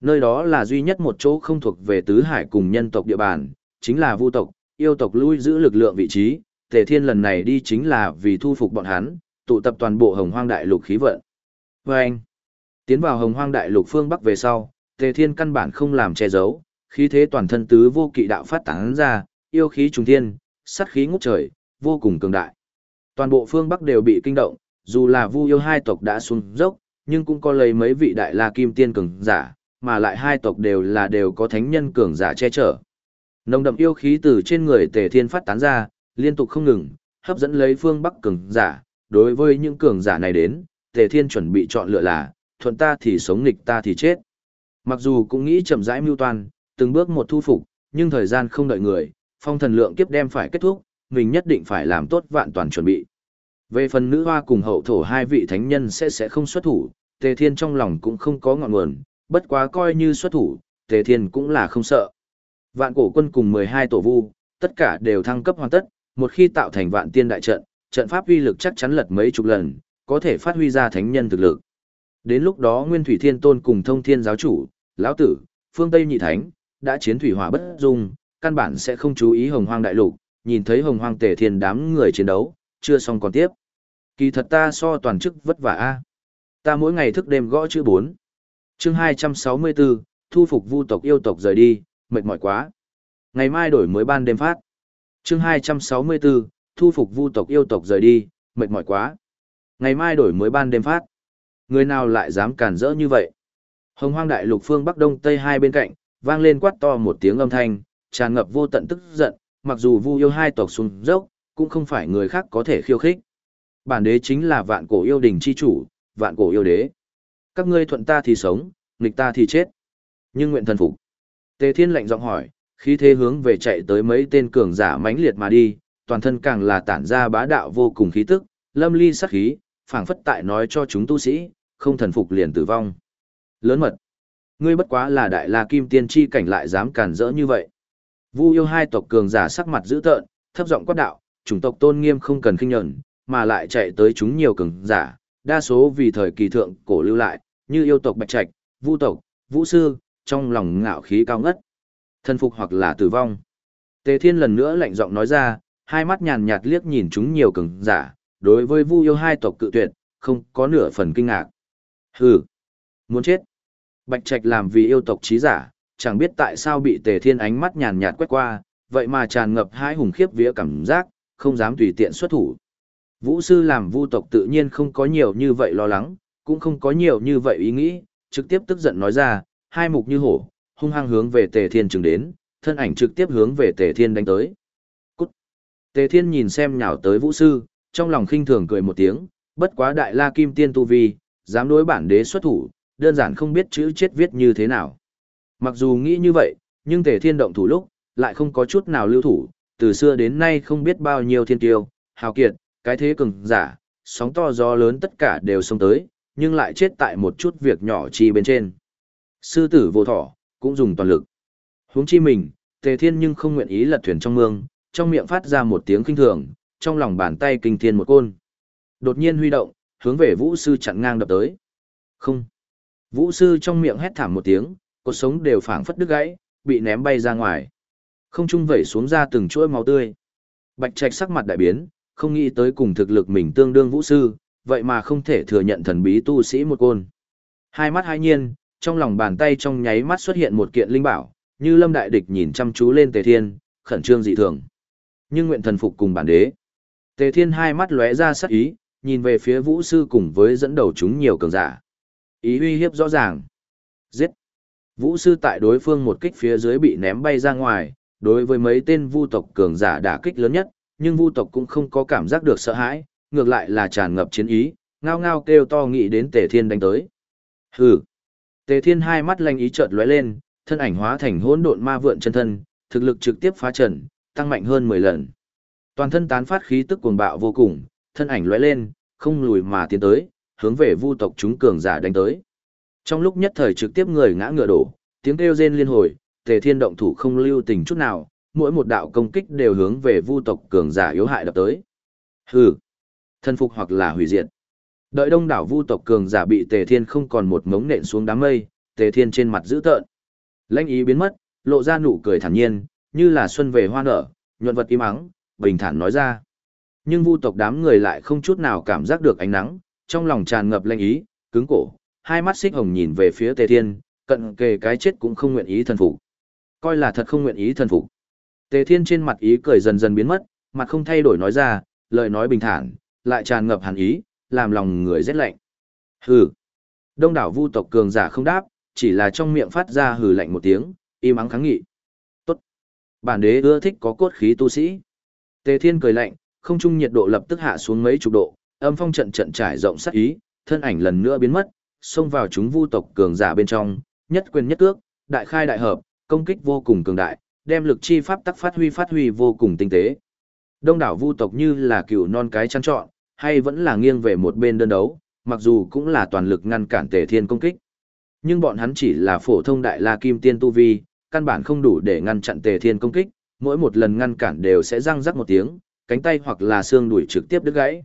Speaker 1: Nơi đó là duy nhất một chỗ không thuộc về tứ hải cùng nhân tộc địa bàn, chính là vu tộc, yêu tộc lui giữ lực lượng vị trí, Tề Thiên lần này đi chính là vì thu phục bọn hắn, tụ tập toàn bộ hồng hoang đại lục khí vận. Và tiến vào hồng hoang đại lục phương bắc về sau, Tề Thiên căn bản không làm che giấu, khí thế toàn thân tứ vô kỵ đạo phát tán ra, yêu khí trùng thiên, sát khí ngút trời, vô cùng cường đại. Toàn bộ phương bắc đều bị kinh động, dù là vu yêu hai tộc đã xuống dốc, nhưng cũng có lấy mấy vị đại la kim tiên cường giả, mà lại hai tộc đều là đều có thánh nhân cường giả che chở. Nồng đậm yêu khí từ trên người Tề Thiên phát tán ra, liên tục không ngừng, hấp dẫn lấy phương Bắc cường giả, đối với những cường giả này đến, Tề Thiên chuẩn bị chọn lựa là, thuận ta thì sống nghịch ta thì chết. Mặc dù cũng nghĩ chậm rãi mưu toan, từng bước một thu phục, nhưng thời gian không đợi người, phong thần lượng kiếp đem phải kết thúc, mình nhất định phải làm tốt vạn toàn chuẩn bị. Về phần nữ hoa cùng hậu thổ hai vị thánh nhân sẽ sẽ không xuất thủ, Tề Thiên trong lòng cũng không có ngọn nguồn, bất quá coi như xuất thủ, Tề Thiên cũng là không sợ. Vạn cổ quân cùng 12 tổ vu, tất cả đều thăng cấp hoàn tất, một khi tạo thành vạn tiên đại trận, trận pháp uy lực chắc chắn lật mấy chục lần, có thể phát huy ra thánh nhân thực lực. Đến lúc đó Nguyên Thủy Thiên Tôn cùng Thông Thiên giáo chủ, lão tử, phương Tây nhị thánh, đã chiến thủy hỏa bất dung, căn bản sẽ không chú ý Hồng Hoang đại lục, nhìn thấy Hồng Hoang Tề Thiên đám người chiến đấu, chưa xong còn tiếp. Kỳ thật ta so toàn chức vất vả a. Ta mỗi ngày thức đêm gõ chữ 4. Chương 264, thu phục vu tộc yêu tộc rời đi, mệt mỏi quá. Ngày mai đổi mới ban đêm phát. Chương 264, thu phục vu tộc yêu tộc rời đi, mệt mỏi quá. Ngày mai đổi mới ban đêm phát. Người nào lại dám cản rỡ như vậy? Hồng hoang đại lục phương Bắc Đông Tây hai bên cạnh, vang lên quát to một tiếng âm thanh, tràn ngập vô tận tức giận, mặc dù vu yêu hai tộc xuống dốc, cũng không phải người khác có thể khiêu khích. Bản đế chính là vạn cổ yêu đình chi chủ, vạn cổ yêu đế. Các ngươi thuận ta thì sống, nghịch ta thì chết. Nhưng nguyện thần phục. Tề Thiên lạnh giọng hỏi, khí thế hướng về chạy tới mấy tên cường giả mãnh liệt mà đi, toàn thân càng là tản ra bá đạo vô cùng khí tức, lâm ly sắc khí, phảng phất tại nói cho chúng tu sĩ, không thần phục liền tử vong. Lớn mật. Ngươi bất quá là đại la kim tiên chi cảnh lại dám càn rỡ như vậy. Vu yêu hai tộc cường giả sắc mặt dữ tợn, thấp giọng quát đạo, chủng tộc tôn nghiêm không cần khinh nhẫn, mà lại chạy tới chúng nhiều cường giả, đa số vì thời kỳ thượng cổ lưu lại, như yêu tộc Bạch Trạch, Vu tộc, Vũ sư, trong lòng ngạo khí cao ngất. Thân phục hoặc là tử vong. Tề Thiên lần nữa lạnh giọng nói ra, hai mắt nhàn nhạt liếc nhìn chúng nhiều cường giả, đối với Vu yêu hai tộc cự tuyệt, không có nửa phần kinh ngạc. Hừ, muốn chết. Bạch Trạch làm vì yêu tộc trí giả, chẳng biết tại sao bị Tề Thiên ánh mắt nhàn nhạt quét qua, vậy mà tràn ngập hai hùng khiếp vía cảm giác, không dám tùy tiện xuất thủ. Vũ sư làm vu tộc tự nhiên không có nhiều như vậy lo lắng, cũng không có nhiều như vậy ý nghĩ, trực tiếp tức giận nói ra, hai mục như hổ, hung hăng hướng về Tề Thiên chừng đến, thân ảnh trực tiếp hướng về Tề Thiên đánh tới. Cút! Tề Thiên nhìn xem nhào tới vũ sư, trong lòng khinh thường cười một tiếng, bất quá đại la kim tiên tu vi, dám đối bản đế xuất thủ, đơn giản không biết chữ chết viết như thế nào. Mặc dù nghĩ như vậy, nhưng Tề Thiên động thủ lúc, lại không có chút nào lưu thủ, từ xưa đến nay không biết bao nhiêu thiên tiêu, hào kiệt, cái thế cường giả, sóng to gió lớn tất cả đều xông tới, nhưng lại chết tại một chút việc nhỏ chi bên trên. Sư tử vô thỏ, cũng dùng toàn lực. Huống chi mình, Tề Thiên nhưng không nguyện ý lật thuyền trong mương, trong miệng phát ra một tiếng kinh thường, trong lòng bàn tay kinh thiên một côn. Đột nhiên huy động, hướng về Vũ sư chặn ngang đập tới. Không. Vũ sư trong miệng hét thảm một tiếng, cột sống đều phảng phất đứt gãy, bị ném bay ra ngoài. Không trung vẩy xuống ra từng chuỗi máu tươi. Bạch Trạch sắc mặt đại biến, không nghĩ tới cùng thực lực mình tương đương vũ sư, vậy mà không thể thừa nhận thần bí tu sĩ một côn. Hai mắt hai nhiên, trong lòng bàn tay trong nháy mắt xuất hiện một kiện linh bảo, như lâm đại địch nhìn chăm chú lên Tề Thiên, khẩn trương dị thường. Nhưng nguyện thần phục cùng bản đế. Tề Thiên hai mắt lóe ra sắc ý, nhìn về phía vũ sư cùng với dẫn đầu chúng nhiều cường giả. Ý uy hiếp rõ ràng. Giết. Vũ sư tại đối phương một kích phía dưới bị ném bay ra ngoài, đối với mấy tên vu tộc cường giả đả kích lớn nhất, nhưng vu tộc cũng không có cảm giác được sợ hãi, ngược lại là tràn ngập chiến ý, ngao ngao kêu to nghĩ đến Tề Thiên đánh tới. Hừ. Tề Thiên hai mắt lanh ý chợt lóe lên, thân ảnh hóa thành hỗn độn ma vượn chân thân, thực lực trực tiếp phá trần, tăng mạnh hơn 10 lần. Toàn thân tán phát khí tức cuồng bạo vô cùng, thân ảnh lóe lên, không lùi mà tiến tới, hướng về vu tộc chúng cường giả đánh tới. Trong lúc nhất thời trực tiếp người ngã ngựa đổ, tiếng kêu rên liên hồi, Tề Thiên động thủ không lưu tình chút nào, mỗi một đạo công kích đều hướng về vu tộc cường giả yếu hại đập tới. Hừ, thân phục hoặc là hủy diệt. Đợi đông đảo vu tộc cường giả bị Tề Thiên không còn một mống nện xuống đám mây, Tề Thiên trên mặt dữ tợn. Lãnh ý biến mất, lộ ra nụ cười thản nhiên, như là xuân về hoa nở, nhuận vật im ắng, bình thản nói ra. Nhưng vu tộc đám người lại không chút nào cảm giác được ánh nắng, trong lòng tràn ngập lãnh ý, cứng cổ, hai mắt xích hồng nhìn về phía Tề Thiên, cận kề cái chết cũng không nguyện ý thần phục. Coi là thật không nguyện ý thần phục. Tề Thiên trên mặt ý cười dần dần biến mất, mặt không thay đổi nói ra, lời nói bình thản, lại tràn ngập hàn ý, làm lòng người rét lạnh. Hừ. Đông đảo vu tộc cường giả không đáp, chỉ là trong miệng phát ra hừ lạnh một tiếng, im ắng kháng nghị. Tốt. Bản đế ưa thích có cốt khí tu sĩ. Tề Thiên cười lạnh, không trung nhiệt độ lập tức hạ xuống mấy chục độ, âm phong trận trận trải rộng sát ý, thân ảnh lần nữa biến mất, xông vào chúng vu tộc cường giả bên trong, nhất quyền nhất cước, đại khai đại hợp, công kích vô cùng cường đại, đem lực chi pháp tắc phát huy phát huy vô cùng tinh tế. Đông đảo vu tộc như là cừu non cái chăn trọn, hay vẫn là nghiêng về một bên đơn đấu, mặc dù cũng là toàn lực ngăn cản Tề Thiên công kích. Nhưng bọn hắn chỉ là phổ thông đại la kim tiên tu vi, căn bản không đủ để ngăn chặn Tề Thiên công kích, mỗi một lần ngăn cản đều sẽ răng rắc một tiếng, cánh tay hoặc là xương đùi trực tiếp đứt gãy.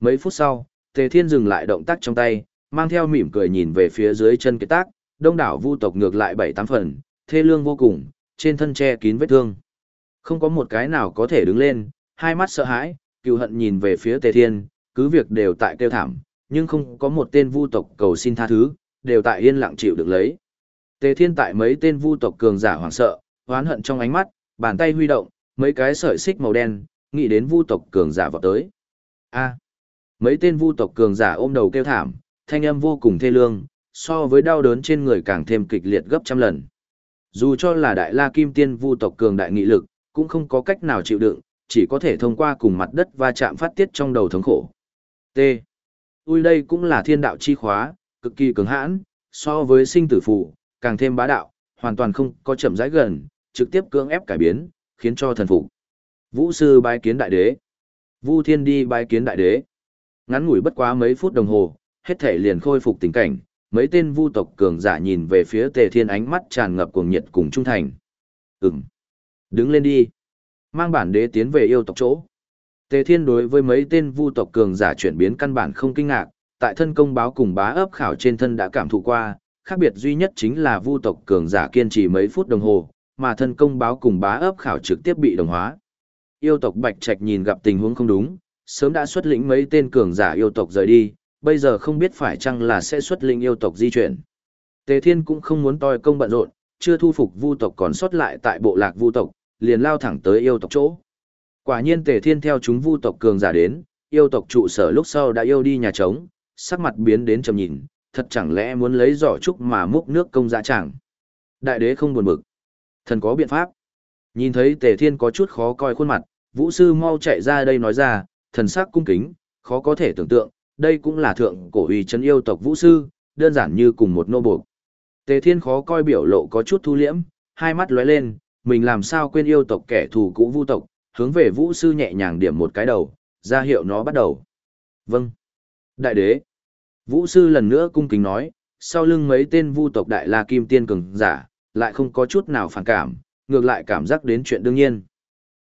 Speaker 1: Mấy phút sau, Tề Thiên dừng lại động tác trong tay, mang theo mỉm cười nhìn về phía dưới chân cái tác, đông đảo vu tộc ngược lại bảy tám phần, thê lương vô cùng, trên thân che kín vết thương. Không có một cái nào có thể đứng lên, hai mắt sợ hãi, cựu hận nhìn về phía Tề Thiên, cứ việc đều tại kêu thảm, nhưng không có một tên vu tộc cầu xin tha thứ, đều tại yên lặng chịu được lấy. Tề Thiên tại mấy tên vu tộc cường giả hoảng sợ, oán hận trong ánh mắt, bàn tay huy động, mấy cái sợi xích màu đen, nghĩ đến vu tộc cường giả vào tới. A. mấy tên vu tộc cường giả ôm đầu kêu thảm, thanh âm vô cùng thê lương, so với đau đớn trên người càng thêm kịch liệt gấp trăm lần. Dù cho là đại la kim tiên vu tộc cường đại nghị lực, cũng không có cách nào chịu đựng, chỉ có thể thông qua cùng mặt đất va chạm phát tiết trong đầu thống khổ. T. Ui đây cũng là thiên đạo chi khóa, cực kỳ cứng hãn, so với sinh tử phù càng thêm bá đạo, hoàn toàn không có chậm rãi gần, trực tiếp cưỡng ép cải biến, khiến cho thần phục. Vũ sư bái kiến đại đế. Vu Thiên đi bái kiến đại đế. Ngắn ngủi bất quá mấy phút đồng hồ, hết thể liền khôi phục tình cảnh, mấy tên vu tộc cường giả nhìn về phía Tề Thiên ánh mắt tràn ngập cuồng nhiệt cùng trung thành. Ừm. Đứng lên đi. Mang bản đế tiến về yêu tộc chỗ. Tề Thiên đối với mấy tên vu tộc cường giả chuyển biến căn bản không kinh ngạc, tại thân công báo cùng bá ấp khảo trên thân đã cảm thụ qua, khác biệt duy nhất chính là vu tộc cường giả kiên trì mấy phút đồng hồ, mà thân công báo cùng bá ấp khảo trực tiếp bị đồng hóa. Yêu tộc Bạch Trạch nhìn gặp tình huống không đúng, sớm đã xuất lĩnh mấy tên cường giả yêu tộc rời đi, bây giờ không biết phải chăng là sẽ xuất linh yêu tộc di chuyển. Tề Thiên cũng không muốn toi công bận rộn, chưa thu phục vu tộc còn sót lại tại bộ lạc vu tộc, liền lao thẳng tới yêu tộc chỗ. Quả nhiên Tề Thiên theo chúng vu tộc cường giả đến, yêu tộc trụ sở lúc sau đã yêu đi nhà trống, sắc mặt biến đến trầm nhìn, thật chẳng lẽ muốn lấy giỏ trúc mà múc nước công dạ chẳng. Đại đế không buồn bực. Thần có biện pháp. Nhìn thấy Tề Thiên có chút khó coi khuôn mặt, Vũ sư mau chạy ra đây nói ra, thần sắc cung kính, khó có thể tưởng tượng, đây cũng là thượng cổ uy chấn yêu tộc Vũ sư, đơn giản như cùng một nô buộc. Tề Thiên khó coi biểu lộ có chút thu liễm, hai mắt lóe lên, mình làm sao quên yêu tộc kẻ thù cũ Vu tộc, hướng về Vũ sư nhẹ nhàng điểm một cái đầu, ra hiệu nó bắt đầu. Vâng. Đại đế. Vũ sư lần nữa cung kính nói, sau lưng mấy tên Vu tộc đại la kim tiên cường giả, lại không có chút nào phản cảm, ngược lại cảm giác đến chuyện đương nhiên.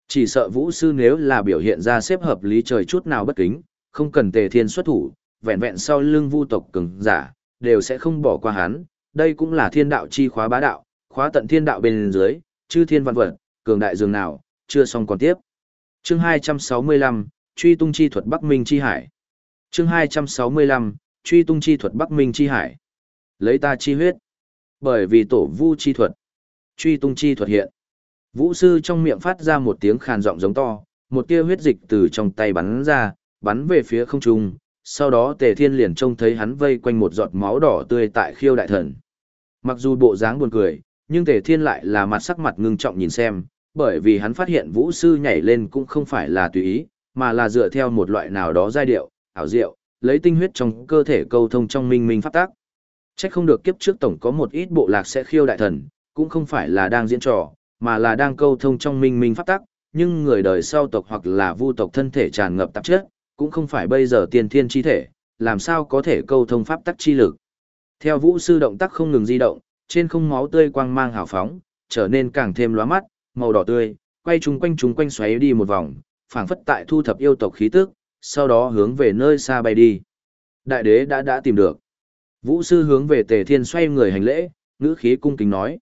Speaker 1: Chỉ sợ vũ sư nếu là biểu hiện ra xếp hợp lý trời chút nào bất kính, không cần tề thiên xuất thủ, vẹn vẹn sau lưng vu tộc cường giả, đều sẽ không bỏ qua hắn, đây cũng là thiên đạo chi khóa bá đạo, khóa tận thiên đạo bên dưới, chư thiên văn vật, cường đại dường nào, chưa xong còn tiếp. Chương 265, truy tung chi thuật Bắc Minh chi hải. Chương 265, truy tung chi thuật Bắc Minh chi hải. Lấy ta chi huyết. Bởi vì tổ vu chi thuật, truy tung chi thuật hiện. Vũ sư trong miệng phát ra một tiếng khàn giọng giống to, một tia huyết dịch từ trong tay bắn ra, bắn về phía không trung, sau đó tề thiên liền trông thấy hắn vây quanh một giọt máu đỏ tươi tại khiêu đại thần. Mặc dù bộ dáng buồn cười, nhưng tề thiên lại là mặt sắc mặt ngưng trọng nhìn xem, bởi vì hắn phát hiện vũ sư nhảy lên cũng không phải là tùy ý, mà là dựa theo một loại nào đó giai điệu, ảo diệu, lấy tinh huyết trong cơ thể câu thông trong minh minh pháp tác. Chắc không được kiếp trước tổng có một ít bộ lạc sẽ khiêu đại thần, cũng không phải là đang diễn trò, mà là đang câu thông trong minh minh pháp tác. nhưng người đời sau tộc hoặc là vu tộc thân thể tràn ngập tạp chất, cũng không phải bây giờ tiên thiên chi thể, làm sao có thể câu thông pháp tắc chi lực. Theo vũ sư động tác không ngừng di động, trên không máu tươi quang mang hào phóng, trở nên càng thêm lóa mắt, màu đỏ tươi, quay chúng quanh chúng quanh xoáy đi một vòng, phảng phất tại thu thập yêu tộc khí tức, sau đó hướng về nơi xa bay đi. Đại đế đã đã tìm được. Vũ sư hướng về Tề Thiên xoay người hành lễ, ngữ khí cung kính nói.